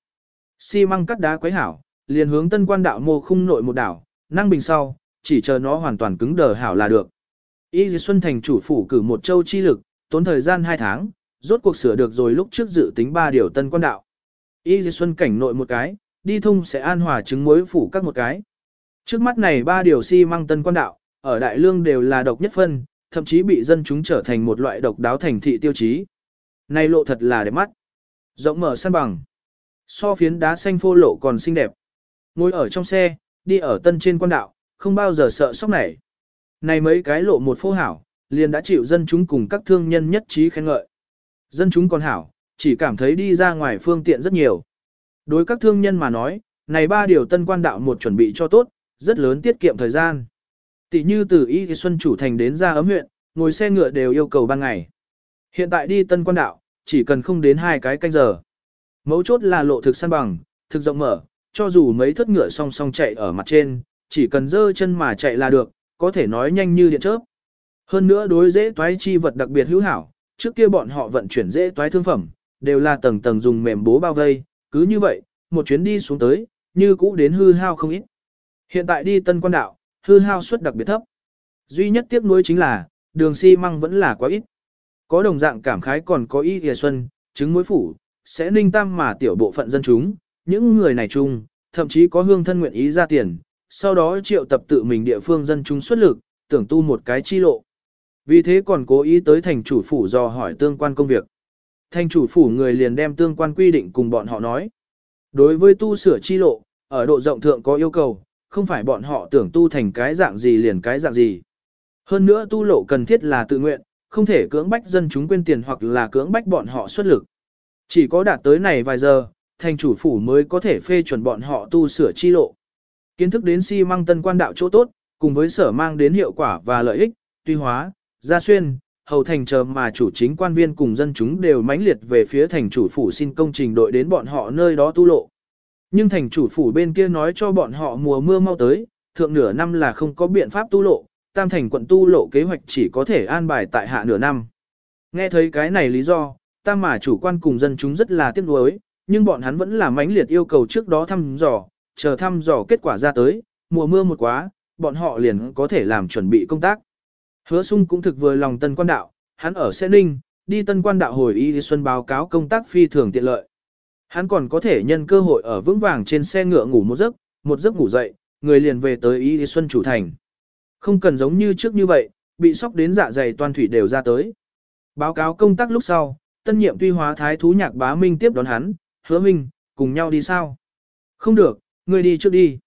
Xi măng cắt đá quấy hảo, liền hướng tân quan đạo mô khung nội một đảo, năng bình sau, chỉ chờ nó hoàn toàn cứng đờ hảo là được. Y Di Xuân thành chủ phủ cử một châu chi lực, tốn thời gian 2 tháng, rốt cuộc sửa được rồi lúc trước dự tính ba điều tân quan đạo. Y Di Xuân cảnh nội một cái, đi thông sẽ an hòa chứng mối phủ các một cái. Trước mắt này ba điều xi si măng tân quan đạo, ở Đại Lương đều là độc nhất phân, thậm chí bị dân chúng trở thành một loại độc đáo thành thị tiêu chí. Này lộ thật là đẹp mắt. Rộng mở săn bằng. So phiến đá xanh phô lộ còn xinh đẹp. Ngồi ở trong xe, đi ở tân trên quan đạo, không bao giờ sợ sóc này. Này mấy cái lộ một phô hảo, liền đã chịu dân chúng cùng các thương nhân nhất trí khen ngợi. Dân chúng còn hảo, chỉ cảm thấy đi ra ngoài phương tiện rất nhiều. Đối các thương nhân mà nói, này ba điều tân quan đạo một chuẩn bị cho tốt, rất lớn tiết kiệm thời gian. Tỷ như từ Y Xuân chủ thành đến ra ấm huyện, ngồi xe ngựa đều yêu cầu ban ngày. Hiện tại đi tân quan đạo, chỉ cần không đến hai cái canh giờ. Mấu chốt là lộ thực săn bằng, thực rộng mở, cho dù mấy thất ngựa song song chạy ở mặt trên, chỉ cần dơ chân mà chạy là được, có thể nói nhanh như điện chớp. Hơn nữa đối dễ toái chi vật đặc biệt hữu hảo, trước kia bọn họ vận chuyển dễ toái thương phẩm, đều là tầng tầng dùng mềm bố bao vây, cứ như vậy, một chuyến đi xuống tới, như cũ đến hư hao không ít. Hiện tại đi tân quan đạo, hư hao suất đặc biệt thấp. Duy nhất tiếc nuối chính là, đường xi măng vẫn là quá ít. Có đồng dạng cảm khái còn có ý hề xuân, chứng mối phủ, sẽ ninh tam mà tiểu bộ phận dân chúng, những người này chung, thậm chí có hương thân nguyện ý ra tiền, sau đó triệu tập tự mình địa phương dân chúng xuất lực, tưởng tu một cái chi lộ. Vì thế còn cố ý tới thành chủ phủ dò hỏi tương quan công việc. Thành chủ phủ người liền đem tương quan quy định cùng bọn họ nói. Đối với tu sửa chi lộ, ở độ rộng thượng có yêu cầu, không phải bọn họ tưởng tu thành cái dạng gì liền cái dạng gì. Hơn nữa tu lộ cần thiết là tự nguyện, không thể cưỡng bách dân chúng quên tiền hoặc là cưỡng bách bọn họ xuất lực. Chỉ có đạt tới này vài giờ, thành chủ phủ mới có thể phê chuẩn bọn họ tu sửa chi lộ. Kiến thức đến si măng tân quan đạo chỗ tốt, cùng với sở mang đến hiệu quả và lợi ích, tuy hóa, gia xuyên, hầu thành chờ mà chủ chính quan viên cùng dân chúng đều mãnh liệt về phía thành chủ phủ xin công trình đội đến bọn họ nơi đó tu lộ. Nhưng thành chủ phủ bên kia nói cho bọn họ mùa mưa mau tới, thượng nửa năm là không có biện pháp tu lộ, tam thành quận tu lộ kế hoạch chỉ có thể an bài tại hạ nửa năm. Nghe thấy cái này lý do, tam mà chủ quan cùng dân chúng rất là tiếc nuối, nhưng bọn hắn vẫn là mãnh liệt yêu cầu trước đó thăm dò, chờ thăm dò kết quả ra tới, mùa mưa một quá, bọn họ liền có thể làm chuẩn bị công tác. Hứa sung cũng thực vừa lòng tân quan đạo, hắn ở Sẽ Ninh, đi tân quan đạo hồi y xuân báo cáo công tác phi thường tiện lợi. Hắn còn có thể nhân cơ hội ở vững vàng trên xe ngựa ngủ một giấc, một giấc ngủ dậy, người liền về tới y xuân chủ thành. Không cần giống như trước như vậy, bị sóc đến dạ dày toàn thủy đều ra tới. Báo cáo công tác lúc sau, tân nhiệm tuy hóa thái thú nhạc bá minh tiếp đón hắn, hứa minh, cùng nhau đi sao? Không được, người đi trước đi.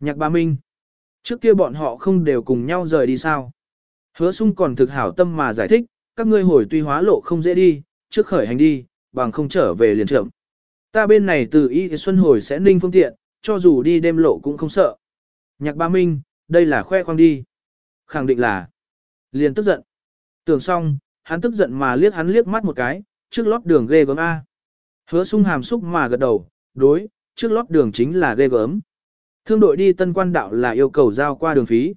Nhạc bá minh. Trước kia bọn họ không đều cùng nhau rời đi sao? Hứa sung còn thực hảo tâm mà giải thích, các ngươi hồi tuy hóa lộ không dễ đi, trước khởi hành đi, bằng không trở về liền trưởng. Ta bên này từ y xuân hồi sẽ ninh phương tiện, cho dù đi đêm lộ cũng không sợ. Nhạc ba minh, đây là khoe khoang đi. Khẳng định là. Liền tức giận. Tưởng xong, hắn tức giận mà liếc hắn liếc mắt một cái, trước lót đường ghê gớm A. Hứa sung hàm xúc mà gật đầu, đối, trước lót đường chính là ghê gớm. Thương đội đi tân quan đạo là yêu cầu giao qua đường phí.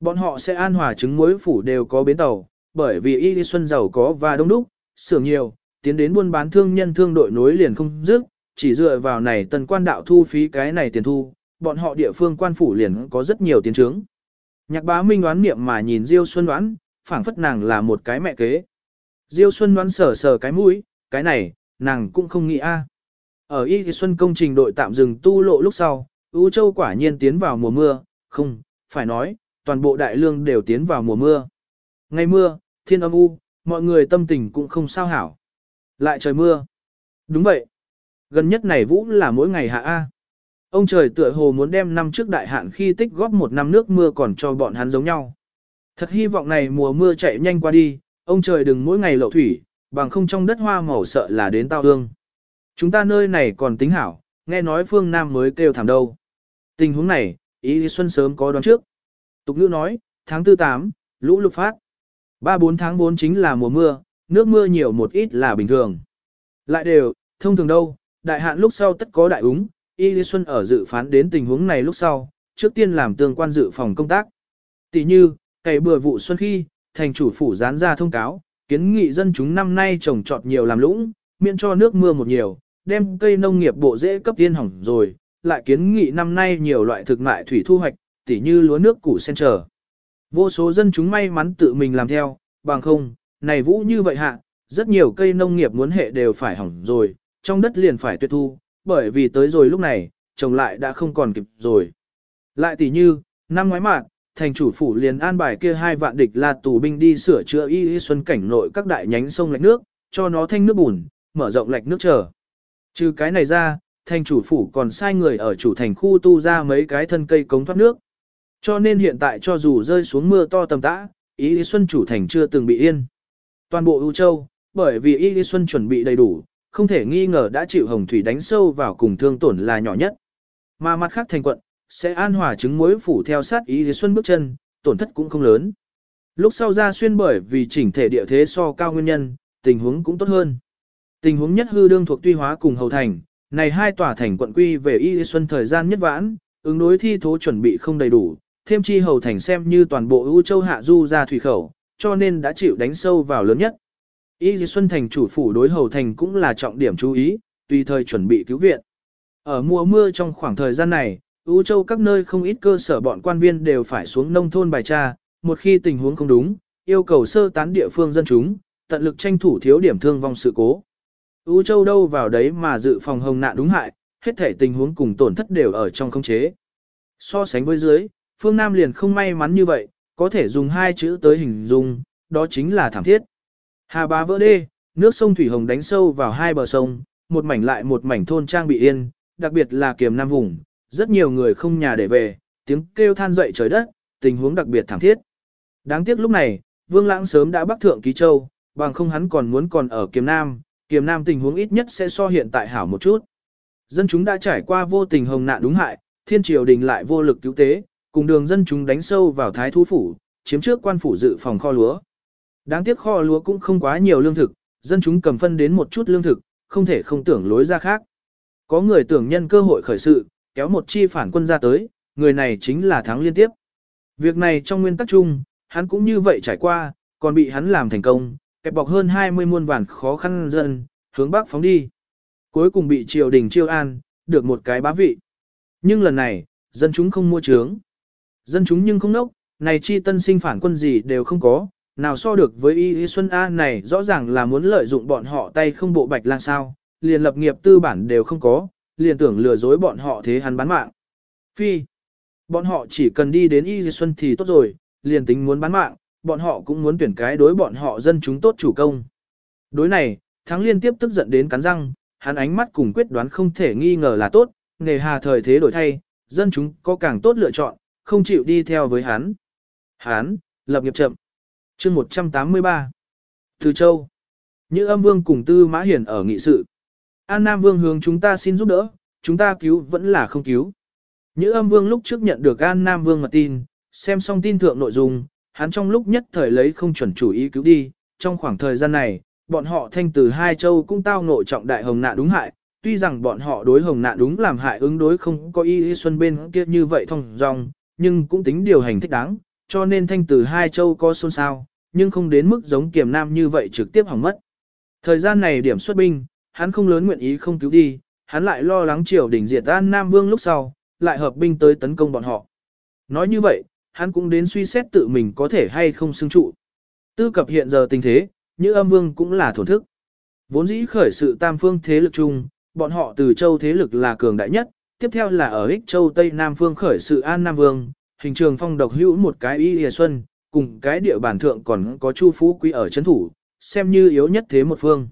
Bọn họ sẽ an hòa trứng muối phủ đều có bến tàu, bởi vì y xuân giàu có và đông đúc, xưởng nhiều, tiến đến buôn bán thương nhân thương đội nối liền không dứt, chỉ dựa vào này tần quan đạo thu phí cái này tiền thu, bọn họ địa phương quan phủ liền có rất nhiều tiền trướng. Nhạc bá minh đoán niệm mà nhìn Diêu Xuân đoán, phảng phất nàng là một cái mẹ kế. Diêu Xuân đoán sờ sờ cái mũi, cái này, nàng cũng không nghĩ a. Ở Y Xuân công trình đội tạm dừng tu lộ lúc sau, U Châu quả nhiên tiến vào mùa mưa, không, phải nói, toàn bộ đại lương đều tiến vào mùa mưa. Ngày mưa, thiên âm u, mọi người tâm tình cũng không sao hảo. Lại trời mưa. Đúng vậy. Gần nhất này vũ là mỗi ngày hạ A. Ông trời tựa hồ muốn đem năm trước đại hạn khi tích góp một năm nước mưa còn cho bọn hắn giống nhau. Thật hy vọng này mùa mưa chạy nhanh qua đi, ông trời đừng mỗi ngày lậu thủy, bằng không trong đất hoa màu sợ là đến tao hương. Chúng ta nơi này còn tính hảo, nghe nói phương Nam mới kêu thảm đâu. Tình huống này, ý xuân sớm có đoán trước. Tục ngữ nói, tháng tư tám, lũ lụt phát. Ba bốn tháng vốn chính là mùa mưa, nước mưa nhiều một ít là bình thường. Lại đều, thông thường đâu, đại hạn lúc sau tất có đại úng, Y Lý Xuân ở dự phán đến tình huống này lúc sau, trước tiên làm tương quan dự phòng công tác. Tỷ như, cày bừa vụ xuân khi, thành chủ phủ dán ra thông cáo, kiến nghị dân chúng năm nay trồng trọt nhiều làm lũng, miễn cho nước mưa một nhiều, đem cây nông nghiệp bộ dễ cấp tiên hỏng rồi, lại kiến nghị năm nay nhiều loại thực mại thủy thu hoạch, tỉ như lúa nước củ sen trở. Vô số dân chúng may mắn tự mình làm theo, bằng không, này vũ như vậy hạ, rất nhiều cây nông nghiệp muốn hệ đều phải hỏng rồi, trong đất liền phải tuyệt thu, bởi vì tới rồi lúc này, trồng lại đã không còn kịp rồi. Lại tỉ như, năm ngoái mạng, thành chủ phủ liền an bài kia hai vạn địch là tù binh đi sửa chữa y y xuân cảnh nội các đại nhánh sông lạch nước, cho nó thanh nước bùn, mở rộng lạch nước chờ. Trừ cái này ra, thành chủ phủ còn sai người ở chủ thành khu tu ra mấy cái thân cây cống thoát nước. Cho nên hiện tại cho dù rơi xuống mưa to tầm tã, Y Lý Xuân chủ thành chưa từng bị yên. Toàn bộ ưu châu, bởi vì Y Lý Xuân chuẩn bị đầy đủ, không thể nghi ngờ đã chịu hồng thủy đánh sâu vào cùng thương tổn là nhỏ nhất. Mà mặt khác thành quận, sẽ an hòa chứng mối phủ theo sát Y Lý Xuân bước chân, tổn thất cũng không lớn. Lúc sau ra xuyên bởi vì chỉnh thể địa thế so cao nguyên nhân, tình huống cũng tốt hơn. Tình huống nhất hư đương thuộc tuy hóa cùng hầu thành, này hai tòa thành quận quy về Y Lý Xuân thời gian nhất vãn, ứng đối thi thố chuẩn bị không đầy đủ, thêm chi hầu thành xem như toàn bộ ưu châu hạ du ra thủy khẩu, cho nên đã chịu đánh sâu vào lớn nhất. Y Xuân Thành chủ phủ đối hầu thành cũng là trọng điểm chú ý, tùy thời chuẩn bị cứu viện. Ở mùa mưa trong khoảng thời gian này, ưu Châu các nơi không ít cơ sở bọn quan viên đều phải xuống nông thôn bài tra, một khi tình huống không đúng, yêu cầu sơ tán địa phương dân chúng, tận lực tranh thủ thiếu điểm thương vong sự cố. U Châu đâu vào đấy mà dự phòng hồng nạn đúng hại, hết thể tình huống cùng tổn thất đều ở trong không chế. So sánh với dưới, phương Nam liền không may mắn như vậy, có thể dùng hai chữ tới hình dung, đó chính là thảm thiết. Hà bá vỡ đê, nước sông Thủy Hồng đánh sâu vào hai bờ sông, một mảnh lại một mảnh thôn trang bị yên, đặc biệt là kiềm nam vùng, rất nhiều người không nhà để về, tiếng kêu than dậy trời đất, tình huống đặc biệt thảm thiết. Đáng tiếc lúc này, Vương Lãng sớm đã bắc thượng ký châu, bằng không hắn còn muốn còn ở kiềm nam, kiềm nam tình huống ít nhất sẽ so hiện tại hảo một chút. Dân chúng đã trải qua vô tình hồng nạn đúng hại, thiên triều đình lại vô lực cứu tế, cùng đường dân chúng đánh sâu vào thái thú phủ, chiếm trước quan phủ dự phòng kho lúa. Đáng tiếc kho lúa cũng không quá nhiều lương thực, dân chúng cầm phân đến một chút lương thực, không thể không tưởng lối ra khác. Có người tưởng nhân cơ hội khởi sự, kéo một chi phản quân ra tới, người này chính là thắng liên tiếp. Việc này trong nguyên tắc chung, hắn cũng như vậy trải qua, còn bị hắn làm thành công, kẹp bọc hơn 20 muôn vạn khó khăn dân, hướng bắc phóng đi. Cuối cùng bị triều đình chiêu an, được một cái bá vị. Nhưng lần này, dân chúng không mua trướng. Dân chúng nhưng không nốc, này chi tân sinh phản quân gì đều không có, nào so được với Y Y Xuân A này rõ ràng là muốn lợi dụng bọn họ tay không bộ bạch lang sao, liền lập nghiệp tư bản đều không có, liền tưởng lừa dối bọn họ thế hắn bán mạng. Phi, bọn họ chỉ cần đi đến Y Y Xuân thì tốt rồi, liền tính muốn bán mạng, bọn họ cũng muốn tuyển cái đối bọn họ dân chúng tốt chủ công. Đối này, thắng liên tiếp tức giận đến cắn răng, hắn ánh mắt cùng quyết đoán không thể nghi ngờ là tốt, nề hà thời thế đổi thay, dân chúng có càng tốt lựa chọn, không chịu đi theo với hắn. Hắn, lập nghiệp chậm. chương 183. Từ Châu. Như âm vương cùng tư mã hiển ở nghị sự. An Nam vương hướng chúng ta xin giúp đỡ, chúng ta cứu vẫn là không cứu. Như âm vương lúc trước nhận được An Nam vương mật tin, xem xong tin thượng nội dung, hắn trong lúc nhất thời lấy không chuẩn chủ ý cứu đi. Trong khoảng thời gian này, bọn họ thanh từ hai châu cũng tao nội trọng đại hồng nạn đúng hại, tuy rằng bọn họ đối hồng nạn đúng làm hại ứng đối không có y xuân bên kia như vậy thông dòng, nhưng cũng tính điều hành thích đáng, cho nên thanh từ hai châu có xôn xao, nhưng không đến mức giống kiềm nam như vậy trực tiếp hỏng mất. Thời gian này điểm xuất binh, hắn không lớn nguyện ý không cứu đi, hắn lại lo lắng triều đình diệt an Nam Vương lúc sau, lại hợp binh tới tấn công bọn họ. Nói như vậy, hắn cũng đến suy xét tự mình có thể hay không xưng trụ. Tư cập hiện giờ tình thế, như âm vương cũng là thổn thức. Vốn dĩ khởi sự tam phương thế lực chung, bọn họ từ châu thế lực là cường đại nhất, tiếp theo là ở ích châu Tây Nam phương khởi sự An Nam Vương, hình trường phong độc hữu một cái y hìa xuân, cùng cái địa bản thượng còn có Chu Phú Quý ở chấn thủ, xem như yếu nhất thế một phương.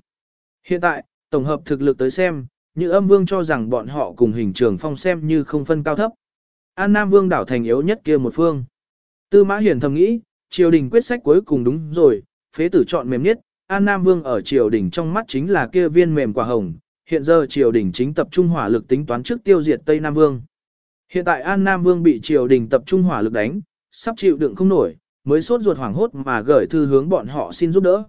Hiện tại, tổng hợp thực lực tới xem, như âm vương cho rằng bọn họ cùng hình trường phong xem như không phân cao thấp. An Nam Vương đảo thành yếu nhất kia một phương. Tư Mã Hiền thầm nghĩ, triều đình quyết sách cuối cùng đúng rồi, phế tử chọn mềm nhất, An Nam Vương ở triều đình trong mắt chính là kia viên mềm quả hồng, hiện giờ triều đình chính tập trung hỏa lực tính toán trước tiêu diệt Tây Nam Vương. Hiện tại An Nam Vương bị triều đình tập trung hỏa lực đánh, sắp chịu đựng không nổi, mới sốt ruột hoảng hốt mà gửi thư hướng bọn họ xin giúp đỡ.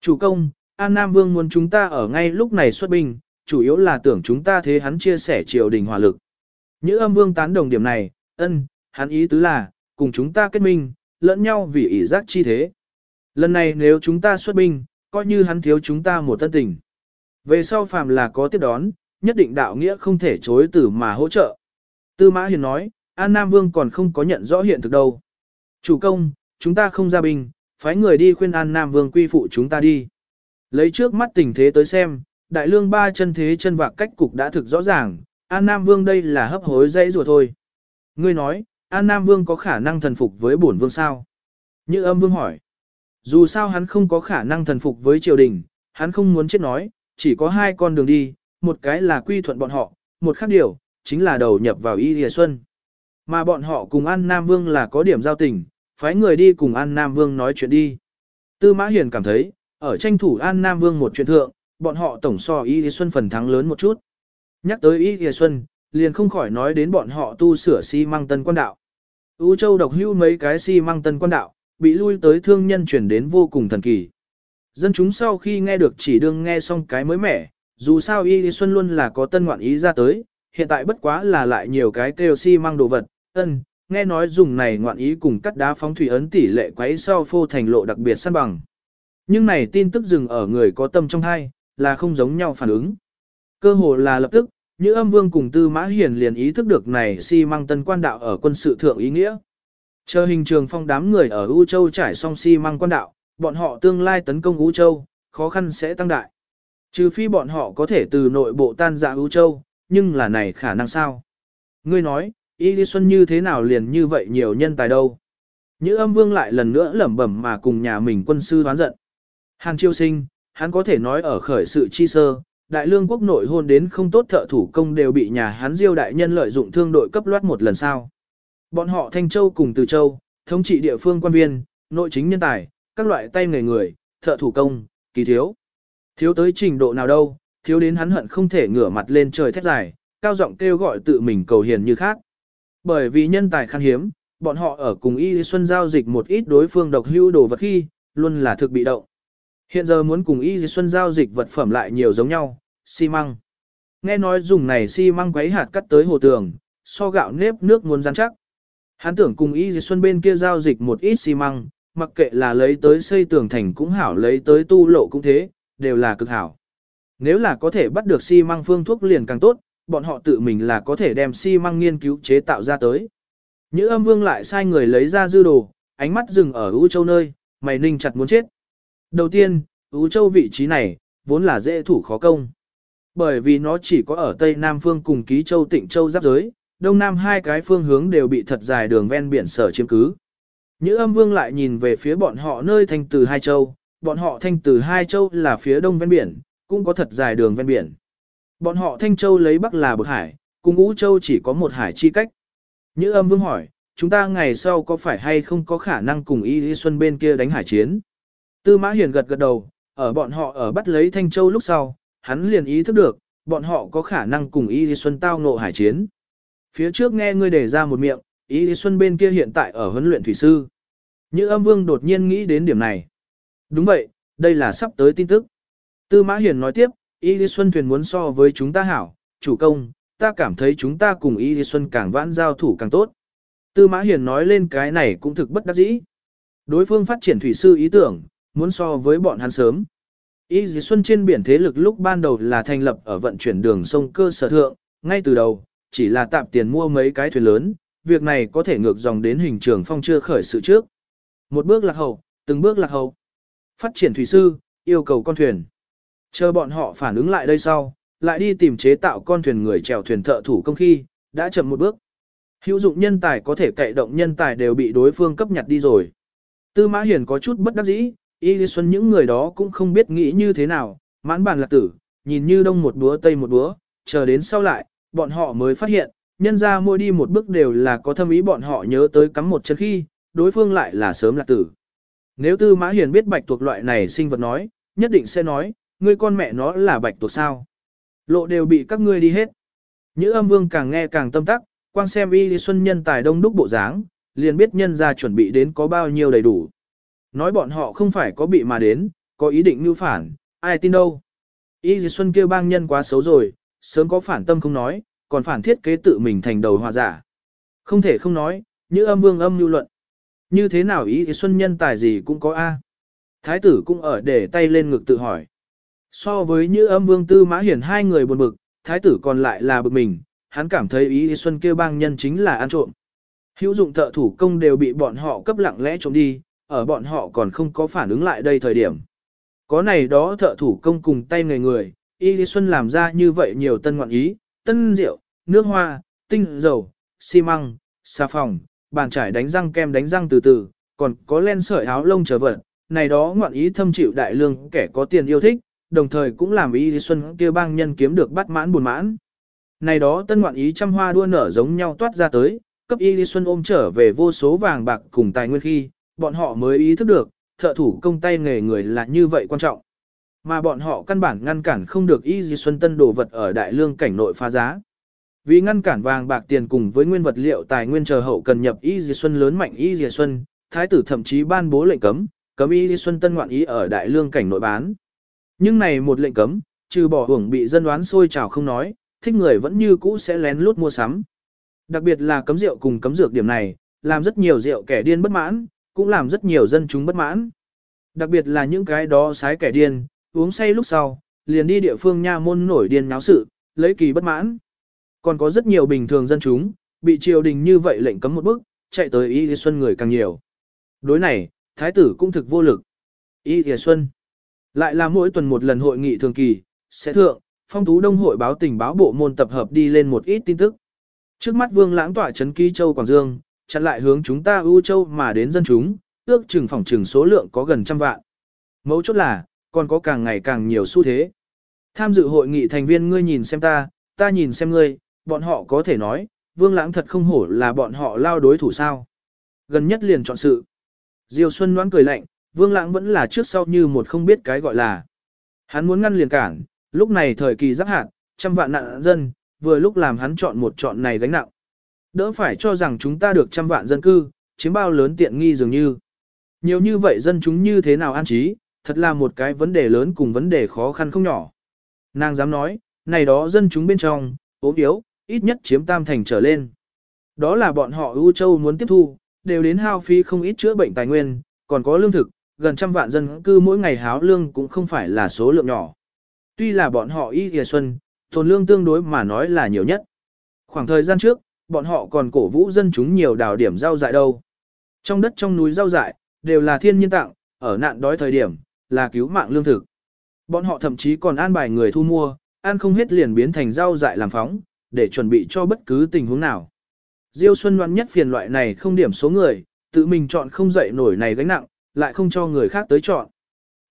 Chủ công, An Nam Vương muốn chúng ta ở ngay lúc này xuất binh, chủ yếu là tưởng chúng ta thế hắn chia sẻ triều đình hỏa lực. Như âm vương tán đồng điểm này, ân, hắn ý tứ là, cùng chúng ta kết minh, lẫn nhau vì ỷ giác chi thế. Lần này nếu chúng ta xuất binh, coi như hắn thiếu chúng ta một tân tình. Về sau phàm là có tiếp đón, nhất định đạo nghĩa không thể chối từ mà hỗ trợ. Tư Mã Hiền nói, An Nam Vương còn không có nhận rõ hiện thực đâu. Chủ công, chúng ta không ra binh, phái người đi khuyên An Nam Vương quy phụ chúng ta đi. Lấy trước mắt tình thế tới xem, đại lương ba chân thế chân vạc cách cục đã thực rõ ràng, An Nam Vương đây là hấp hối dãy rùa thôi. Ngươi nói, An Nam Vương có khả năng thần phục với bổn vương sao? Như âm vương hỏi. Dù sao hắn không có khả năng thần phục với triều đình, hắn không muốn chết nói, chỉ có hai con đường đi, một cái là quy thuận bọn họ, một khác điều, chính là đầu nhập vào Y Lìa Xuân. Mà bọn họ cùng An Nam Vương là có điểm giao tình, phái người đi cùng An Nam Vương nói chuyện đi. Tư Mã Hiền cảm thấy, ở tranh thủ An Nam Vương một chuyện thượng, bọn họ tổng so Y Lìa Xuân phần thắng lớn một chút. Nhắc tới Y Lìa Xuân, liền không khỏi nói đến bọn họ tu sửa xi si măng tân quan đạo. U Châu độc hưu mấy cái xi si măng tân quan đạo, bị lui tới thương nhân chuyển đến vô cùng thần kỳ. Dân chúng sau khi nghe được chỉ đương nghe xong cái mới mẻ, dù sao Y Xuân luôn là có tân ngoạn ý ra tới, hiện tại bất quá là lại nhiều cái kêu xi si mang đồ vật, ân, nghe nói dùng này ngoạn ý cùng cắt đá phóng thủy ấn tỷ lệ quấy sau phô thành lộ đặc biệt săn bằng. Nhưng này tin tức dừng ở người có tâm trong hai, là không giống nhau phản ứng. Cơ hồ là lập tức, Như âm vương cùng tư mã hiền liền ý thức được này si mang tân quan đạo ở quân sự thượng ý nghĩa. Chờ hình trường phong đám người ở U Châu trải xong si mang quan đạo, bọn họ tương lai tấn công U Châu, khó khăn sẽ tăng đại. Trừ phi bọn họ có thể từ nội bộ tan dạ U Châu, nhưng là này khả năng sao? Ngươi nói, Y Lý Xuân như thế nào liền như vậy nhiều nhân tài đâu? Như âm vương lại lần nữa lẩm bẩm mà cùng nhà mình quân sư đoán giận. Hàn chiêu sinh, hắn có thể nói ở khởi sự chi sơ, đại lương quốc nội hôn đến không tốt thợ thủ công đều bị nhà hắn diêu đại nhân lợi dụng thương đội cấp loát một lần sau. Bọn họ Thanh Châu cùng Từ Châu, thống trị địa phương quan viên, nội chính nhân tài, các loại tay nghề người, thợ thủ công, kỳ thiếu. Thiếu tới trình độ nào đâu, thiếu đến hắn hận không thể ngửa mặt lên trời thét dài, cao giọng kêu gọi tự mình cầu hiền như khác. Bởi vì nhân tài khan hiếm, bọn họ ở cùng Y Xuân giao dịch một ít đối phương độc hưu đồ vật khi, luôn là thực bị động. Hiện giờ muốn cùng Y Xuân giao dịch vật phẩm lại nhiều giống nhau, xi măng. Nghe nói dùng này xi măng quấy hạt cắt tới hồ tường, so gạo nếp nước muốn rắn chắc. Hắn tưởng cùng Y Xuân bên kia giao dịch một ít xi măng, mặc kệ là lấy tới xây tường thành cũng hảo lấy tới tu lộ cũng thế, đều là cực hảo. Nếu là có thể bắt được xi măng phương thuốc liền càng tốt, bọn họ tự mình là có thể đem xi măng nghiên cứu chế tạo ra tới. Như âm vương lại sai người lấy ra dư đồ, ánh mắt dừng ở U Châu nơi, mày ninh chặt muốn chết. Đầu tiên, U Châu vị trí này, vốn là dễ thủ khó công. Bởi vì nó chỉ có ở Tây Nam Phương cùng Ký Châu Tịnh Châu giáp giới, Đông Nam hai cái phương hướng đều bị thật dài đường ven biển sở chiếm cứ. Như âm vương lại nhìn về phía bọn họ nơi thanh từ hai châu, bọn họ thanh từ hai châu là phía đông ven biển, cũng có thật dài đường ven biển. Bọn họ thanh châu lấy bắc là bực hải, cùng ngũ châu chỉ có một hải chi cách. Như âm vương hỏi, chúng ta ngày sau có phải hay không có khả năng cùng Y Lý Xuân bên kia đánh hải chiến? Tư Mã Hiền gật gật đầu, ở bọn họ ở bắt lấy Thanh Châu lúc sau, hắn liền ý thức được, bọn họ có khả năng cùng Y Lý Xuân tao ngộ hải chiến. Phía trước nghe ngươi đề ra một miệng, Y Lý Xuân bên kia hiện tại ở huấn luyện thủy sư. Như âm vương đột nhiên nghĩ đến điểm này. Đúng vậy, đây là sắp tới tin tức. Tư Mã Hiền nói tiếp, Y Lý Xuân thuyền muốn so với chúng ta hảo, chủ công, ta cảm thấy chúng ta cùng Y Lý Xuân càng vãn giao thủ càng tốt. Tư Mã Hiền nói lên cái này cũng thực bất đắc dĩ. Đối phương phát triển thủy sư ý tưởng, muốn so với bọn hắn sớm. Y Lý Xuân trên biển thế lực lúc ban đầu là thành lập ở vận chuyển đường sông cơ sở thượng, ngay từ đầu, chỉ là tạm tiền mua mấy cái thuyền lớn, việc này có thể ngược dòng đến hình trường phong chưa khởi sự trước. Một bước lạc hậu, từng bước lạc hậu. Phát triển thủy sư, yêu cầu con thuyền. Chờ bọn họ phản ứng lại đây sau, lại đi tìm chế tạo con thuyền người chèo thuyền thợ thủ công khi, đã chậm một bước. Hữu dụng nhân tài có thể cậy động nhân tài đều bị đối phương cấp nhặt đi rồi. Tư Mã Hiền có chút bất đắc dĩ, Y Lý Xuân những người đó cũng không biết nghĩ như thế nào, mãn bàn lạc tử, nhìn như đông một búa tây một búa, chờ đến sau lại, bọn họ mới phát hiện, nhân ra mỗi đi một bước đều là có thâm ý bọn họ nhớ tới cắm một chân khi, đối phương lại là sớm lạc tử. Nếu Tư Mã Hiền biết bạch tuộc loại này sinh vật nói, nhất định sẽ nói, ngươi con mẹ nó là bạch tuộc sao. Lộ đều bị các ngươi đi hết. Nhữ âm vương càng nghe càng tâm tắc, quang xem y xuân nhân tài đông đúc bộ dáng, liền biết nhân ra chuẩn bị đến có bao nhiêu đầy đủ. Nói bọn họ không phải có bị mà đến, có ý định mưu phản, ai tin đâu. Y xuân kêu bang nhân quá xấu rồi, sớm có phản tâm không nói, còn phản thiết kế tự mình thành đầu hòa giả. Không thể không nói, như âm vương âm lưu luận. Như thế nào ý xuân nhân tài gì cũng có A. Thái tử cũng ở để tay lên ngực tự hỏi. So với như âm vương tư mã hiển hai người buồn bực, thái tử còn lại là bực mình, hắn cảm thấy ý xuân kêu bang nhân chính là ăn trộm. Hữu dụng thợ thủ công đều bị bọn họ cấp lặng lẽ trộm đi, ở bọn họ còn không có phản ứng lại đây thời điểm. Có này đó thợ thủ công cùng tay người người, Y Lý Xuân làm ra như vậy nhiều tân ngoạn ý, tân rượu, nước hoa, tinh dầu, xi măng, xà phòng, bàn trải đánh răng kem đánh răng từ từ, còn có len sợi áo lông trở vật, này đó ngoạn ý thâm chịu đại lương kẻ có tiền yêu thích, đồng thời cũng làm Y Lý Xuân kia bang nhân kiếm được bắt mãn buồn mãn. Này đó tân ngoạn ý trăm hoa đua nở giống nhau toát ra tới, cấp Y Lý Xuân ôm trở về vô số vàng bạc cùng tài nguyên khi, bọn họ mới ý thức được, thợ thủ công tay nghề người là như vậy quan trọng. Mà bọn họ căn bản ngăn cản không được Y Lý Xuân tân đồ vật ở đại lương cảnh nội phá giá. Vì ngăn cản vàng bạc tiền cùng với nguyên vật liệu tài nguyên chờ hậu cần nhập Y Di Xuân lớn mạnh Y Di Xuân, thái tử thậm chí ban bố lệnh cấm, cấm Y Di Xuân tân ngoạn ý ở đại lương cảnh nội bán. Nhưng này một lệnh cấm, trừ bỏ hưởng bị dân đoán sôi trào không nói, thích người vẫn như cũ sẽ lén lút mua sắm. Đặc biệt là cấm rượu cùng cấm dược điểm này, làm rất nhiều rượu kẻ điên bất mãn, cũng làm rất nhiều dân chúng bất mãn. Đặc biệt là những cái đó sái kẻ điên, uống say lúc sau, liền đi địa phương nha môn nổi điên náo sự, lấy kỳ bất mãn. Còn có rất nhiều bình thường dân chúng, bị triều đình như vậy lệnh cấm một bước, chạy tới Y Lê Xuân người càng nhiều. Đối này, thái tử cũng thực vô lực. Y Lê Xuân lại là mỗi tuần một lần hội nghị thường kỳ, sẽ thượng, phong tú đông hội báo tình báo bộ môn tập hợp đi lên một ít tin tức. Trước mắt vương lãng tỏa trấn ký châu Quảng Dương, chặn lại hướng chúng ta ưu châu mà đến dân chúng, ước chừng phòng chừng số lượng có gần trăm vạn. Mấu chốt là, còn có càng ngày càng nhiều xu thế. Tham dự hội nghị thành viên ngươi nhìn xem ta, ta nhìn xem ngươi, bọn họ có thể nói, vương lãng thật không hổ là bọn họ lao đối thủ sao. Gần nhất liền chọn sự. Diêu Xuân đoán cười lạnh, vương lãng vẫn là trước sau như một không biết cái gọi là. Hắn muốn ngăn liền cản, lúc này thời kỳ giáp hạn trăm vạn nạn dân, vừa lúc làm hắn chọn một chọn này gánh nặng. Đỡ phải cho rằng chúng ta được trăm vạn dân cư, chiếm bao lớn tiện nghi dường như. Nhiều như vậy dân chúng như thế nào an trí, thật là một cái vấn đề lớn cùng vấn đề khó khăn không nhỏ. Nàng dám nói, này đó dân chúng bên trong, ốm yếu, ít nhất chiếm tam thành trở lên. Đó là bọn họ ưu châu muốn tiếp thu, đều đến hao phí không ít chữa bệnh tài nguyên, còn có lương thực, gần trăm vạn dân cư mỗi ngày háo lương cũng không phải là số lượng nhỏ. Tuy là bọn họ y thìa xuân, tồn lương tương đối mà nói là nhiều nhất. Khoảng thời gian trước, bọn họ còn cổ vũ dân chúng nhiều đào điểm rau dại đâu. Trong đất trong núi rau dại, đều là thiên nhiên tặng, ở nạn đói thời điểm, là cứu mạng lương thực. Bọn họ thậm chí còn an bài người thu mua, ăn không hết liền biến thành rau dại làm phóng, để chuẩn bị cho bất cứ tình huống nào. Diêu Xuân đoán nhất phiền loại này không điểm số người, tự mình chọn không dậy nổi này gánh nặng, lại không cho người khác tới chọn.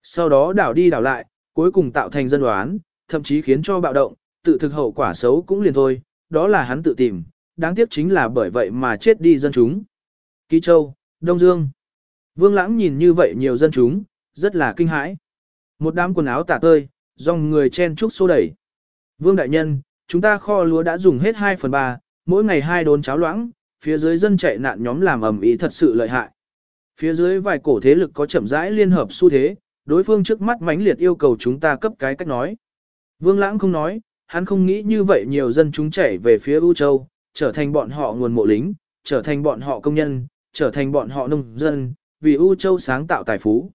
Sau đó đảo đi đảo lại, cuối cùng tạo thành dân đoán, thậm chí khiến cho bạo động, tự thực hậu quả xấu cũng liền thôi, đó là hắn tự tìm, đáng tiếc chính là bởi vậy mà chết đi dân chúng. Ký Châu, Đông Dương. Vương Lãng nhìn như vậy nhiều dân chúng, rất là kinh hãi. Một đám quần áo tả tơi, dòng người chen trúc xô đẩy. Vương Đại Nhân, chúng ta kho lúa đã dùng hết 2 phần 3, mỗi ngày hai đốn cháo loãng, phía dưới dân chạy nạn nhóm làm ẩm ý thật sự lợi hại. Phía dưới vài cổ thế lực có chậm rãi liên hợp xu thế, đối phương trước mắt mãnh liệt yêu cầu chúng ta cấp cái cách nói. Vương Lãng không nói, hắn không nghĩ như vậy nhiều dân chúng chảy về phía U Châu, trở thành bọn họ nguồn mộ lính, trở thành bọn họ công nhân, trở thành bọn họ nông dân, vì U Châu sáng tạo tài phú.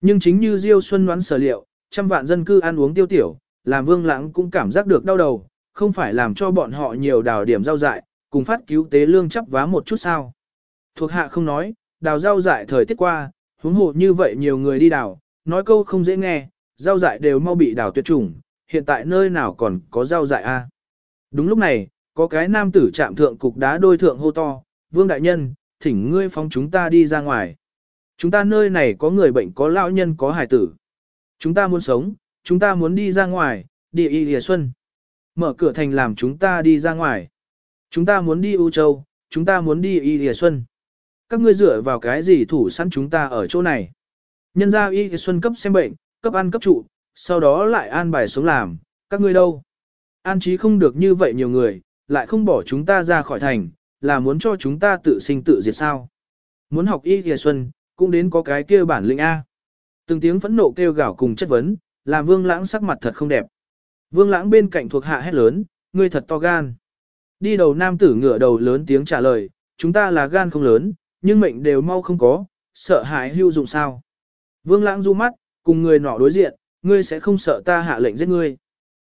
Nhưng chính như Diêu Xuân đoán sở liệu, trăm vạn dân cư ăn uống tiêu tiểu, làm Vương Lãng cũng cảm giác được đau đầu, không phải làm cho bọn họ nhiều đào điểm rau dại, cùng phát cứu tế lương chấp vá một chút sao. Thuộc hạ không nói, đào rau dại thời tiết qua, huống hồ như vậy nhiều người đi đào, nói câu không dễ nghe, rau dại đều mau bị đào tuyệt chủng, hiện tại nơi nào còn có rau dại a? Đúng lúc này, có cái nam tử chạm thượng cục đá đôi thượng hô to, vương đại nhân, thỉnh ngươi phóng chúng ta đi ra ngoài. Chúng ta nơi này có người bệnh có lão nhân có hài tử. Chúng ta muốn sống, chúng ta muốn đi ra ngoài, đi y lìa xuân. Mở cửa thành làm chúng ta đi ra ngoài. Chúng ta muốn đi U Châu, chúng ta muốn đi y lìa xuân. Các ngươi dựa vào cái gì thủ sẵn chúng ta ở chỗ này. Nhân ra y lìa xuân cấp xem bệnh, cấp ăn cấp trụ, sau đó lại an bài sống làm, các ngươi đâu. An trí không được như vậy nhiều người, lại không bỏ chúng ta ra khỏi thành, là muốn cho chúng ta tự sinh tự diệt sao. Muốn học y lìa xuân, cũng đến có cái kia bản lĩnh A. Từng tiếng phẫn nộ kêu gào cùng chất vấn, làm vương lãng sắc mặt thật không đẹp. Vương lãng bên cạnh thuộc hạ hét lớn, ngươi thật to gan. Đi đầu nam tử ngửa đầu lớn tiếng trả lời, chúng ta là gan không lớn, nhưng mệnh đều mau không có, sợ hãi hưu dụng sao. Vương lãng du mắt, cùng người nọ đối diện, ngươi sẽ không sợ ta hạ lệnh giết ngươi.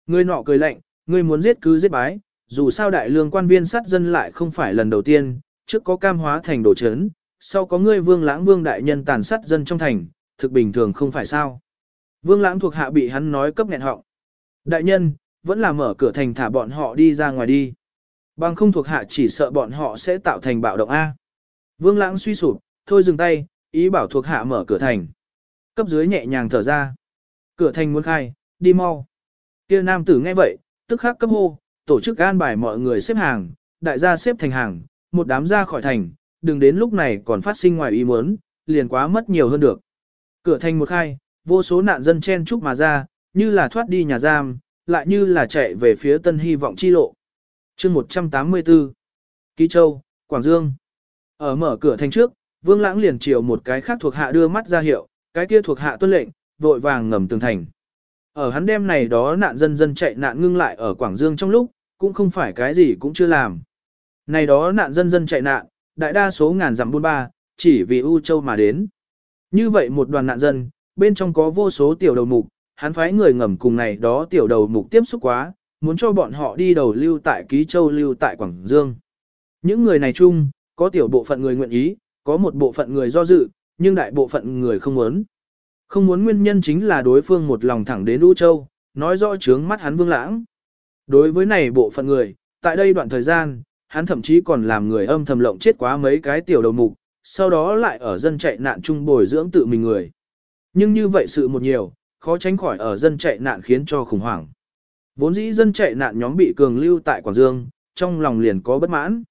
Người nọ cười lạnh, ngươi muốn giết cứ giết bái, dù sao đại lương quan viên sát dân lại không phải lần đầu tiên, trước có cam hóa thành đồ chấn, sau có ngươi vương lãng vương đại nhân tàn sát dân trong thành, thực bình thường không phải sao. Vương lãng thuộc hạ bị hắn nói cấp nghẹn họng. Đại nhân, vẫn là mở cửa thành thả bọn họ đi ra ngoài đi. Bằng không thuộc hạ chỉ sợ bọn họ sẽ tạo thành bạo động A. Vương lãng suy sụp, thôi dừng tay, ý bảo thuộc hạ mở cửa thành. Cấp dưới nhẹ nhàng thở ra. Cửa thành muốn khai, đi mau. Kia nam tử nghe vậy, tức khắc cấp hô, tổ chức an bài mọi người xếp hàng, đại gia xếp thành hàng, một đám ra khỏi thành, đừng đến lúc này còn phát sinh ngoài ý muốn, liền quá mất nhiều hơn được. Cửa thành một khai, vô số nạn dân chen chúc mà ra, như là thoát đi nhà giam, lại như là chạy về phía tân hy vọng chi lộ. chương 184 Ký Châu, Quảng Dương Ở mở cửa thành trước, Vương Lãng liền chiều một cái khác thuộc hạ đưa mắt ra hiệu, cái kia thuộc hạ tuân lệnh, vội vàng ngầm tường thành. Ở hắn đêm này đó nạn dân dân chạy nạn ngưng lại ở Quảng Dương trong lúc, cũng không phải cái gì cũng chưa làm. Này đó nạn dân dân chạy nạn, đại đa số ngàn dặm buôn ba, chỉ vì U Châu mà đến. Như vậy một đoàn nạn dân, bên trong có vô số tiểu đầu mục, hắn phái người ngầm cùng này đó tiểu đầu mục tiếp xúc quá, muốn cho bọn họ đi đầu lưu tại Ký Châu lưu tại Quảng Dương. Những người này chung, có tiểu bộ phận người nguyện ý, có một bộ phận người do dự, nhưng đại bộ phận người không muốn. Không muốn nguyên nhân chính là đối phương một lòng thẳng đến U Châu, nói rõ trướng mắt hắn vương lãng. Đối với này bộ phận người, tại đây đoạn thời gian, hắn thậm chí còn làm người âm thầm lộng chết quá mấy cái tiểu đầu mục, sau đó lại ở dân chạy nạn chung bồi dưỡng tự mình người. Nhưng như vậy sự một nhiều, khó tránh khỏi ở dân chạy nạn khiến cho khủng hoảng. Vốn dĩ dân chạy nạn nhóm bị cường lưu tại Quảng Dương, trong lòng liền có bất mãn.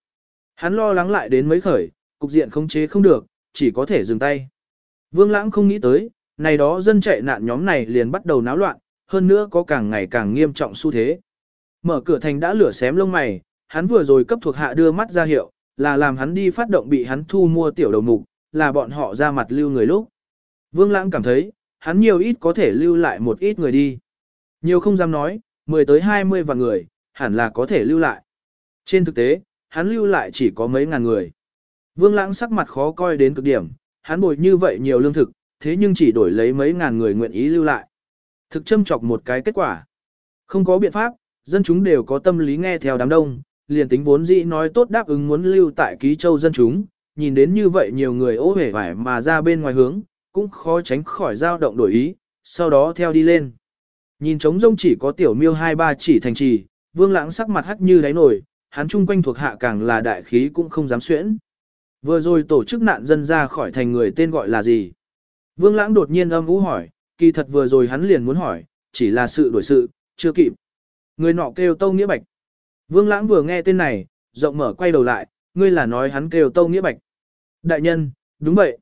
Hắn lo lắng lại đến mấy khởi, cục diện không chế không được, chỉ có thể dừng tay. Vương Lãng không nghĩ tới, này đó dân chạy nạn nhóm này liền bắt đầu náo loạn, hơn nữa có càng ngày càng nghiêm trọng xu thế. Mở cửa thành đã lửa xém lông mày, hắn vừa rồi cấp thuộc hạ đưa mắt ra hiệu, là làm hắn đi phát động bị hắn thu mua tiểu đầu mục, là bọn họ ra mặt lưu người lúc. Vương Lãng cảm thấy, hắn nhiều ít có thể lưu lại một ít người đi. Nhiều không dám nói, 10 tới 20 vạn người, hẳn là có thể lưu lại. Trên thực tế, hắn lưu lại chỉ có mấy ngàn người. Vương Lãng sắc mặt khó coi đến cực điểm, hắn bồi như vậy nhiều lương thực, thế nhưng chỉ đổi lấy mấy ngàn người nguyện ý lưu lại. Thực châm chọc một cái kết quả. Không có biện pháp, dân chúng đều có tâm lý nghe theo đám đông, liền tính vốn dĩ nói tốt đáp ứng muốn lưu tại ký châu dân chúng, nhìn đến như vậy nhiều người ố hể vải mà ra bên ngoài hướng, cũng khó tránh khỏi dao động đổi ý, sau đó theo đi lên. Nhìn trống rông chỉ có tiểu miêu hai ba chỉ thành trì, vương lãng sắc mặt hắc như đáy nổi, hắn chung quanh thuộc hạ càng là đại khí cũng không dám xuyễn. Vừa rồi tổ chức nạn dân ra khỏi thành người tên gọi là gì? Vương lãng đột nhiên âm ú hỏi, kỳ thật vừa rồi hắn liền muốn hỏi, chỉ là sự đổi sự, chưa kịp. Người nọ kêu Tâu Nghĩa Bạch. Vương lãng vừa nghe tên này, rộng mở quay đầu lại, ngươi là nói hắn kêu Tâu Nghĩa Bạch. Đại nhân, đúng vậy.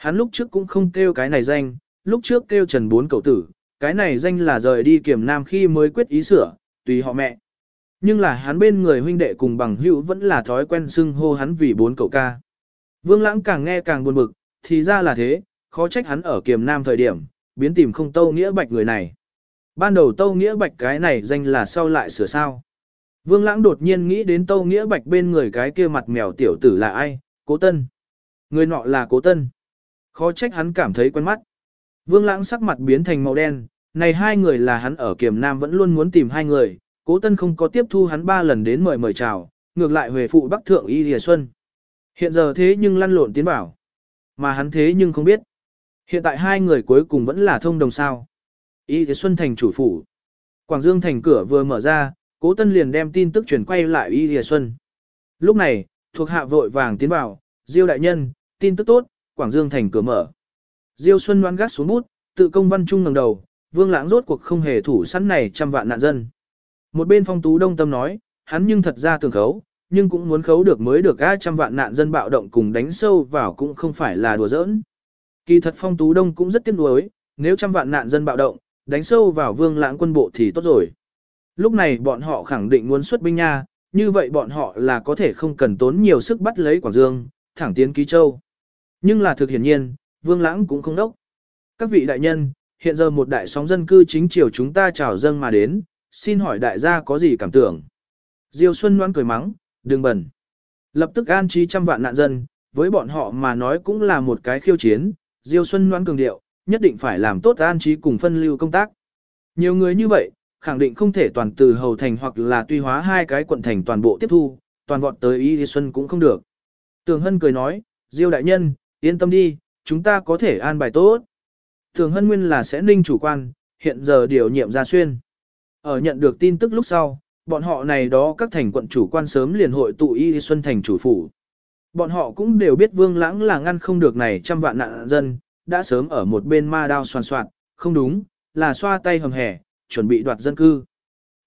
Hắn lúc trước cũng không kêu cái này danh, lúc trước kêu Trần Bốn Cậu Tử, cái này danh là rời đi kiểm nam khi mới quyết ý sửa, tùy họ mẹ. Nhưng là hắn bên người huynh đệ cùng bằng hữu vẫn là thói quen xưng hô hắn vì bốn cậu ca. Vương lãng càng nghe càng buồn bực, thì ra là thế, khó trách hắn ở kiềm nam thời điểm, biến tìm không tâu nghĩa bạch người này. Ban đầu tâu nghĩa bạch cái này danh là sau lại sửa sao. Vương lãng đột nhiên nghĩ đến tâu nghĩa bạch bên người cái kia mặt mèo tiểu tử là ai, cố tân. Người nọ là cố tân. Khó trách hắn cảm thấy quen mắt. Vương lãng sắc mặt biến thành màu đen, này hai người là hắn ở kiềm nam vẫn luôn muốn tìm hai người, cố tân không có tiếp thu hắn ba lần đến mời mời chào, ngược lại về phụ bắc thượng y lìa xuân. Hiện giờ thế nhưng lăn lộn tiến bảo. Mà hắn thế nhưng không biết. Hiện tại hai người cuối cùng vẫn là thông đồng sao. Y lìa xuân thành chủ phủ. Quảng Dương thành cửa vừa mở ra, cố tân liền đem tin tức chuyển quay lại y lìa xuân. Lúc này, thuộc hạ vội vàng tiến vào, diêu đại nhân, tin tức tốt, Quảng Dương thành cửa mở. Diêu Xuân đoán gác xuống bút, tự công văn trung ngẩng đầu, Vương Lãng rốt cuộc không hề thủ sẵn này trăm vạn nạn dân. Một bên Phong Tú Đông Tâm nói, hắn nhưng thật ra tưởng khấu, nhưng cũng muốn khấu được mới được a trăm vạn nạn dân bạo động cùng đánh sâu vào cũng không phải là đùa giỡn. Kỳ thật Phong Tú Đông cũng rất tiếc nuối, nếu trăm vạn nạn dân bạo động, đánh sâu vào Vương Lãng quân bộ thì tốt rồi. Lúc này bọn họ khẳng định muốn xuất binh nha, như vậy bọn họ là có thể không cần tốn nhiều sức bắt lấy Quảng Dương, thẳng tiến Ký Châu. Nhưng là thực hiển nhiên, Vương Lãng cũng không đốc. Các vị đại nhân, hiện giờ một đại sóng dân cư chính chiều chúng ta chào dâng mà đến, xin hỏi đại gia có gì cảm tưởng. Diêu Xuân Loan cười mắng, đừng bẩn. Lập tức an trí trăm vạn nạn dân, với bọn họ mà nói cũng là một cái khiêu chiến, Diêu Xuân Loan cường điệu, nhất định phải làm tốt an trí cùng phân lưu công tác. Nhiều người như vậy, khẳng định không thể toàn từ hầu thành hoặc là tuy hóa hai cái quận thành toàn bộ tiếp thu, toàn vọt tới Y Xuân cũng không được. Tường Hân cười nói, Diêu đại nhân, yên tâm đi, chúng ta có thể an bài tốt. Thường hân nguyên là sẽ ninh chủ quan, hiện giờ điều nhiệm ra xuyên. Ở nhận được tin tức lúc sau, bọn họ này đó các thành quận chủ quan sớm liền hội tụ y xuân thành chủ phủ. Bọn họ cũng đều biết vương lãng là ngăn không được này trăm vạn nạn dân, đã sớm ở một bên ma đao soàn soạn, không đúng, là xoa tay hầm hẻ, chuẩn bị đoạt dân cư.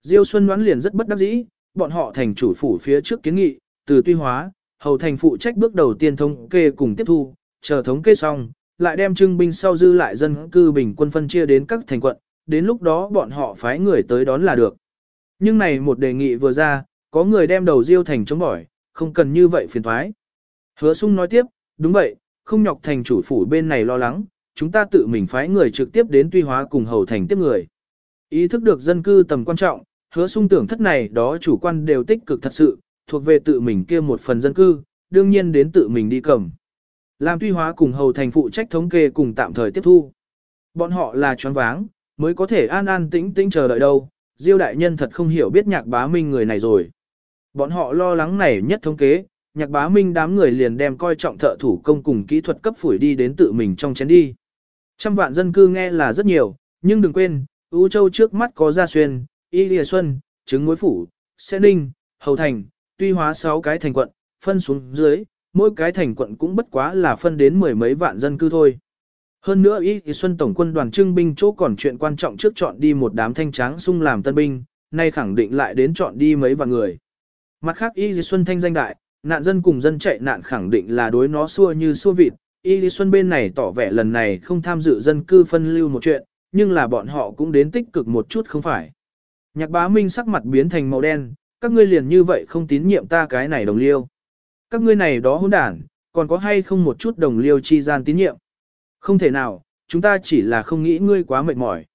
Diêu Xuân đoán liền rất bất đắc dĩ, bọn họ thành chủ phủ phía trước kiến nghị, từ tuy hóa, hầu thành phụ trách bước đầu tiên thống kê cùng tiếp thu, chờ thống kê xong, lại đem trưng binh sau dư lại dân cư bình quân phân chia đến các thành quận, đến lúc đó bọn họ phái người tới đón là được. Nhưng này một đề nghị vừa ra, có người đem đầu diêu thành chống bỏi, không cần như vậy phiền thoái. Hứa sung nói tiếp, đúng vậy, không nhọc thành chủ phủ bên này lo lắng, chúng ta tự mình phái người trực tiếp đến tuy hóa cùng hầu thành tiếp người. Ý thức được dân cư tầm quan trọng, hứa sung tưởng thất này đó chủ quan đều tích cực thật sự, thuộc về tự mình kia một phần dân cư, đương nhiên đến tự mình đi cầm. Làm tuy hóa cùng hầu thành phụ trách thống kê cùng tạm thời tiếp thu. Bọn họ là choáng váng, mới có thể an an tĩnh tĩnh chờ đợi đâu, Diêu đại nhân thật không hiểu biết nhạc bá minh người này rồi. Bọn họ lo lắng này nhất thống kế, nhạc bá minh đám người liền đem coi trọng thợ thủ công cùng kỹ thuật cấp phủi đi đến tự mình trong chén đi. Trăm vạn dân cư nghe là rất nhiều, nhưng đừng quên, U Châu trước mắt có Gia Xuyên, Y Lìa Xuân, Trứng Muối Phủ, Xe Ninh, Hầu Thành, tuy hóa 6 cái thành quận, phân xuống dưới, mỗi cái thành quận cũng bất quá là phân đến mười mấy vạn dân cư thôi. Hơn nữa Y thì Xuân Tổng quân đoàn trưng binh chỗ còn chuyện quan trọng trước chọn đi một đám thanh tráng sung làm tân binh, nay khẳng định lại đến chọn đi mấy vạn người. Mặt khác Y thì Xuân thanh danh đại, nạn dân cùng dân chạy nạn khẳng định là đối nó xua như xua vịt. Y Lý Xuân bên này tỏ vẻ lần này không tham dự dân cư phân lưu một chuyện, nhưng là bọn họ cũng đến tích cực một chút không phải. Nhạc bá minh sắc mặt biến thành màu đen, các ngươi liền như vậy không tín nhiệm ta cái này đồng liêu. Các ngươi này đó hỗn đản, còn có hay không một chút đồng liêu chi gian tín nhiệm? Không thể nào, chúng ta chỉ là không nghĩ ngươi quá mệt mỏi.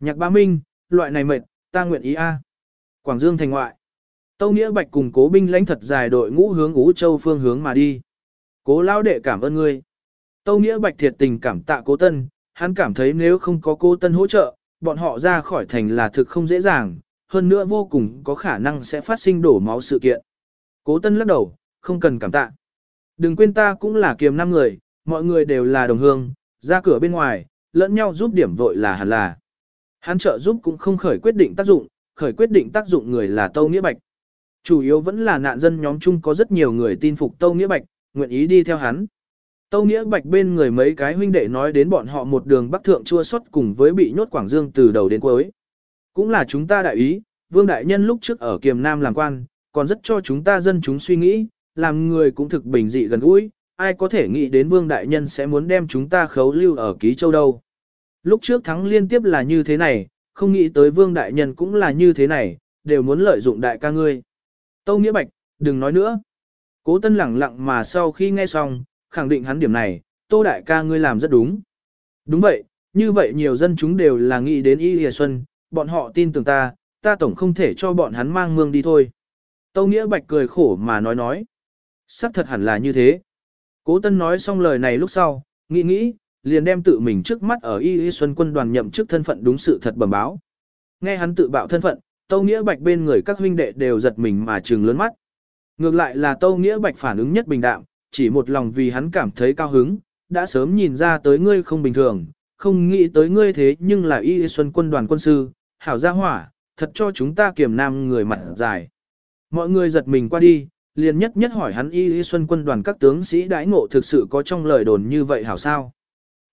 Nhạc bá minh, loại này mệt, ta nguyện ý a. Quảng Dương thành ngoại. Tâu Nghĩa Bạch cùng cố binh lãnh thật dài đội ngũ hướng Ú Châu phương hướng mà đi. Cố lao đệ cảm ơn ngươi. Tâu Nghĩa Bạch thiệt tình cảm tạ cố tân, hắn cảm thấy nếu không có cố tân hỗ trợ, bọn họ ra khỏi thành là thực không dễ dàng, hơn nữa vô cùng có khả năng sẽ phát sinh đổ máu sự kiện. Cố tân lắc đầu, không cần cảm tạ. Đừng quên ta cũng là kiềm năm người, mọi người đều là đồng hương, ra cửa bên ngoài, lẫn nhau giúp điểm vội là hẳn là. Hắn trợ giúp cũng không khởi quyết định tác dụng, khởi quyết định tác dụng người là Tâu Nghĩa Bạch. Chủ yếu vẫn là nạn dân nhóm chung có rất nhiều người tin phục Tâu Nghĩa Bạch, nguyện ý đi theo hắn. Tâu Nghĩa Bạch bên người mấy cái huynh đệ nói đến bọn họ một đường bắc thượng chua xuất cùng với bị nhốt Quảng Dương từ đầu đến cuối. Cũng là chúng ta đại ý, Vương Đại Nhân lúc trước ở Kiềm Nam làm quan, còn rất cho chúng ta dân chúng suy nghĩ, làm người cũng thực bình dị gần gũi, ai có thể nghĩ đến Vương Đại Nhân sẽ muốn đem chúng ta khấu lưu ở Ký Châu đâu. Lúc trước thắng liên tiếp là như thế này, không nghĩ tới Vương Đại Nhân cũng là như thế này, đều muốn lợi dụng đại ca ngươi. Tâu Nghĩa Bạch, đừng nói nữa. Cố Tân lẳng lặng mà sau khi nghe xong, khẳng định hắn điểm này, Tô Đại ca ngươi làm rất đúng. Đúng vậy, như vậy nhiều dân chúng đều là nghĩ đến Y Hìa Xuân, bọn họ tin tưởng ta, ta tổng không thể cho bọn hắn mang mương đi thôi. Tâu Nghĩa Bạch cười khổ mà nói nói. Sắc thật hẳn là như thế. Cố Tân nói xong lời này lúc sau, nghĩ nghĩ, liền đem tự mình trước mắt ở Y Y Xuân quân đoàn nhậm chức thân phận đúng sự thật bẩm báo. Nghe hắn tự bạo thân phận, Tâu Nghĩa Bạch bên người các huynh đệ đều giật mình mà trừng lớn mắt. Ngược lại là Tâu Nghĩa Bạch phản ứng nhất bình đạm, chỉ một lòng vì hắn cảm thấy cao hứng, đã sớm nhìn ra tới ngươi không bình thường, không nghĩ tới ngươi thế nhưng là Y Y Xuân quân đoàn quân sư, hảo gia hỏa, thật cho chúng ta kiểm nam người mặt dài. Mọi người giật mình qua đi, liền nhất nhất hỏi hắn Y Xuân quân đoàn các tướng sĩ đãi ngộ thực sự có trong lời đồn như vậy hảo sao.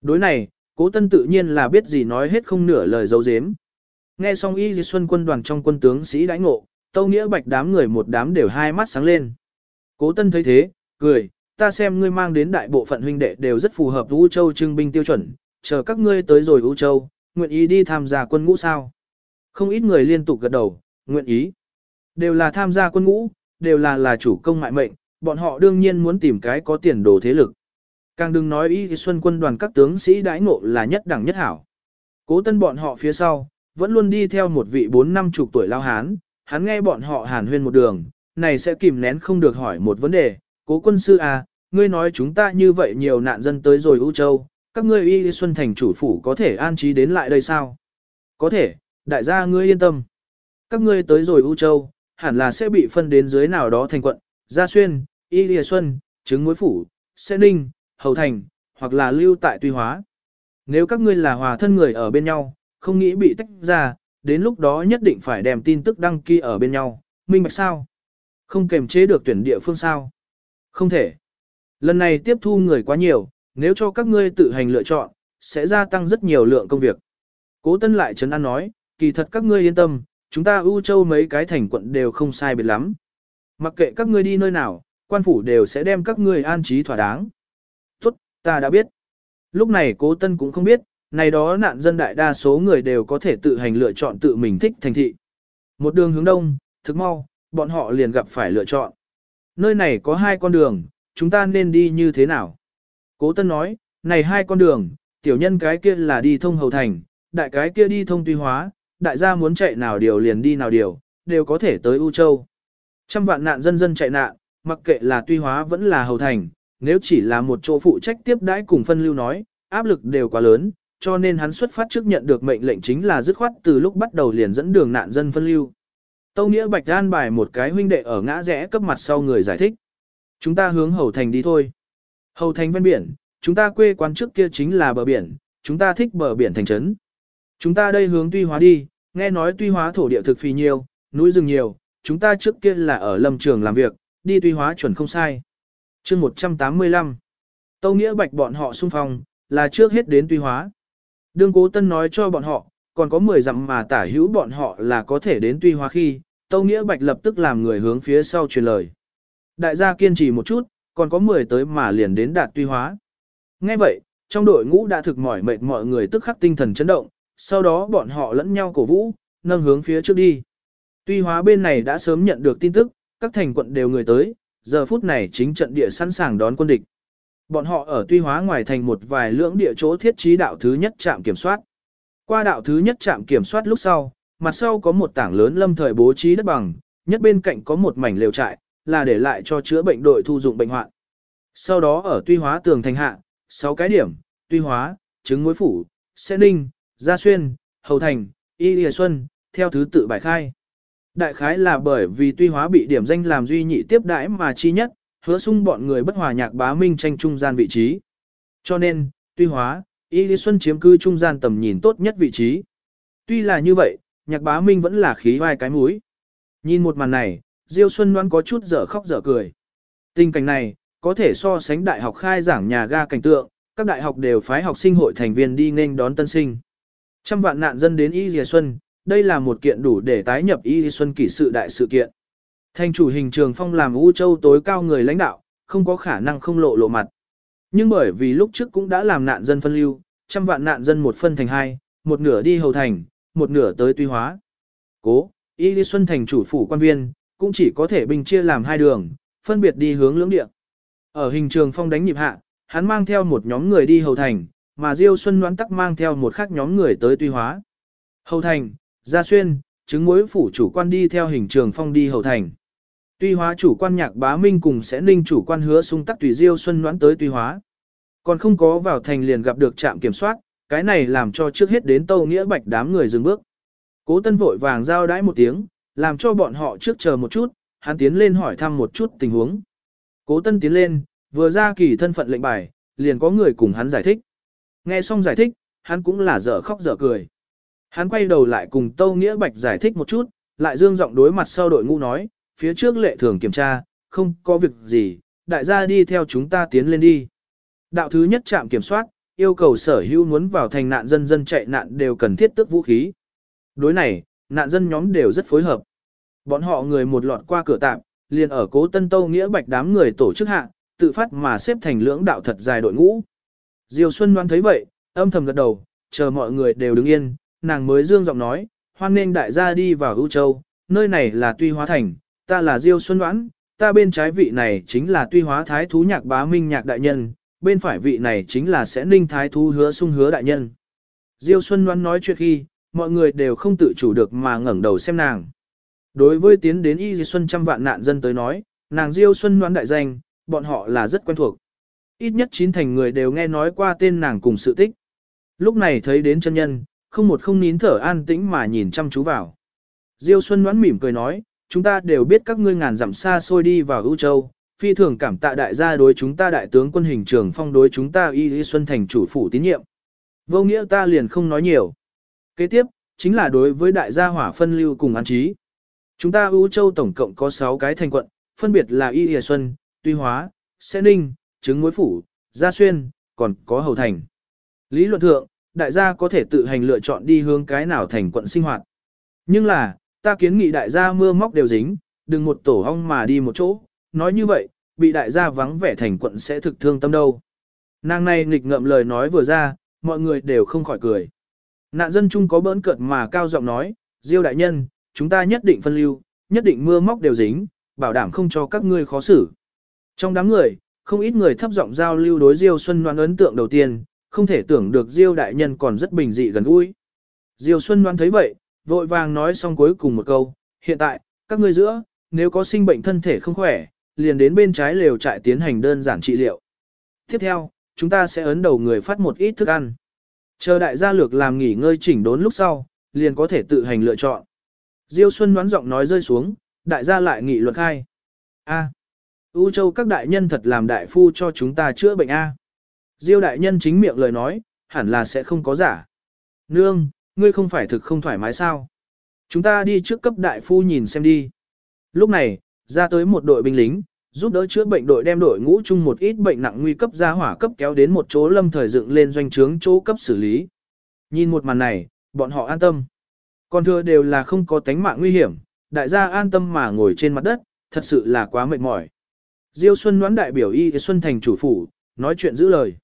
Đối này, cố tân tự nhiên là biết gì nói hết không nửa lời dấu dếm. Nghe xong Y Xuân quân đoàn trong quân tướng sĩ đãi ngộ, tâu nghĩa bạch đám người một đám đều hai mắt sáng lên. Cố tân thấy thế, cười, ta xem ngươi mang đến đại bộ phận huynh đệ đều rất phù hợp vũ Châu trưng binh tiêu chuẩn, chờ các ngươi tới rồi vũ Châu, nguyện ý đi tham gia quân ngũ sao. Không ít người liên tục gật đầu, nguyện ý. Đều là tham gia quân ngũ, đều là là chủ công mại mệnh, bọn họ đương nhiên muốn tìm cái có tiền đồ thế lực. Càng đừng nói ý xuân quân đoàn các tướng sĩ đãi ngộ là nhất đẳng nhất hảo. Cố tân bọn họ phía sau, vẫn luôn đi theo một vị bốn năm chục tuổi lao hán, hắn nghe bọn họ hàn huyên một đường, này sẽ kìm nén không được hỏi một vấn đề, cố quân sư à, ngươi nói chúng ta như vậy nhiều nạn dân tới rồi U Châu, các ngươi y xuân thành chủ phủ có thể an trí đến lại đây sao? Có thể, đại gia ngươi yên tâm. Các ngươi tới rồi U Châu, hẳn là sẽ bị phân đến dưới nào đó thành quận, Gia Xuyên, Y Lìa Xuân, Trứng Muối Phủ, Sẽ Ninh, Hầu Thành, hoặc là lưu tại Tuy Hóa. Nếu các ngươi là hòa thân người ở bên nhau, không nghĩ bị tách ra, đến lúc đó nhất định phải đem tin tức đăng ký ở bên nhau, minh bạch sao? Không kềm chế được tuyển địa phương sao? Không thể. Lần này tiếp thu người quá nhiều, nếu cho các ngươi tự hành lựa chọn, sẽ gia tăng rất nhiều lượng công việc. Cố Tân lại trấn an nói, kỳ thật các ngươi yên tâm, chúng ta ưu châu mấy cái thành quận đều không sai biệt lắm. Mặc kệ các ngươi đi nơi nào, quan phủ đều sẽ đem các ngươi an trí thỏa đáng. Tốt, ta đã biết. Lúc này cố Tân cũng không biết, này đó nạn dân đại đa số người đều có thể tự hành lựa chọn tự mình thích thành thị. Một đường hướng đông, thực mau, bọn họ liền gặp phải lựa chọn. Nơi này có hai con đường, chúng ta nên đi như thế nào? Cố Tân nói, này hai con đường, tiểu nhân cái kia là đi thông hầu thành, đại cái kia đi thông tuy hóa, đại gia muốn chạy nào điều liền đi nào điều, đều có thể tới U Châu. Trăm vạn nạn dân dân chạy nạn, mặc kệ là tuy hóa vẫn là hầu thành, nếu chỉ là một chỗ phụ trách tiếp đãi cùng phân lưu nói, áp lực đều quá lớn, cho nên hắn xuất phát trước nhận được mệnh lệnh chính là dứt khoát từ lúc bắt đầu liền dẫn đường nạn dân phân lưu. Tâu Nghĩa Bạch an bài một cái huynh đệ ở ngã rẽ cấp mặt sau người giải thích. Chúng ta hướng Hầu Thành đi thôi. Hầu Thành ven biển, chúng ta quê quán trước kia chính là bờ biển, chúng ta thích bờ biển thành trấn. Chúng ta đây hướng Tuy Hóa đi, nghe nói Tuy Hóa thổ địa thực phì nhiều, núi rừng nhiều, chúng ta trước kia là ở lâm trường làm việc, đi Tuy Hóa chuẩn không sai. chương 185 Tâu Nghĩa Bạch bọn họ xung phong, là trước hết đến Tuy Hóa. Đương Cố Tân nói cho bọn họ, còn có 10 dặm mà tả hữu bọn họ là có thể đến Tuy Hóa khi, Tâu Nghĩa Bạch lập tức làm người hướng phía sau truyền lời. Đại gia kiên trì một chút, còn có 10 tới mà liền đến đạt Tuy Hóa. Nghe vậy, trong đội ngũ đã thực mỏi mệt mọi người tức khắc tinh thần chấn động, sau đó bọn họ lẫn nhau cổ vũ, nâng hướng phía trước đi. Tuy Hóa bên này đã sớm nhận được tin tức, các thành quận đều người tới, giờ phút này chính trận địa sẵn sàng đón quân địch. Bọn họ ở Tuy Hóa ngoài thành một vài lưỡng địa chỗ thiết trí đạo thứ nhất trạm kiểm soát. Qua đạo thứ nhất trạm kiểm soát lúc sau, mặt sau có một tảng lớn lâm thời bố trí đất bằng, nhất bên cạnh có một mảnh lều trại, là để lại cho chữa bệnh đội thu dụng bệnh hoạn. Sau đó ở Tuy Hóa tường thành hạ, 6 cái điểm, Tuy Hóa, Trứng Muối Phủ, Xe Ninh, Gia Xuyên, Hầu Thành, Y Lìa Xuân, theo thứ tự bài khai. Đại khái là bởi vì Tuy Hóa bị điểm danh làm duy nhị tiếp đãi mà chi nhất, hứa sung bọn người bất hòa nhạc bá minh tranh trung gian vị trí. Cho nên, Tuy Hóa, Y Lìa Xuân chiếm cư trung gian tầm nhìn tốt nhất vị trí. Tuy là như vậy, nhạc bá minh vẫn là khí vai cái mũi. Nhìn một màn này, Diêu Xuân Loan có chút dở khóc dở cười. Tình cảnh này, có thể so sánh đại học khai giảng nhà ga cảnh tượng, các đại học đều phái học sinh hội thành viên đi nên đón tân sinh. Trăm vạn nạn dân đến Y Dìa Xuân, đây là một kiện đủ để tái nhập Y Dìa Xuân kỷ sự đại sự kiện. Thành chủ hình trường phong làm U Châu tối cao người lãnh đạo, không có khả năng không lộ lộ mặt. Nhưng bởi vì lúc trước cũng đã làm nạn dân phân lưu, trăm vạn nạn dân một phân thành hai, một nửa đi hầu thành, một nửa tới tuy hóa. Cố, Y Dìa Xuân thành chủ phủ quan viên, cũng chỉ có thể bình chia làm hai đường, phân biệt đi hướng lưỡng địa. Ở hình trường phong đánh nhịp hạ, hắn mang theo một nhóm người đi hầu thành, mà Diêu Xuân đoán tắc mang theo một khác nhóm người tới Tuy Hóa. Hầu thành, Gia Xuyên, chứng mối phủ chủ quan đi theo hình trường phong đi hầu thành. Tuy Hóa chủ quan nhạc bá minh cùng sẽ ninh chủ quan hứa sung tắc tùy Diêu Xuân đoán tới Tuy Hóa. Còn không có vào thành liền gặp được trạm kiểm soát, cái này làm cho trước hết đến Tâu Nghĩa Bạch đám người dừng bước. Cố Tân vội vàng giao đãi một tiếng, làm cho bọn họ trước chờ một chút, hắn tiến lên hỏi thăm một chút tình huống. Cố Tân tiến lên, vừa ra kỳ thân phận lệnh bài, liền có người cùng hắn giải thích. Nghe xong giải thích, hắn cũng là dở khóc dở cười. Hắn quay đầu lại cùng Tâu Nghĩa Bạch giải thích một chút, lại dương giọng đối mặt sau đội ngũ nói, phía trước lệ thường kiểm tra, không có việc gì, đại gia đi theo chúng ta tiến lên đi. Đạo thứ nhất trạm kiểm soát, yêu cầu sở hữu muốn vào thành nạn dân dân chạy nạn đều cần thiết tức vũ khí. Đối này, nạn dân nhóm đều rất phối hợp. Bọn họ người một lọt qua cửa tạm, liền ở cố tân tâu nghĩa bạch đám người tổ chức hạ, tự phát mà xếp thành lưỡng đạo thật dài đội ngũ. Diêu Xuân đoán thấy vậy, âm thầm gật đầu, chờ mọi người đều đứng yên, nàng mới dương giọng nói, hoan nên đại gia đi vào ưu châu, nơi này là tuy hóa thành, ta là Diêu Xuân đoán, ta bên trái vị này chính là tuy hóa thái thú nhạc bá minh nhạc đại nhân, bên phải vị này chính là sẽ ninh thái thú hứa sung hứa đại nhân. Diêu Xuân đoán nói chuyện khi, mọi người đều không tự chủ được mà ngẩng đầu xem nàng. Đối với tiến đến Y Di Xuân trăm vạn nạn dân tới nói, nàng Diêu Xuân đoán đại danh, bọn họ là rất quen thuộc. Ít nhất chín thành người đều nghe nói qua tên nàng cùng sự tích. Lúc này thấy đến chân nhân, không một không nín thở an tĩnh mà nhìn chăm chú vào. Diêu Xuân đoán mỉm cười nói, chúng ta đều biết các ngươi ngàn dặm xa xôi đi vào ưu châu, phi thường cảm tạ đại gia đối chúng ta đại tướng quân hình trường phong đối chúng ta Y y Xuân thành chủ phủ tín nhiệm. Vô nghĩa ta liền không nói nhiều. Kế tiếp, chính là đối với đại gia hỏa phân lưu cùng an trí. Chúng ta ưu châu tổng cộng có 6 cái thành quận, phân biệt là Y y Xuân, Tuy Hóa, Xe Ninh, Trứng Muối Phủ, Gia Xuyên, còn có Hầu Thành. Lý luận thượng, đại gia có thể tự hành lựa chọn đi hướng cái nào thành quận sinh hoạt. Nhưng là, ta kiến nghị đại gia mưa móc đều dính, đừng một tổ ong mà đi một chỗ, nói như vậy, bị đại gia vắng vẻ thành quận sẽ thực thương tâm đâu. Nàng này nghịch ngợm lời nói vừa ra, mọi người đều không khỏi cười. Nạn dân chung có bỡn cợt mà cao giọng nói, Diêu đại nhân, chúng ta nhất định phân lưu, nhất định mưa móc đều dính, bảo đảm không cho các ngươi khó xử. Trong đám người, không ít người thấp giọng giao lưu đối Diêu Xuân Loan ấn tượng đầu tiên, không thể tưởng được Diêu đại nhân còn rất bình dị gần gũi. Diêu Xuân Loan thấy vậy, vội vàng nói xong cuối cùng một câu, hiện tại, các ngươi giữa, nếu có sinh bệnh thân thể không khỏe, liền đến bên trái lều trại tiến hành đơn giản trị liệu. Tiếp theo, chúng ta sẽ ấn đầu người phát một ít thức ăn. Chờ đại gia lược làm nghỉ ngơi chỉnh đốn lúc sau, liền có thể tự hành lựa chọn. Diêu Xuân đoán giọng nói rơi xuống, đại gia lại nghị luận khai. A. U Châu các đại nhân thật làm đại phu cho chúng ta chữa bệnh A. Diêu đại nhân chính miệng lời nói, hẳn là sẽ không có giả. Nương, ngươi không phải thực không thoải mái sao? Chúng ta đi trước cấp đại phu nhìn xem đi. Lúc này, ra tới một đội binh lính, giúp đỡ chữa bệnh đội đem đội ngũ chung một ít bệnh nặng nguy cấp ra hỏa cấp kéo đến một chỗ lâm thời dựng lên doanh trướng chỗ cấp xử lý. Nhìn một màn này, bọn họ an tâm. Còn thừa đều là không có tánh mạng nguy hiểm, đại gia an tâm mà ngồi trên mặt đất, thật sự là quá mệt mỏi. Diêu Xuân đoán đại biểu y Xuân thành chủ phủ, nói chuyện giữ lời.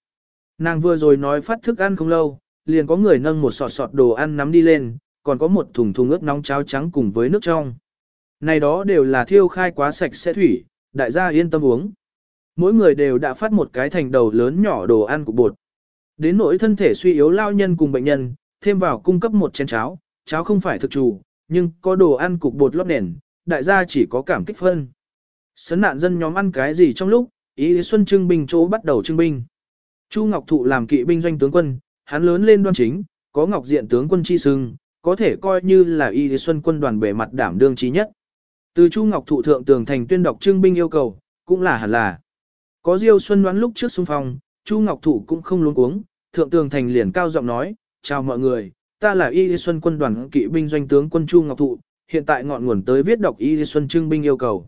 Nàng vừa rồi nói phát thức ăn không lâu, liền có người nâng một sọt sọt đồ ăn nắm đi lên, còn có một thùng thùng ướp nóng cháo trắng cùng với nước trong. Này đó đều là thiêu khai quá sạch sẽ thủy, đại gia yên tâm uống. Mỗi người đều đã phát một cái thành đầu lớn nhỏ đồ ăn của bột. Đến nỗi thân thể suy yếu lao nhân cùng bệnh nhân, thêm vào cung cấp một chén cháo, cháo không phải thực chủ, nhưng có đồ ăn cục bột lót nền, đại gia chỉ có cảm kích phân. Sấn nạn dân nhóm ăn cái gì trong lúc, ý xuân trưng binh chỗ bắt đầu trưng binh. Chu Ngọc Thụ làm kỵ binh doanh tướng quân, hắn lớn lên đoan chính, có ngọc diện tướng quân chi sưng, có thể coi như là y xuân quân đoàn bề mặt đảm đương trí nhất. Từ Chu Ngọc Thụ thượng tường thành tuyên đọc trưng binh yêu cầu, cũng là hẳn là. Có Diêu Xuân đoán lúc trước xung phong, Chu Ngọc Thụ cũng không luống cuống, thượng tường thành liền cao giọng nói, chào mọi người, ta là Y Xuân quân đoàn kỵ binh doanh tướng quân Chu Ngọc Thụ, hiện tại ngọn nguồn tới viết đọc Y Xuân trưng binh yêu cầu.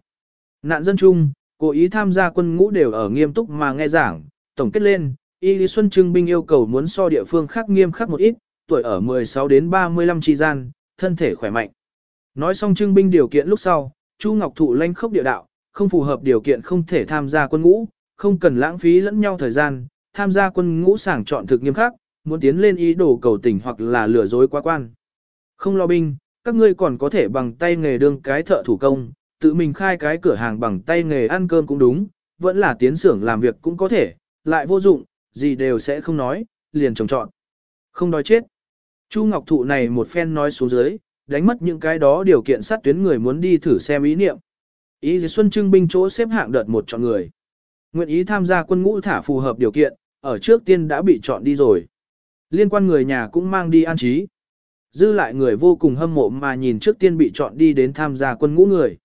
Nạn dân chung, cố ý tham gia quân ngũ đều ở nghiêm túc mà nghe giảng, tổng kết lên, Y Xuân trưng binh yêu cầu muốn so địa phương khác nghiêm khắc một ít, tuổi ở 16 đến 35 chi gian, thân thể khỏe mạnh. Nói xong trưng binh điều kiện lúc sau, Chu Ngọc Thụ lanh khốc địa đạo, không phù hợp điều kiện không thể tham gia quân ngũ, không cần lãng phí lẫn nhau thời gian, tham gia quân ngũ sảng chọn thực nghiêm khắc, muốn tiến lên ý đồ cầu tình hoặc là lừa dối quá quan. Không lo binh, các ngươi còn có thể bằng tay nghề đương cái thợ thủ công, tự mình khai cái cửa hàng bằng tay nghề ăn cơm cũng đúng, vẫn là tiến xưởng làm việc cũng có thể, lại vô dụng, gì đều sẽ không nói, liền trồng trọn. Không đói chết. Chu Ngọc Thụ này một phen nói xuống dưới, đánh mất những cái đó điều kiện sát tuyến người muốn đi thử xem ý niệm. Ý Xuân Trưng binh chỗ xếp hạng đợt một chọn người. Nguyện ý tham gia quân ngũ thả phù hợp điều kiện, ở trước tiên đã bị chọn đi rồi. Liên quan người nhà cũng mang đi an trí. Dư lại người vô cùng hâm mộ mà nhìn trước tiên bị chọn đi đến tham gia quân ngũ người.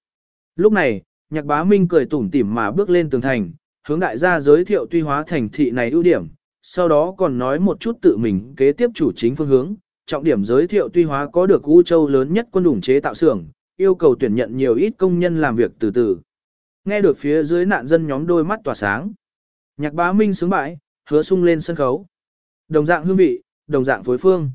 Lúc này, nhạc bá minh cười tủm tỉm mà bước lên tường thành, hướng đại gia giới thiệu tuy hóa thành thị này ưu điểm, sau đó còn nói một chút tự mình kế tiếp chủ chính phương hướng, trọng điểm giới thiệu tuy hóa có được U Châu lớn nhất quân đủng chế tạo xưởng, yêu cầu tuyển nhận nhiều ít công nhân làm việc từ từ. Nghe được phía dưới nạn dân nhóm đôi mắt tỏa sáng. Nhạc bá minh sướng bãi, hứa sung lên sân khấu. Đồng dạng hương vị, đồng dạng phối phương.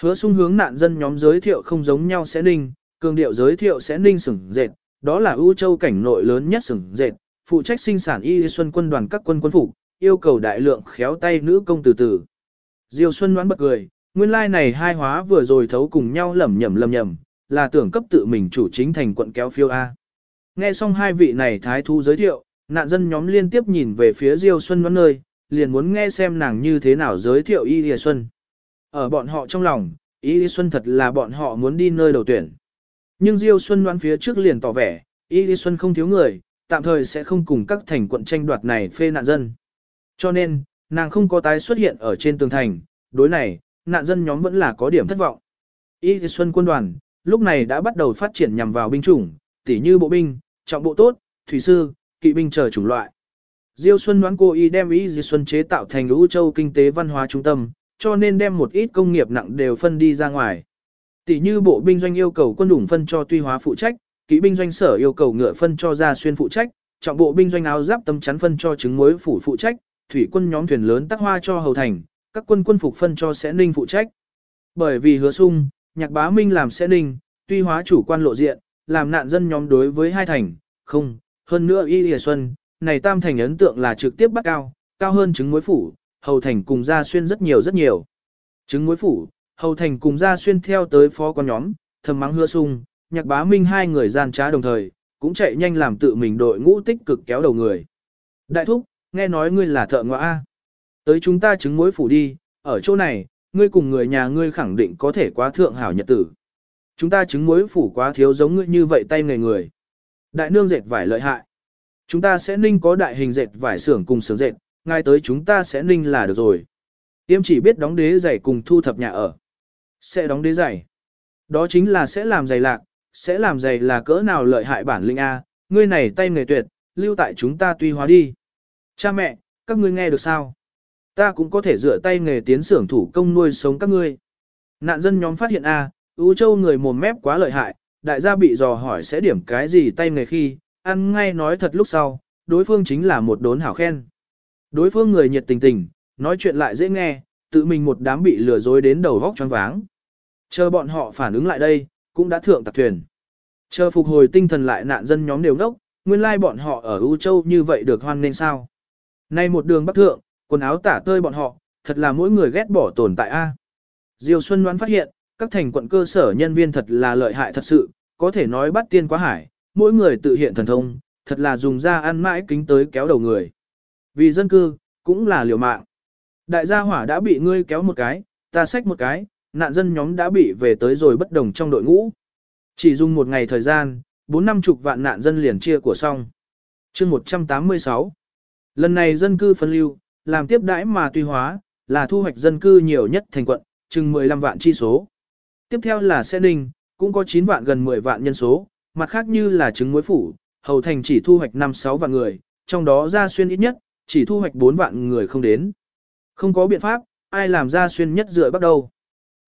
Hứa sung hướng nạn dân nhóm giới thiệu không giống nhau sẽ ninh, cường điệu giới thiệu sẽ ninh sửng dệt, đó là ưu châu cảnh nội lớn nhất sừng dệt, phụ trách sinh sản y xuân quân đoàn các quân quân phục, yêu cầu đại lượng khéo tay nữ công từ từ. Diêu Xuân đoán bật cười, nguyên lai like này hai hóa vừa rồi thấu cùng nhau lẩm nhẩm lẩm nhẩm, là tưởng cấp tự mình chủ chính thành quận kéo phiêu A. Nghe xong hai vị này thái thu giới thiệu, nạn dân nhóm liên tiếp nhìn về phía Diêu Xuân đoán nơi, liền muốn nghe xem nàng như thế nào giới thiệu Y Lìa Xuân. Ở bọn họ trong lòng, Y Lìa Xuân thật là bọn họ muốn đi nơi đầu tuyển. Nhưng Diêu Xuân đoán phía trước liền tỏ vẻ, Y Lý Xuân không thiếu người, tạm thời sẽ không cùng các thành quận tranh đoạt này phê nạn dân. Cho nên, nàng không có tái xuất hiện ở trên tường thành, đối này, nạn dân nhóm vẫn là có điểm thất vọng. Y Lý Xuân quân đoàn, lúc này đã bắt đầu phát triển nhằm vào binh chủng, tỉ như bộ binh, trọng bộ tốt, thủy sư, kỵ binh chờ chủng loại. Diêu Xuân đoán cô y đem ý Diêu Xuân chế tạo thành Lũ Châu kinh tế văn hóa trung tâm, cho nên đem một ít công nghiệp nặng đều phân đi ra ngoài. Tỷ như bộ binh doanh yêu cầu quân đủng phân cho tuy hóa phụ trách, kỵ binh doanh sở yêu cầu ngựa phân cho gia xuyên phụ trách, trọng bộ binh doanh áo giáp tâm chắn phân cho trứng muối phủ phụ trách, thủy quân nhóm thuyền lớn tắc hoa cho hầu thành, các quân quân phục phân cho sẽ ninh phụ trách. Bởi vì hứa sung, nhạc bá minh làm sẽ ninh, tuy hóa chủ quan lộ diện, làm nạn dân nhóm đối với hai thành, không, hơn nữa y lìa xuân, này tam thành ấn tượng là trực tiếp bắt cao, cao hơn trứng muối phủ, hầu thành cùng gia xuyên rất nhiều rất nhiều. Trứng muối phủ, hầu thành cùng Ra xuyên theo tới phó con nhóm, thầm mắng hứa sung, nhạc bá minh hai người gian trá đồng thời, cũng chạy nhanh làm tự mình đội ngũ tích cực kéo đầu người. Đại thúc, nghe nói ngươi là thợ ngõ A. Tới chúng ta chứng mối phủ đi, ở chỗ này, ngươi cùng người nhà ngươi khẳng định có thể quá thượng hảo nhật tử. Chúng ta chứng mối phủ quá thiếu giống ngươi như vậy tay người người. Đại nương dệt vải lợi hại. Chúng ta sẽ ninh có đại hình dệt vải xưởng cùng xưởng dệt, ngay tới chúng ta sẽ ninh là được rồi. Tiêm chỉ biết đóng đế giày cùng thu thập nhà ở. Sẽ đóng đế giày. Đó chính là sẽ làm giày lạc, sẽ làm giày là cỡ nào lợi hại bản linh A, ngươi này tay nghề tuyệt, lưu tại chúng ta tuy hóa đi. Cha mẹ, các ngươi nghe được sao? Ta cũng có thể dựa tay nghề tiến xưởng thủ công nuôi sống các ngươi. Nạn dân nhóm phát hiện A, Ú Châu người mồm mép quá lợi hại, đại gia bị dò hỏi sẽ điểm cái gì tay nghề khi, ăn ngay nói thật lúc sau, đối phương chính là một đốn hảo khen. Đối phương người nhiệt tình tình, nói chuyện lại dễ nghe, tự mình một đám bị lừa dối đến đầu vóc choáng váng. Chờ bọn họ phản ứng lại đây, cũng đã thượng tạc thuyền. Chờ phục hồi tinh thần lại nạn dân nhóm đều ngốc, nguyên lai bọn họ ở U Châu như vậy được hoan nên sao. Nay một đường bắc thượng, quần áo tả tơi bọn họ, thật là mỗi người ghét bỏ tồn tại A. Diêu Xuân đoán phát hiện, các thành quận cơ sở nhân viên thật là lợi hại thật sự, có thể nói bắt tiên quá hải, mỗi người tự hiện thần thông, thật là dùng ra ăn mãi kính tới kéo đầu người. Vì dân cư, cũng là liều mạng. Đại gia hỏa đã bị ngươi kéo một cái, ta xách một cái, nạn dân nhóm đã bị về tới rồi bất đồng trong đội ngũ. Chỉ dùng một ngày thời gian, bốn năm chục vạn nạn dân liền chia của xong. chương 186 Lần này dân cư phân lưu, làm tiếp đãi mà tuy hóa, là thu hoạch dân cư nhiều nhất thành quận, chừng 15 vạn chi số. Tiếp theo là Xe Ninh, cũng có 9 vạn gần 10 vạn nhân số, mặt khác như là trứng muối phủ, hầu thành chỉ thu hoạch 5-6 vạn người, trong đó ra xuyên ít nhất, chỉ thu hoạch 4 vạn người không đến. Không có biện pháp, ai làm ra xuyên nhất dựa bắt đầu.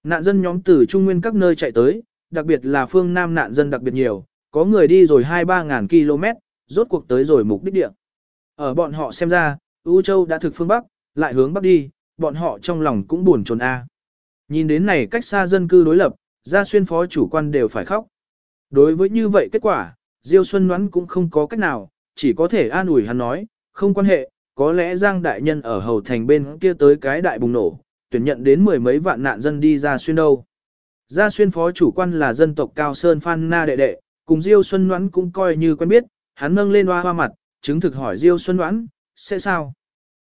Nạn dân nhóm từ Trung Nguyên các nơi chạy tới, đặc biệt là phương Nam nạn dân đặc biệt nhiều, có người đi rồi 2-3 ngàn km, rốt cuộc tới rồi mục đích địa. Ở bọn họ xem ra, U Châu đã thực phương Bắc, lại hướng Bắc đi, bọn họ trong lòng cũng buồn trồn a. Nhìn đến này cách xa dân cư đối lập, gia xuyên phó chủ quan đều phải khóc. Đối với như vậy kết quả, Diêu Xuân Ngoãn cũng không có cách nào, chỉ có thể an ủi hắn nói, không quan hệ, có lẽ Giang Đại Nhân ở Hầu Thành bên kia tới cái đại bùng nổ, tuyển nhận đến mười mấy vạn nạn dân đi ra xuyên đâu. Gia xuyên phó chủ quan là dân tộc Cao Sơn Phan Na đệ đệ, cùng Diêu Xuân Ngoãn cũng coi như quen biết, hắn nâng lên hoa hoa mặt, chứng thực hỏi Diêu Xuân Ngoãn, sẽ sao?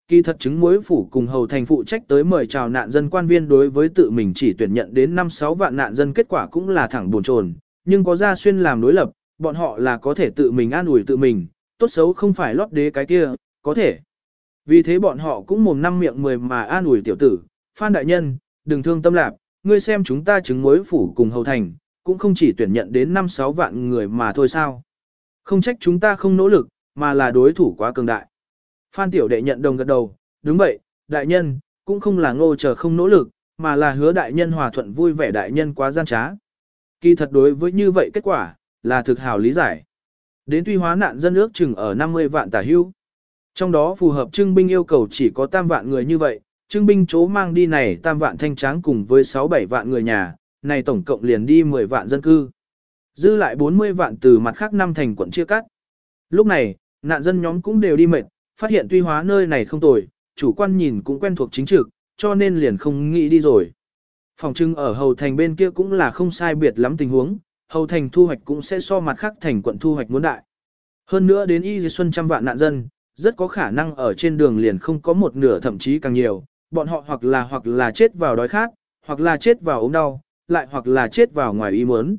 Kỳ thật chứng mối phủ cùng hầu thành phụ trách tới mời chào nạn dân quan viên đối với tự mình chỉ tuyển nhận đến 5-6 vạn nạn dân kết quả cũng là thẳng buồn trồn, nhưng có gia xuyên làm đối lập, bọn họ là có thể tự mình an ủi tự mình, tốt xấu không phải lót đế cái kia, có thể. Vì thế bọn họ cũng mồm năm miệng mười mà an ủi tiểu tử, Phan Đại Nhân, đừng thương tâm lạc, ngươi xem chúng ta chứng mối phủ cùng hầu thành, cũng không chỉ tuyển nhận đến 5-6 vạn người mà thôi sao. Không trách chúng ta không nỗ lực, mà là đối thủ quá cường đại. Phan Tiểu Đệ nhận đồng gật đầu, đúng vậy, đại nhân, cũng không là ngô chờ không nỗ lực, mà là hứa đại nhân hòa thuận vui vẻ đại nhân quá gian trá. Kỳ thật đối với như vậy kết quả, là thực hảo lý giải. Đến tuy hóa nạn dân ước chừng ở 50 vạn tả hưu. Trong đó phù hợp trưng binh yêu cầu chỉ có tam vạn người như vậy, trưng binh chố mang đi này tam vạn thanh tráng cùng với 6-7 vạn người nhà, này tổng cộng liền đi 10 vạn dân cư. Dư lại 40 vạn từ mặt khác năm thành quận chia cắt. Lúc này, nạn dân nhóm cũng đều đi mệt, phát hiện tuy hóa nơi này không tồi, chủ quan nhìn cũng quen thuộc chính trực, cho nên liền không nghĩ đi rồi. Phòng trưng ở hầu thành bên kia cũng là không sai biệt lắm tình huống, hầu thành thu hoạch cũng sẽ so mặt khác thành quận thu hoạch muốn đại. Hơn nữa đến y di xuân trăm vạn nạn dân, rất có khả năng ở trên đường liền không có một nửa thậm chí càng nhiều, bọn họ hoặc là hoặc là chết vào đói khát, hoặc là chết vào ốm đau, lại hoặc là chết vào ngoài ý muốn.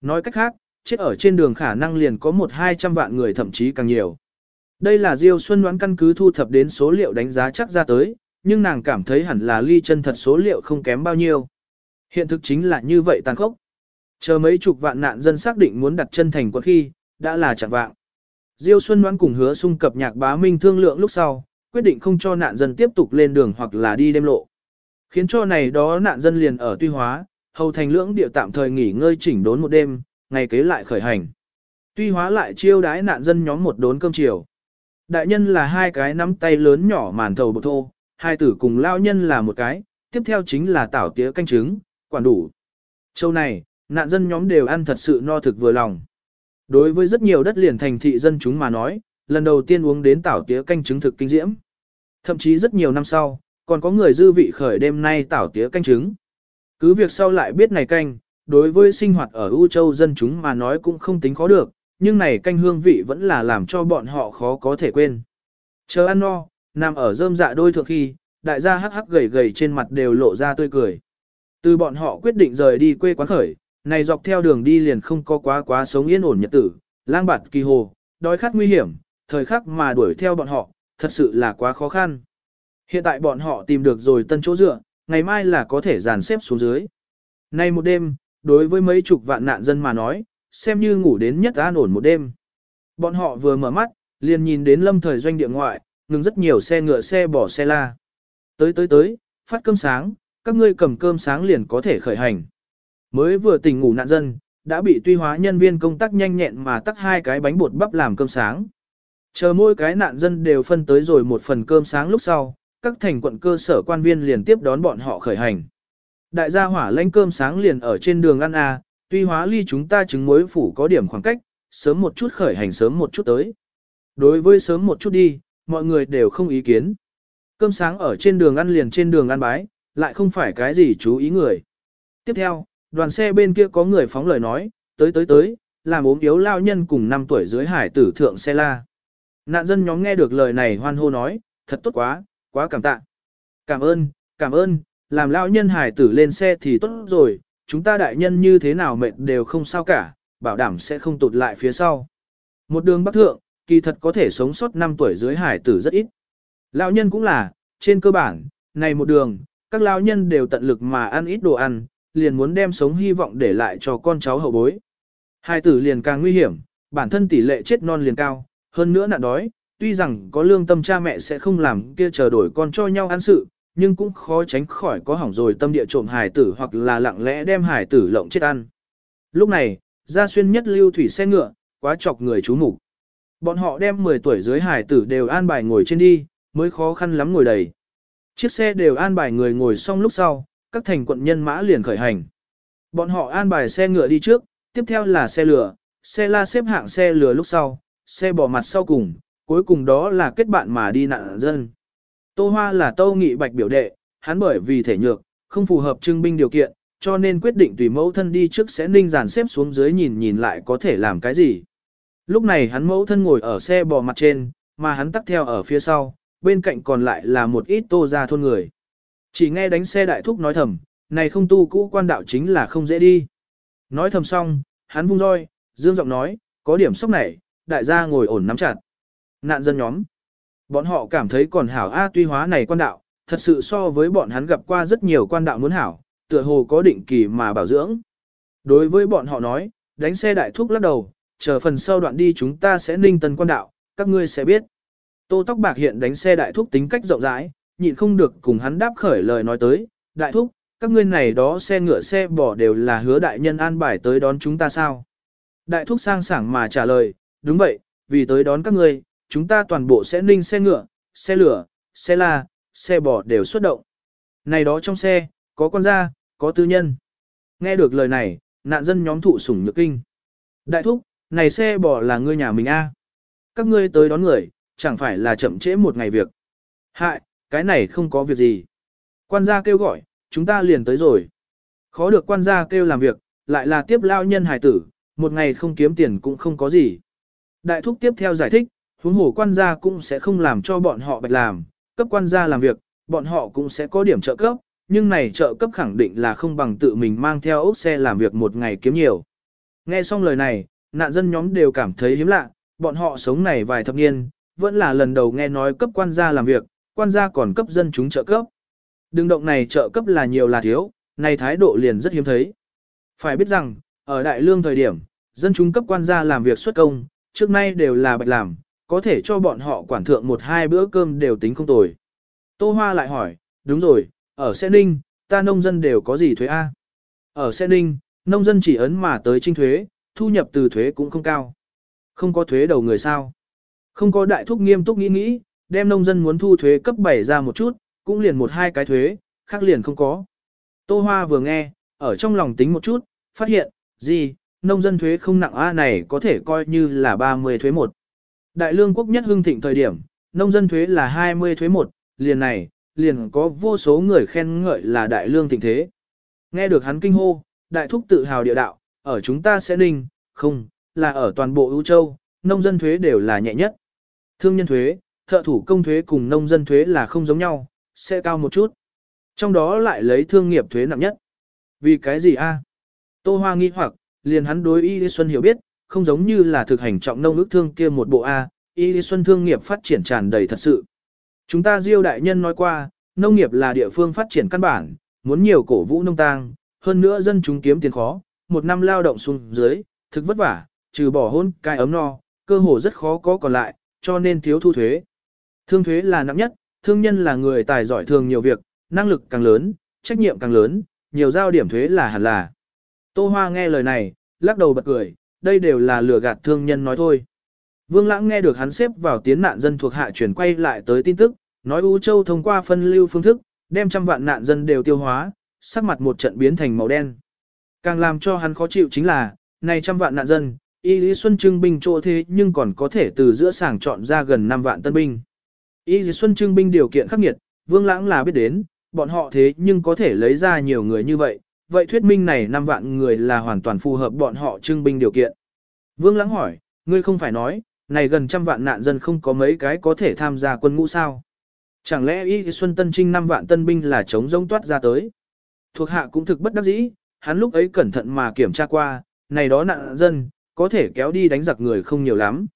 Nói cách khác, chết ở trên đường khả năng liền có một hai trăm vạn người thậm chí càng nhiều. Đây là Diêu Xuân đoán căn cứ thu thập đến số liệu đánh giá chắc ra tới, nhưng nàng cảm thấy hẳn là ly chân thật số liệu không kém bao nhiêu. Hiện thực chính là như vậy tàn khốc. Chờ mấy chục vạn nạn dân xác định muốn đặt chân thành quận khi, đã là chẳng vạng. Diêu Xuân đoán cùng hứa sung cập nhạc bá minh thương lượng lúc sau, quyết định không cho nạn dân tiếp tục lên đường hoặc là đi đêm lộ. Khiến cho này đó nạn dân liền ở tuy hóa, hầu thành lưỡng địa tạm thời nghỉ ngơi chỉnh đốn một đêm, ngày kế lại khởi hành. Tuy hóa lại chiêu đái nạn dân nhóm một đốn cơm chiều. Đại nhân là hai cái nắm tay lớn nhỏ màn thầu bột thô, hai tử cùng lao nhân là một cái, tiếp theo chính là tảo tía canh trứng, quản đủ. Châu này, nạn dân nhóm đều ăn thật sự no thực vừa lòng. Đối với rất nhiều đất liền thành thị dân chúng mà nói, lần đầu tiên uống đến tảo tía canh trứng thực kinh diễm. Thậm chí rất nhiều năm sau, còn có người dư vị khởi đêm nay tảo tía canh trứng. Cứ việc sau lại biết này canh, đối với sinh hoạt ở U Châu dân chúng mà nói cũng không tính khó được, nhưng này canh hương vị vẫn là làm cho bọn họ khó có thể quên. Chờ ăn no, nằm ở rơm dạ đôi thượng khi, đại gia hắc hắc gầy gầy trên mặt đều lộ ra tươi cười. Từ bọn họ quyết định rời đi quê quán khởi, này dọc theo đường đi liền không có quá quá sống yên ổn nhật tử, lang bạt kỳ hồ, đói khát nguy hiểm, thời khắc mà đuổi theo bọn họ, thật sự là quá khó khăn. Hiện tại bọn họ tìm được rồi tân chỗ dựa, ngày mai là có thể dàn xếp xuống dưới. Nay một đêm, đối với mấy chục vạn nạn dân mà nói, xem như ngủ đến nhất an ổn một đêm. Bọn họ vừa mở mắt, liền nhìn đến lâm thời doanh địa ngoại, ngừng rất nhiều xe ngựa xe bỏ xe la. Tới tới tới, phát cơm sáng, các ngươi cầm cơm sáng liền có thể khởi hành. Mới vừa tỉnh ngủ nạn dân, đã bị tuy hóa nhân viên công tác nhanh nhẹn mà tắt hai cái bánh bột bắp làm cơm sáng. Chờ mỗi cái nạn dân đều phân tới rồi một phần cơm sáng lúc sau, các thành quận cơ sở quan viên liền tiếp đón bọn họ khởi hành. Đại gia hỏa lãnh cơm sáng liền ở trên đường ăn à, tuy hóa ly chúng ta chứng mối phủ có điểm khoảng cách, sớm một chút khởi hành sớm một chút tới. Đối với sớm một chút đi, mọi người đều không ý kiến. Cơm sáng ở trên đường ăn liền trên đường ăn bái, lại không phải cái gì chú ý người. Tiếp theo, đoàn xe bên kia có người phóng lời nói, tới tới tới, làm ốm yếu lao nhân cùng 5 tuổi dưới hải tử thượng xe la. Nạn dân nhóm nghe được lời này hoan hô nói, thật tốt quá, quá cảm tạ. Cảm ơn, cảm ơn, làm lao nhân hải tử lên xe thì tốt rồi, chúng ta đại nhân như thế nào mệt đều không sao cả, bảo đảm sẽ không tụt lại phía sau. Một đường bắc thượng, kỳ thật có thể sống sót 5 tuổi dưới hải tử rất ít. Lão nhân cũng là, trên cơ bản, này một đường, các lão nhân đều tận lực mà ăn ít đồ ăn, liền muốn đem sống hy vọng để lại cho con cháu hậu bối. Hải tử liền càng nguy hiểm, bản thân tỷ lệ chết non liền cao, hơn nữa nạn đói, tuy rằng có lương tâm cha mẹ sẽ không làm kia chờ đổi con cho nhau ăn sự, nhưng cũng khó tránh khỏi có hỏng rồi tâm địa trộm hải tử hoặc là lặng lẽ đem hải tử lộng chết ăn. Lúc này, gia xuyên nhất lưu thủy xe ngựa, quá chọc người chú mục Bọn họ đem 10 tuổi dưới hải tử đều an bài ngồi trên đi, mới khó khăn lắm ngồi đầy. Chiếc xe đều an bài người ngồi xong lúc sau, các thành quận nhân mã liền khởi hành. Bọn họ an bài xe ngựa đi trước, tiếp theo là xe lửa, xe la xếp hạng xe lửa lúc sau, xe bỏ mặt sau cùng, cuối cùng đó là kết bạn mà đi nạn dân. Tô Hoa là Tô Nghị Bạch biểu đệ, hắn bởi vì thể nhược, không phù hợp trưng binh điều kiện, cho nên quyết định tùy mẫu thân đi trước sẽ ninh giàn xếp xuống dưới nhìn nhìn lại có thể làm cái gì. Lúc này hắn mẫu thân ngồi ở xe bò mặt trên, mà hắn tắt theo ở phía sau, bên cạnh còn lại là một ít tô ra thôn người. Chỉ nghe đánh xe đại thúc nói thầm, này không tu cũ quan đạo chính là không dễ đi. Nói thầm xong, hắn vung roi, dương giọng nói, có điểm sốc này, đại gia ngồi ổn nắm chặt. Nạn dân nhóm. Bọn họ cảm thấy còn hảo A tuy hóa này quan đạo, thật sự so với bọn hắn gặp qua rất nhiều quan đạo muốn hảo, tựa hồ có định kỳ mà bảo dưỡng. Đối với bọn họ nói, đánh xe đại thúc lắc đầu, chờ phần sau đoạn đi chúng ta sẽ ninh tân quan đạo, các ngươi sẽ biết. Tô tóc bạc hiện đánh xe đại thúc tính cách rộng rãi, nhịn không được cùng hắn đáp khởi lời nói tới, đại thúc, các ngươi này đó xe ngựa xe bỏ đều là hứa đại nhân an bài tới đón chúng ta sao. Đại thúc sang sảng mà trả lời, đúng vậy, vì tới đón các ngươi, chúng ta toàn bộ sẽ ninh xe ngựa, xe lửa, xe la, xe bò đều xuất động. Này đó trong xe, có con gia, có tư nhân. Nghe được lời này, nạn dân nhóm thụ sủng nhược kinh. Đại thúc, này xe bò là ngươi nhà mình a Các ngươi tới đón người, chẳng phải là chậm trễ một ngày việc. Hại, cái này không có việc gì. Quan gia kêu gọi, chúng ta liền tới rồi. Khó được quan gia kêu làm việc, lại là tiếp lao nhân hài tử, một ngày không kiếm tiền cũng không có gì. Đại thúc tiếp theo giải thích, huống hồ quan gia cũng sẽ không làm cho bọn họ bạch làm, cấp quan gia làm việc, bọn họ cũng sẽ có điểm trợ cấp, nhưng này trợ cấp khẳng định là không bằng tự mình mang theo ốc xe làm việc một ngày kiếm nhiều. Nghe xong lời này, nạn dân nhóm đều cảm thấy hiếm lạ, bọn họ sống này vài thập niên, vẫn là lần đầu nghe nói cấp quan gia làm việc, quan gia còn cấp dân chúng trợ cấp. Đừng động này trợ cấp là nhiều là thiếu, này thái độ liền rất hiếm thấy. Phải biết rằng, ở đại lương thời điểm, dân chúng cấp quan gia làm việc xuất công, trước nay đều là bạch làm, có thể cho bọn họ quản thượng một hai bữa cơm đều tính không tồi. Tô Hoa lại hỏi, đúng rồi, ở Xe Ninh, ta nông dân đều có gì thuế A? Ở Xe Ninh, nông dân chỉ ấn mà tới trinh thuế, thu nhập từ thuế cũng không cao. Không có thuế đầu người sao? Không có đại thúc nghiêm túc nghĩ nghĩ, đem nông dân muốn thu thuế cấp 7 ra một chút, cũng liền một hai cái thuế, khác liền không có. Tô Hoa vừa nghe, ở trong lòng tính một chút, phát hiện, gì, nông dân thuế không nặng A này có thể coi như là 30 thuế một. Đại lương quốc nhất hưng thịnh thời điểm, nông dân thuế là 20 thuế một, liền này, liền có vô số người khen ngợi là đại lương thịnh thế. Nghe được hắn kinh hô, đại thúc tự hào địa đạo, ở chúng ta sẽ ninh, không, là ở toàn bộ ưu châu, nông dân thuế đều là nhẹ nhất. Thương nhân thuế, thợ thủ công thuế cùng nông dân thuế là không giống nhau, sẽ cao một chút. Trong đó lại lấy thương nghiệp thuế nặng nhất. Vì cái gì a? Tô Hoa nghi hoặc, liền hắn đối Y Xuân hiểu biết, không giống như là thực hành trọng nông ước thương kia một bộ A, Y Xuân thương nghiệp phát triển tràn đầy thật sự. Chúng ta Diêu đại nhân nói qua, nông nghiệp là địa phương phát triển căn bản, muốn nhiều cổ vũ nông tang, hơn nữa dân chúng kiếm tiền khó, một năm lao động xuống dưới, thực vất vả, trừ bỏ hôn, cai ấm no, cơ hồ rất khó có còn lại, cho nên thiếu thu thuế. Thương thuế là nặng nhất, thương nhân là người tài giỏi thường nhiều việc, năng lực càng lớn, trách nhiệm càng lớn, nhiều giao điểm thuế là hẳn là. Tô Hoa nghe lời này, lắc đầu bật cười, đây đều là lừa gạt thương nhân nói thôi. Vương Lãng nghe được hắn xếp vào tiến nạn dân thuộc hạ chuyển quay lại tới tin tức, nói U Châu thông qua phân lưu phương thức, đem trăm vạn nạn dân đều tiêu hóa, sắc mặt một trận biến thành màu đen. Càng làm cho hắn khó chịu chính là, này trăm vạn nạn dân, Y Lý Xuân Trưng binh chỗ thế nhưng còn có thể từ giữa sảng chọn ra gần 5 vạn tân binh. Y Lý Xuân Trưng binh điều kiện khắc nghiệt, Vương Lãng là biết đến, bọn họ thế nhưng có thể lấy ra nhiều người như vậy, vậy thuyết minh này 5 vạn người là hoàn toàn phù hợp bọn họ trưng binh điều kiện. Vương Lãng hỏi, ngươi không phải nói, này gần trăm vạn nạn dân không có mấy cái có thể tham gia quân ngũ sao? Chẳng lẽ Y Xuân Tân Trinh 5 vạn tân binh là chống rông toát ra tới? Thuộc hạ cũng thực bất đắc dĩ, hắn lúc ấy cẩn thận mà kiểm tra qua, này đó nạn dân, có thể kéo đi đánh giặc người không nhiều lắm.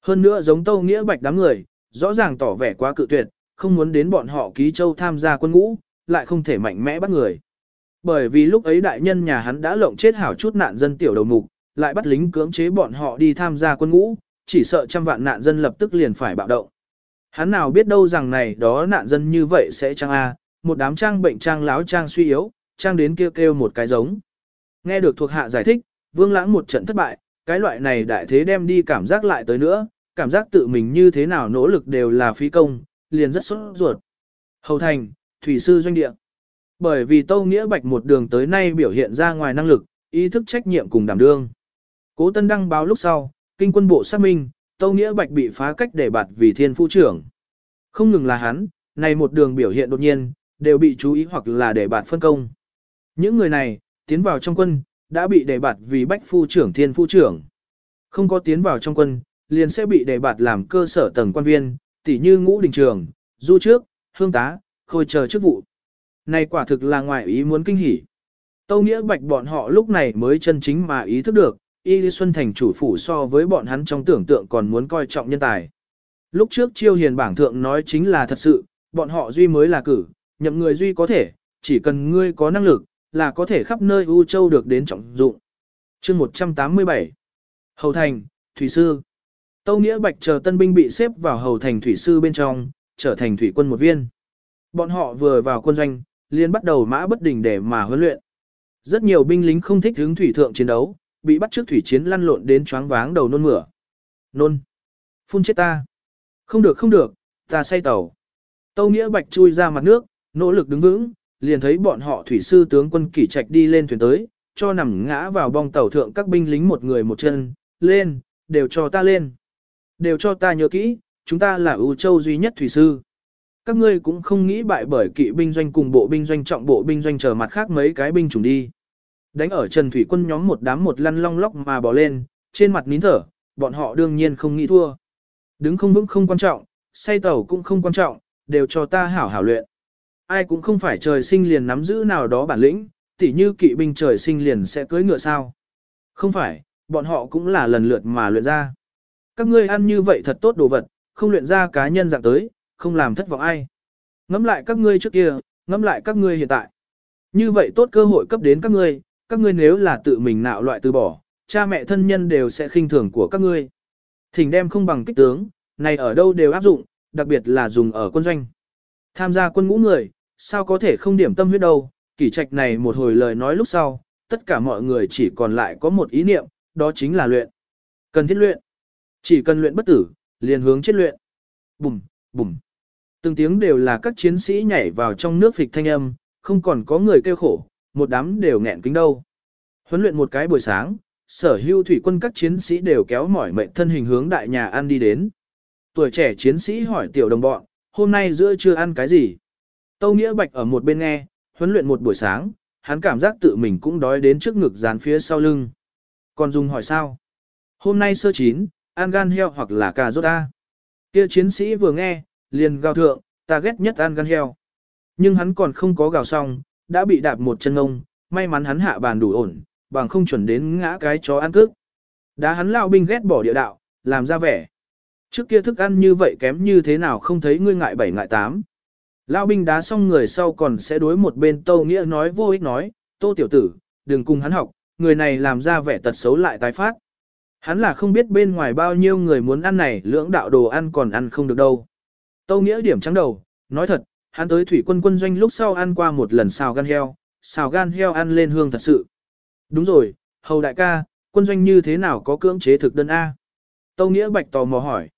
Hơn nữa giống Tâu Nghĩa Bạch đám người, rõ ràng tỏ vẻ quá cự tuyệt, không muốn đến bọn họ ký châu tham gia quân ngũ, lại không thể mạnh mẽ bắt người. Bởi vì lúc ấy đại nhân nhà hắn đã lộng chết hảo chút nạn dân tiểu đầu mục, lại bắt lính cưỡng chế bọn họ đi tham gia quân ngũ, chỉ sợ trăm vạn nạn dân lập tức liền phải bạo động. Hắn nào biết đâu rằng này đó nạn dân như vậy sẽ trang a, một đám trang bệnh trang láo trang suy yếu, trang đến kêu kêu một cái giống. Nghe được thuộc hạ giải thích, Vương Lãng một trận thất bại, cái loại này đại thế đem đi cảm giác lại tới nữa, cảm giác tự mình như thế nào nỗ lực đều là phí công, liền rất sốt ruột. Hầu thành, thủy sư doanh địa. Bởi vì Tâu Nghĩa Bạch một đường tới nay biểu hiện ra ngoài năng lực, ý thức trách nhiệm cùng đảm đương. Cố Tân đăng báo lúc sau, kinh quân bộ xác minh, Tâu Nghĩa Bạch bị phá cách để bạt vì thiên phu trưởng. Không ngừng là hắn, này một đường biểu hiện đột nhiên, đều bị chú ý hoặc là để bạt phân công. Những người này, tiến vào trong quân, đã bị đề bạt vì bách phu trưởng thiên phu trưởng. Không có tiến vào trong quân, liền sẽ bị đề bạt làm cơ sở tầng quan viên, tỉ như ngũ đình trường, du trước, hương tá, khôi chờ chức vụ. Này quả thực là ngoài ý muốn kinh hỉ. Tâu Nghĩa Bạch bọn họ lúc này mới chân chính mà ý thức được, Y Lý Xuân Thành chủ phủ so với bọn hắn trong tưởng tượng còn muốn coi trọng nhân tài. Lúc trước chiêu hiền bảng thượng nói chính là thật sự, bọn họ duy mới là cử, nhậm người duy có thể, chỉ cần ngươi có năng lực, là có thể khắp nơi U Châu được đến trọng dụng. chương 187 Hầu Thành, Thủy Sư Tâu Nghĩa Bạch chờ tân binh bị xếp vào Hầu Thành Thủy Sư bên trong, trở thành thủy quân một viên. Bọn họ vừa vào quân doanh, liền bắt đầu mã bất đình để mà huấn luyện. Rất nhiều binh lính không thích hướng thủy thượng chiến đấu, bị bắt trước thủy chiến lăn lộn đến choáng váng đầu nôn mửa. Nôn! Phun chết ta! Không được không được, ta say tàu. Tâu Nghĩa Bạch chui ra mặt nước, nỗ lực đứng vững, liền thấy bọn họ thủy sư tướng quân kỷ trạch đi lên thuyền tới, cho nằm ngã vào bong tàu thượng các binh lính một người một chân, lên, đều cho ta lên. Đều cho ta nhớ kỹ, chúng ta là ưu châu duy nhất thủy sư. Các ngươi cũng không nghĩ bại bởi kỵ binh doanh cùng bộ binh doanh trọng bộ binh doanh chờ mặt khác mấy cái binh chủng đi. Đánh ở Trần Thủy quân nhóm một đám một lăn long lóc mà bỏ lên, trên mặt nín thở, bọn họ đương nhiên không nghĩ thua. Đứng không vững không quan trọng, say tàu cũng không quan trọng, đều cho ta hảo hảo luyện. Ai cũng không phải trời sinh liền nắm giữ nào đó bản lĩnh, tỉ như kỵ binh trời sinh liền sẽ cưới ngựa sao. Không phải, bọn họ cũng là lần lượt mà luyện ra. Các ngươi ăn như vậy thật tốt đồ vật, không luyện ra cá nhân dạng tới, không làm thất vọng ai. Ngắm lại các ngươi trước kia, ngắm lại các ngươi hiện tại. Như vậy tốt cơ hội cấp đến các ngươi, các ngươi nếu là tự mình nạo loại từ bỏ, cha mẹ thân nhân đều sẽ khinh thường của các ngươi. Thỉnh đem không bằng kích tướng, này ở đâu đều áp dụng, đặc biệt là dùng ở quân doanh. Tham gia quân ngũ người, sao có thể không điểm tâm huyết đâu, kỷ trạch này một hồi lời nói lúc sau, tất cả mọi người chỉ còn lại có một ý niệm, đó chính là luyện. Cần thiết luyện. Chỉ cần luyện bất tử, liền hướng chết luyện. Bùm, bùm. Từng tiếng đều là các chiến sĩ nhảy vào trong nước phịch thanh âm, không còn có người kêu khổ, một đám đều nghẹn kính đâu. Huấn luyện một cái buổi sáng, sở hưu thủy quân các chiến sĩ đều kéo mỏi mệnh thân hình hướng đại nhà ăn đi đến. Tuổi trẻ chiến sĩ hỏi tiểu đồng bọn, hôm nay giữa trưa ăn cái gì? Tâu Nghĩa Bạch ở một bên nghe, huấn luyện một buổi sáng, hắn cảm giác tự mình cũng đói đến trước ngực dán phía sau lưng. Còn dung hỏi sao? Hôm nay sơ chín, ăn gan heo hoặc là cà rốt ta. Kia chiến sĩ vừa nghe, liền gào thượng, ta ghét nhất ăn gan heo. Nhưng hắn còn không có gào xong, đã bị đạp một chân ông. may mắn hắn hạ bàn đủ ổn, bằng không chuẩn đến ngã cái chó ăn cước. Đá hắn lao binh ghét bỏ địa đạo, làm ra vẻ. Trước kia thức ăn như vậy kém như thế nào không thấy ngươi ngại bảy ngại tám. Lao binh đá xong người sau còn sẽ đối một bên tô Nghĩa nói vô ích nói, Tô tiểu tử, đừng cùng hắn học, người này làm ra vẻ tật xấu lại tái phát. Hắn là không biết bên ngoài bao nhiêu người muốn ăn này lưỡng đạo đồ ăn còn ăn không được đâu. Tâu Nghĩa điểm trắng đầu, nói thật, hắn tới thủy quân quân doanh lúc sau ăn qua một lần xào gan heo, xào gan heo ăn lên hương thật sự. Đúng rồi, hầu đại ca, quân doanh như thế nào có cưỡng chế thực đơn A? Tâu Nghĩa bạch tò mò hỏi.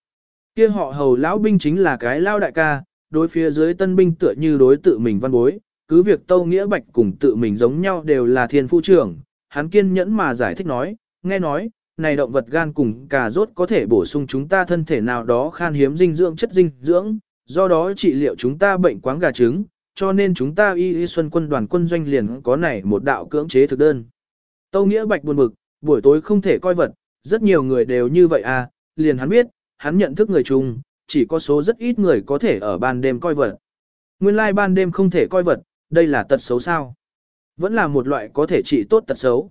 kia họ hầu lão binh chính là cái lao đại ca, đối phía dưới tân binh tựa như đối tự mình văn bối, cứ việc Tâu Nghĩa bạch cùng tự mình giống nhau đều là thiên phu trưởng, hắn kiên nhẫn mà giải thích nói, nghe nói, này động vật gan cùng cà rốt có thể bổ sung chúng ta thân thể nào đó khan hiếm dinh dưỡng chất dinh dưỡng, do đó trị liệu chúng ta bệnh quáng gà trứng, cho nên chúng ta y y xuân quân đoàn quân doanh liền có này một đạo cưỡng chế thực đơn. Tâu Nghĩa Bạch buồn bực, buổi tối không thể coi vật, rất nhiều người đều như vậy à, liền hắn biết, hắn nhận thức người chung, chỉ có số rất ít người có thể ở ban đêm coi vật. Nguyên lai like ban đêm không thể coi vật, đây là tật xấu sao? Vẫn là một loại có thể trị tốt tật xấu.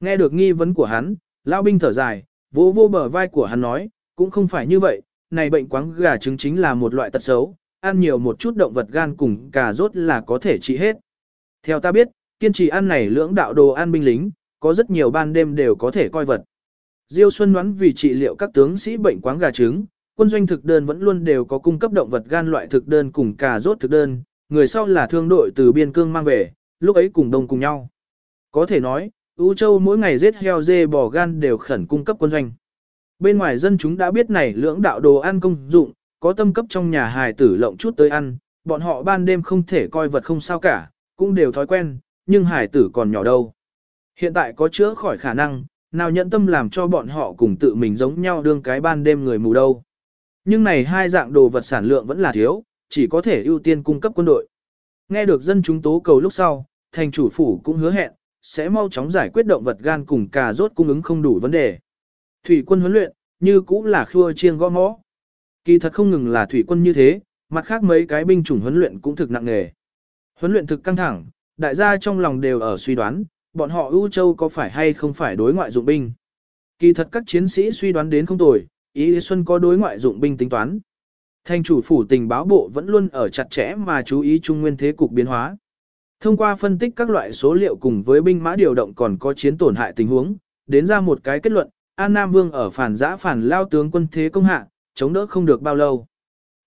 Nghe được nghi vấn của hắn, Lão binh thở dài, vỗ vô bờ vai của hắn nói, cũng không phải như vậy, này bệnh quáng gà trứng chính là một loại tật xấu, ăn nhiều một chút động vật gan cùng cà rốt là có thể trị hết. Theo ta biết, kiên trì ăn này lưỡng đạo đồ ăn binh lính, có rất nhiều ban đêm đều có thể coi vật. Diêu Xuân đoán vì trị liệu các tướng sĩ bệnh quáng gà trứng, quân doanh thực đơn vẫn luôn đều có cung cấp động vật gan loại thực đơn cùng cà rốt thực đơn, người sau là thương đội từ biên cương mang về, lúc ấy cùng đông cùng nhau. Có thể nói, U Châu mỗi ngày giết heo dê bò gan đều khẩn cung cấp quân doanh. Bên ngoài dân chúng đã biết này lưỡng đạo đồ ăn công dụng, có tâm cấp trong nhà hài tử lộng chút tới ăn, bọn họ ban đêm không thể coi vật không sao cả, cũng đều thói quen, nhưng hài tử còn nhỏ đâu. Hiện tại có chữa khỏi khả năng, nào nhận tâm làm cho bọn họ cùng tự mình giống nhau đương cái ban đêm người mù đâu. Nhưng này hai dạng đồ vật sản lượng vẫn là thiếu, chỉ có thể ưu tiên cung cấp quân đội. Nghe được dân chúng tố cầu lúc sau, thành chủ phủ cũng hứa hẹn, sẽ mau chóng giải quyết động vật gan cùng cà rốt cung ứng không đủ vấn đề. Thủy quân huấn luyện, như cũng là khua chiêng gõ mõ. Kỳ thật không ngừng là thủy quân như thế, mặt khác mấy cái binh chủng huấn luyện cũng thực nặng nề. Huấn luyện thực căng thẳng, đại gia trong lòng đều ở suy đoán, bọn họ ưu châu có phải hay không phải đối ngoại dụng binh. Kỳ thật các chiến sĩ suy đoán đến không tồi, ý Xuân có đối ngoại dụng binh tính toán. Thanh chủ phủ tình báo bộ vẫn luôn ở chặt chẽ mà chú ý trung nguyên thế cục biến hóa. Thông qua phân tích các loại số liệu cùng với binh mã điều động còn có chiến tổn hại tình huống, đến ra một cái kết luận, An Nam Vương ở phản giã phản lao tướng quân thế công hạ, chống đỡ không được bao lâu.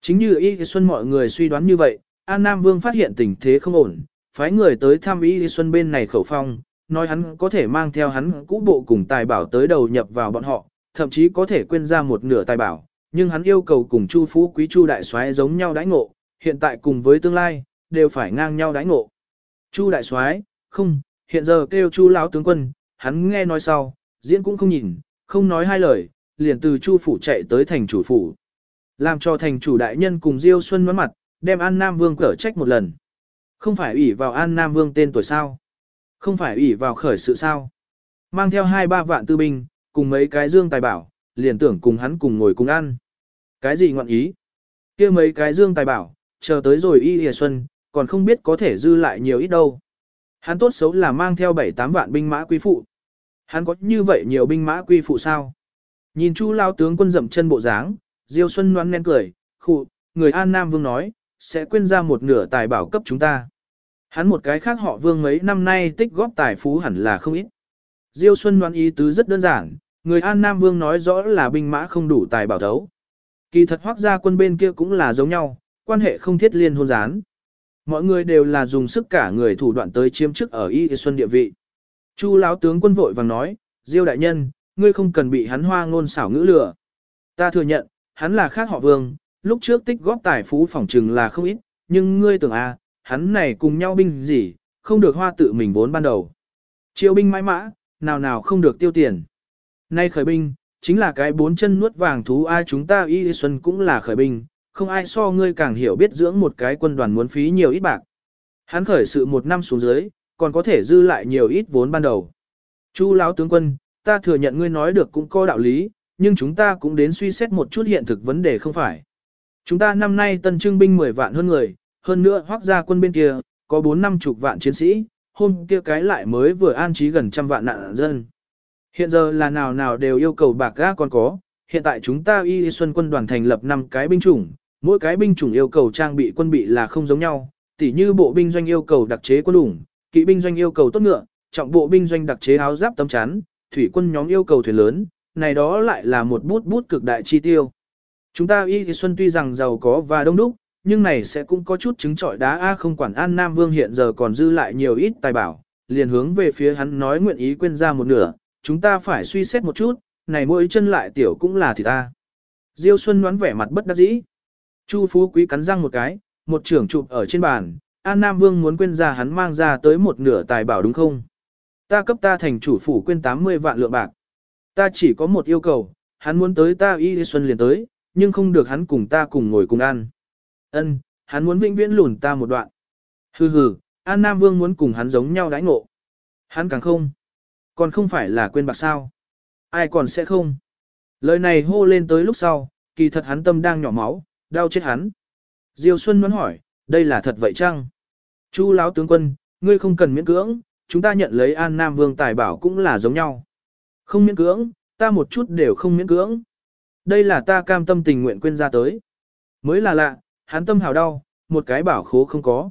Chính như Y Xuân mọi người suy đoán như vậy, An Nam Vương phát hiện tình thế không ổn, phái người tới thăm Y Xuân bên này khẩu phong, nói hắn có thể mang theo hắn cũ bộ cùng tài bảo tới đầu nhập vào bọn họ, thậm chí có thể quên ra một nửa tài bảo, nhưng hắn yêu cầu cùng Chu Phú Quý Chu Đại Soái giống nhau đãi ngộ, hiện tại cùng với tương lai, đều phải ngang nhau đãi ngộ. Chu đại soái, không, hiện giờ kêu Chu lão tướng quân, hắn nghe nói sau, diễn cũng không nhìn, không nói hai lời, liền từ Chu phủ chạy tới thành chủ phủ. Làm cho thành chủ đại nhân cùng Diêu Xuân mất mặt, đem An Nam Vương cở trách một lần. Không phải ủy vào An Nam Vương tên tuổi sao? Không phải ủy vào khởi sự sao? Mang theo hai ba vạn tư binh, cùng mấy cái dương tài bảo, liền tưởng cùng hắn cùng ngồi cùng ăn. Cái gì ngọn ý? kia mấy cái dương tài bảo, chờ tới rồi y hề xuân, còn không biết có thể dư lại nhiều ít đâu. Hắn tốt xấu là mang theo 7-8 vạn binh mã quý phụ. Hắn có như vậy nhiều binh mã quý phụ sao? Nhìn Chu lao tướng quân dậm chân bộ dáng, Diêu Xuân noan nén cười, khụ, người An Nam Vương nói, sẽ quên ra một nửa tài bảo cấp chúng ta. Hắn một cái khác họ Vương mấy năm nay tích góp tài phú hẳn là không ít. Diêu Xuân đoán ý tứ rất đơn giản, người An Nam Vương nói rõ là binh mã không đủ tài bảo thấu. Kỳ thật hoác gia quân bên kia cũng là giống nhau, quan hệ không thiết liên hôn gián. Mọi người đều là dùng sức cả người thủ đoạn tới chiếm chức ở Y Xuân địa vị. Chu lão tướng quân vội vàng nói, Diêu đại nhân, ngươi không cần bị hắn hoa ngôn xảo ngữ lừa. Ta thừa nhận, hắn là khác họ vương, lúc trước tích góp tài phú phỏng trừng là không ít, nhưng ngươi tưởng à, hắn này cùng nhau binh gì, không được hoa tự mình vốn ban đầu. Chiêu binh mãi mã, nào nào không được tiêu tiền. Nay khởi binh, chính là cái bốn chân nuốt vàng thú ai chúng ta Y Xuân cũng là khởi binh, không ai so ngươi càng hiểu biết dưỡng một cái quân đoàn muốn phí nhiều ít bạc. Hắn khởi sự một năm xuống dưới, còn có thể dư lại nhiều ít vốn ban đầu. Chu lão tướng quân, ta thừa nhận ngươi nói được cũng có đạo lý, nhưng chúng ta cũng đến suy xét một chút hiện thực vấn đề không phải. Chúng ta năm nay tân trưng binh 10 vạn hơn người, hơn nữa hoác gia quân bên kia, có 4 năm chục vạn chiến sĩ, hôm kia cái lại mới vừa an trí gần trăm vạn nạn dân. Hiện giờ là nào nào đều yêu cầu bạc ga còn có, hiện tại chúng ta Y Xuân quân đoàn thành lập 5 cái binh chủng, mỗi cái binh chủng yêu cầu trang bị quân bị là không giống nhau, tỉ như bộ binh doanh yêu cầu đặc chế quân ủng, kỵ binh doanh yêu cầu tốt ngựa, trọng bộ binh doanh đặc chế áo giáp tấm chắn, thủy quân nhóm yêu cầu thuyền lớn, này đó lại là một bút bút cực đại chi tiêu. Chúng ta Y Xuân tuy rằng giàu có và đông đúc, nhưng này sẽ cũng có chút chứng trọi đá A không quản An Nam Vương hiện giờ còn dư lại nhiều ít tài bảo, liền hướng về phía hắn nói nguyện ý quên ra một nửa, chúng ta phải suy xét một chút, này mỗi chân lại tiểu cũng là thì ta. Diêu Xuân đoán vẻ mặt bất đắc dĩ. Chu Phú Quý cắn răng một cái, một trưởng chụp ở trên bàn, An Nam Vương muốn quên ra hắn mang ra tới một nửa tài bảo đúng không? Ta cấp ta thành chủ phủ quên 80 vạn lượng bạc. Ta chỉ có một yêu cầu, hắn muốn tới ta y xuân liền tới, nhưng không được hắn cùng ta cùng ngồi cùng ăn. Ân, hắn muốn vĩnh viễn lùn ta một đoạn. Hừ hừ, An Nam Vương muốn cùng hắn giống nhau đãi ngộ. Hắn càng không. Còn không phải là quên bạc sao. Ai còn sẽ không. Lời này hô lên tới lúc sau, kỳ thật hắn tâm đang nhỏ máu, đau chết hắn. Diêu Xuân muốn hỏi, đây là thật vậy chăng? Chu lão tướng quân, ngươi không cần miễn cưỡng, chúng ta nhận lấy An Nam Vương tài bảo cũng là giống nhau. Không miễn cưỡng, ta một chút đều không miễn cưỡng. Đây là ta cam tâm tình nguyện quên ra tới. Mới là lạ, hắn tâm hào đau, một cái bảo khố không có.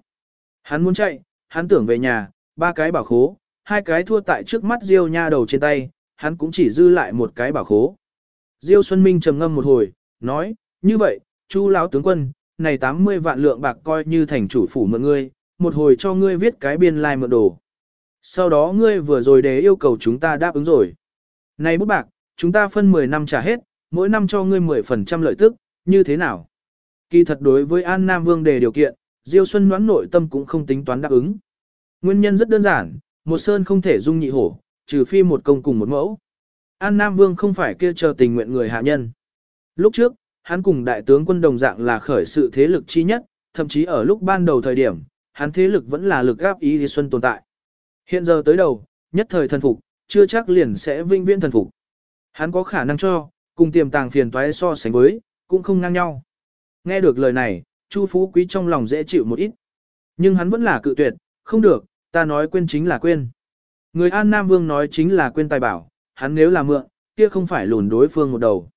Hắn muốn chạy, hắn tưởng về nhà, ba cái bảo khố, hai cái thua tại trước mắt Diêu nha đầu trên tay, hắn cũng chỉ dư lại một cái bảo khố. Diêu Xuân Minh trầm ngâm một hồi, nói, như vậy, Chu lão tướng quân, này 80 vạn lượng bạc coi như thành chủ phủ mượn ngươi, một hồi cho ngươi viết cái biên lai like mượn đồ. Sau đó ngươi vừa rồi để yêu cầu chúng ta đáp ứng rồi. Này bút bạc, chúng ta phân 10 năm trả hết, mỗi năm cho ngươi 10% lợi tức, như thế nào? Kỳ thật đối với An Nam Vương đề điều kiện, Diêu Xuân đoán nội tâm cũng không tính toán đáp ứng. Nguyên nhân rất đơn giản, một sơn không thể dung nhị hổ, trừ phi một công cùng một mẫu. An Nam Vương không phải kia chờ tình nguyện người hạ nhân. Lúc trước, hắn cùng đại tướng quân đồng dạng là khởi sự thế lực chi nhất, thậm chí ở lúc ban đầu thời điểm, hắn thế lực vẫn là lực gáp ý thì Xuân tồn tại. Hiện giờ tới đầu, nhất thời thần phục, chưa chắc liền sẽ vinh viễn thần phục. Hắn có khả năng cho, cùng tiềm tàng phiền toái so sánh với, cũng không ngang nhau. Nghe được lời này, Chu Phú Quý trong lòng dễ chịu một ít. Nhưng hắn vẫn là cự tuyệt, không được, ta nói quên chính là quên. Người An Nam Vương nói chính là quên tài bảo, hắn nếu là mượn, kia không phải lùn đối phương một đầu.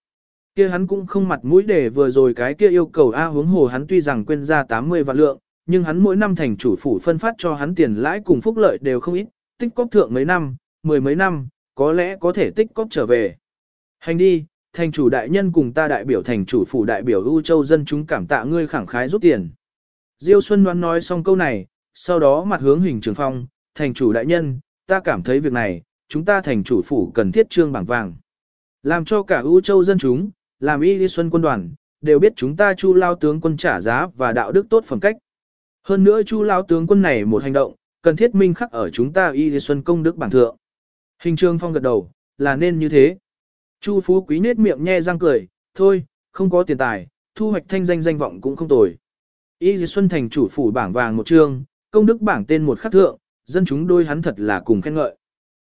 Kia hắn cũng không mặt mũi để vừa rồi cái kia yêu cầu A hướng hồ hắn tuy rằng quên ra 80 vạn lượng, nhưng hắn mỗi năm thành chủ phủ phân phát cho hắn tiền lãi cùng phúc lợi đều không ít, tích cóp thượng mấy năm, mười mấy năm, có lẽ có thể tích cóp trở về. Hành đi, thành chủ đại nhân cùng ta đại biểu thành chủ phủ đại biểu ưu châu dân chúng cảm tạ ngươi khẳng khái rút tiền. Diêu Xuân đoán nói xong câu này, sau đó mặt hướng hình trường phong, thành chủ đại nhân, ta cảm thấy việc này, chúng ta thành chủ phủ cần thiết trương bảng vàng. Làm cho cả ưu châu dân chúng, làm y đi xuân quân đoàn, đều biết chúng ta chu lao tướng quân trả giá và đạo đức tốt phẩm cách. Hơn nữa chu lao tướng quân này một hành động, cần thiết minh khắc ở chúng ta y đi xuân công đức bảng thượng. Hình trương phong gật đầu, là nên như thế. Chu phú quý nết miệng nhe răng cười, thôi, không có tiền tài, thu hoạch thanh danh danh vọng cũng không tồi. Y Dì xuân thành chủ phủ bảng vàng một chương, công đức bảng tên một khắc thượng, dân chúng đôi hắn thật là cùng khen ngợi.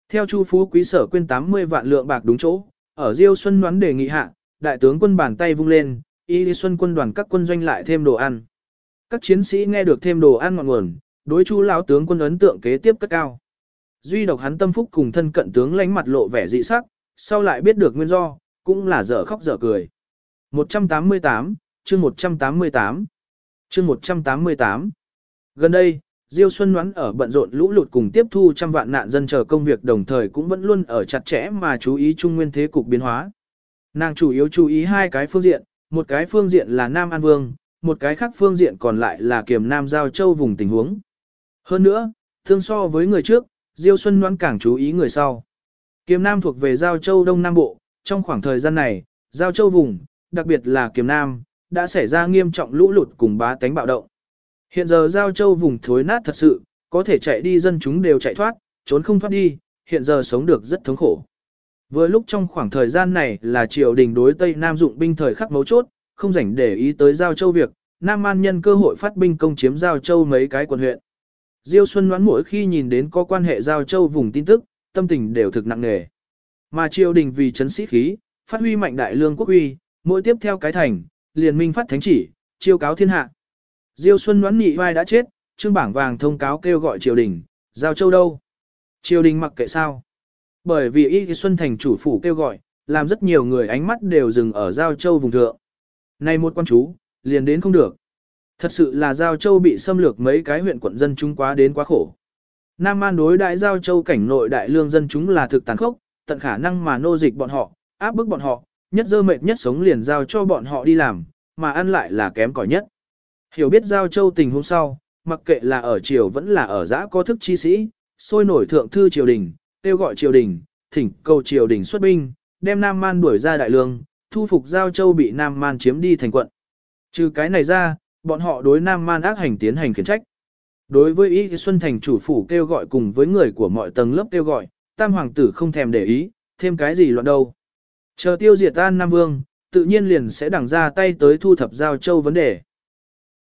Theo Chu Phú Quý sở quên 80 vạn lượng bạc đúng chỗ, ở Diêu Xuân đoán đề nghị hạ, đại tướng quân bàn tay vung lên, Y Xuân quân đoàn các quân doanh lại thêm đồ ăn. Các chiến sĩ nghe được thêm đồ ăn ngọn nguồn, đối Chu lão tướng quân ấn tượng kế tiếp cất cao. Duy độc hắn tâm phúc cùng thân cận tướng lánh mặt lộ vẻ dị sắc, sau lại biết được nguyên do, cũng là dở khóc dở cười. 188, chương 188, chương 188. Gần đây, Diêu Xuân Ngoãn ở bận rộn lũ lụt cùng tiếp thu trăm vạn nạn dân chờ công việc đồng thời cũng vẫn luôn ở chặt chẽ mà chú ý trung nguyên thế cục biến hóa. Nàng chủ yếu chú ý hai cái phương diện, một cái phương diện là Nam An Vương, một cái khác phương diện còn lại là kiềm Nam Giao Châu vùng tình huống. Hơn nữa, thương so với người trước, Diêu Xuân Ngoan càng chú ý người sau. Kiềm Nam thuộc về Giao Châu Đông Nam Bộ, trong khoảng thời gian này, Giao Châu vùng, đặc biệt là Kiềm Nam, đã xảy ra nghiêm trọng lũ lụt cùng bá tánh bạo động. Hiện giờ Giao Châu vùng thối nát thật sự, có thể chạy đi dân chúng đều chạy thoát, trốn không thoát đi, hiện giờ sống được rất thống khổ. Vừa lúc trong khoảng thời gian này là triều đình đối Tây Nam dụng binh thời khắc mấu chốt, không rảnh để ý tới Giao Châu việc, Nam An nhân cơ hội phát binh công chiếm Giao Châu mấy cái quận huyện. Diêu Xuân đoán mỗi khi nhìn đến có quan hệ Giao Châu vùng tin tức, tâm tình đều thực nặng nề. Mà triều đình vì chấn sĩ khí, phát huy mạnh đại lương quốc uy, mỗi tiếp theo cái thành, liền minh phát thánh chỉ, chiêu cáo thiên hạ. Diêu Xuân đoán nhị vai đã chết, trương bảng vàng thông cáo kêu gọi triều đình, giao châu đâu. Triều đình mặc kệ sao. Bởi vì Y Xuân thành chủ phủ kêu gọi, làm rất nhiều người ánh mắt đều dừng ở Giao Châu vùng thượng. Này một quan chú, liền đến không được. Thật sự là Giao Châu bị xâm lược mấy cái huyện quận dân chúng quá đến quá khổ. Nam Man đối đại Giao Châu cảnh nội đại lương dân chúng là thực tàn khốc, tận khả năng mà nô dịch bọn họ, áp bức bọn họ, nhất dơ mệt nhất sống liền giao cho bọn họ đi làm, mà ăn lại là kém cỏi nhất. Hiểu biết Giao Châu tình hôm sau, mặc kệ là ở triều vẫn là ở giã có thức chi sĩ, sôi nổi thượng thư triều đình, kêu gọi triều đình, thỉnh cầu triều đình xuất binh, đem Nam Man đuổi ra đại lương, thu phục Giao Châu bị Nam Man chiếm đi thành quận. Trừ cái này ra, bọn họ đối Nam Man ác hành tiến hành khiển trách. Đối với ý Xuân Thành chủ phủ kêu gọi cùng với người của mọi tầng lớp kêu gọi, Tam Hoàng tử không thèm để ý, thêm cái gì loạn đâu. Chờ tiêu diệt An Nam Vương, tự nhiên liền sẽ đẳng ra tay tới thu thập Giao Châu vấn đề.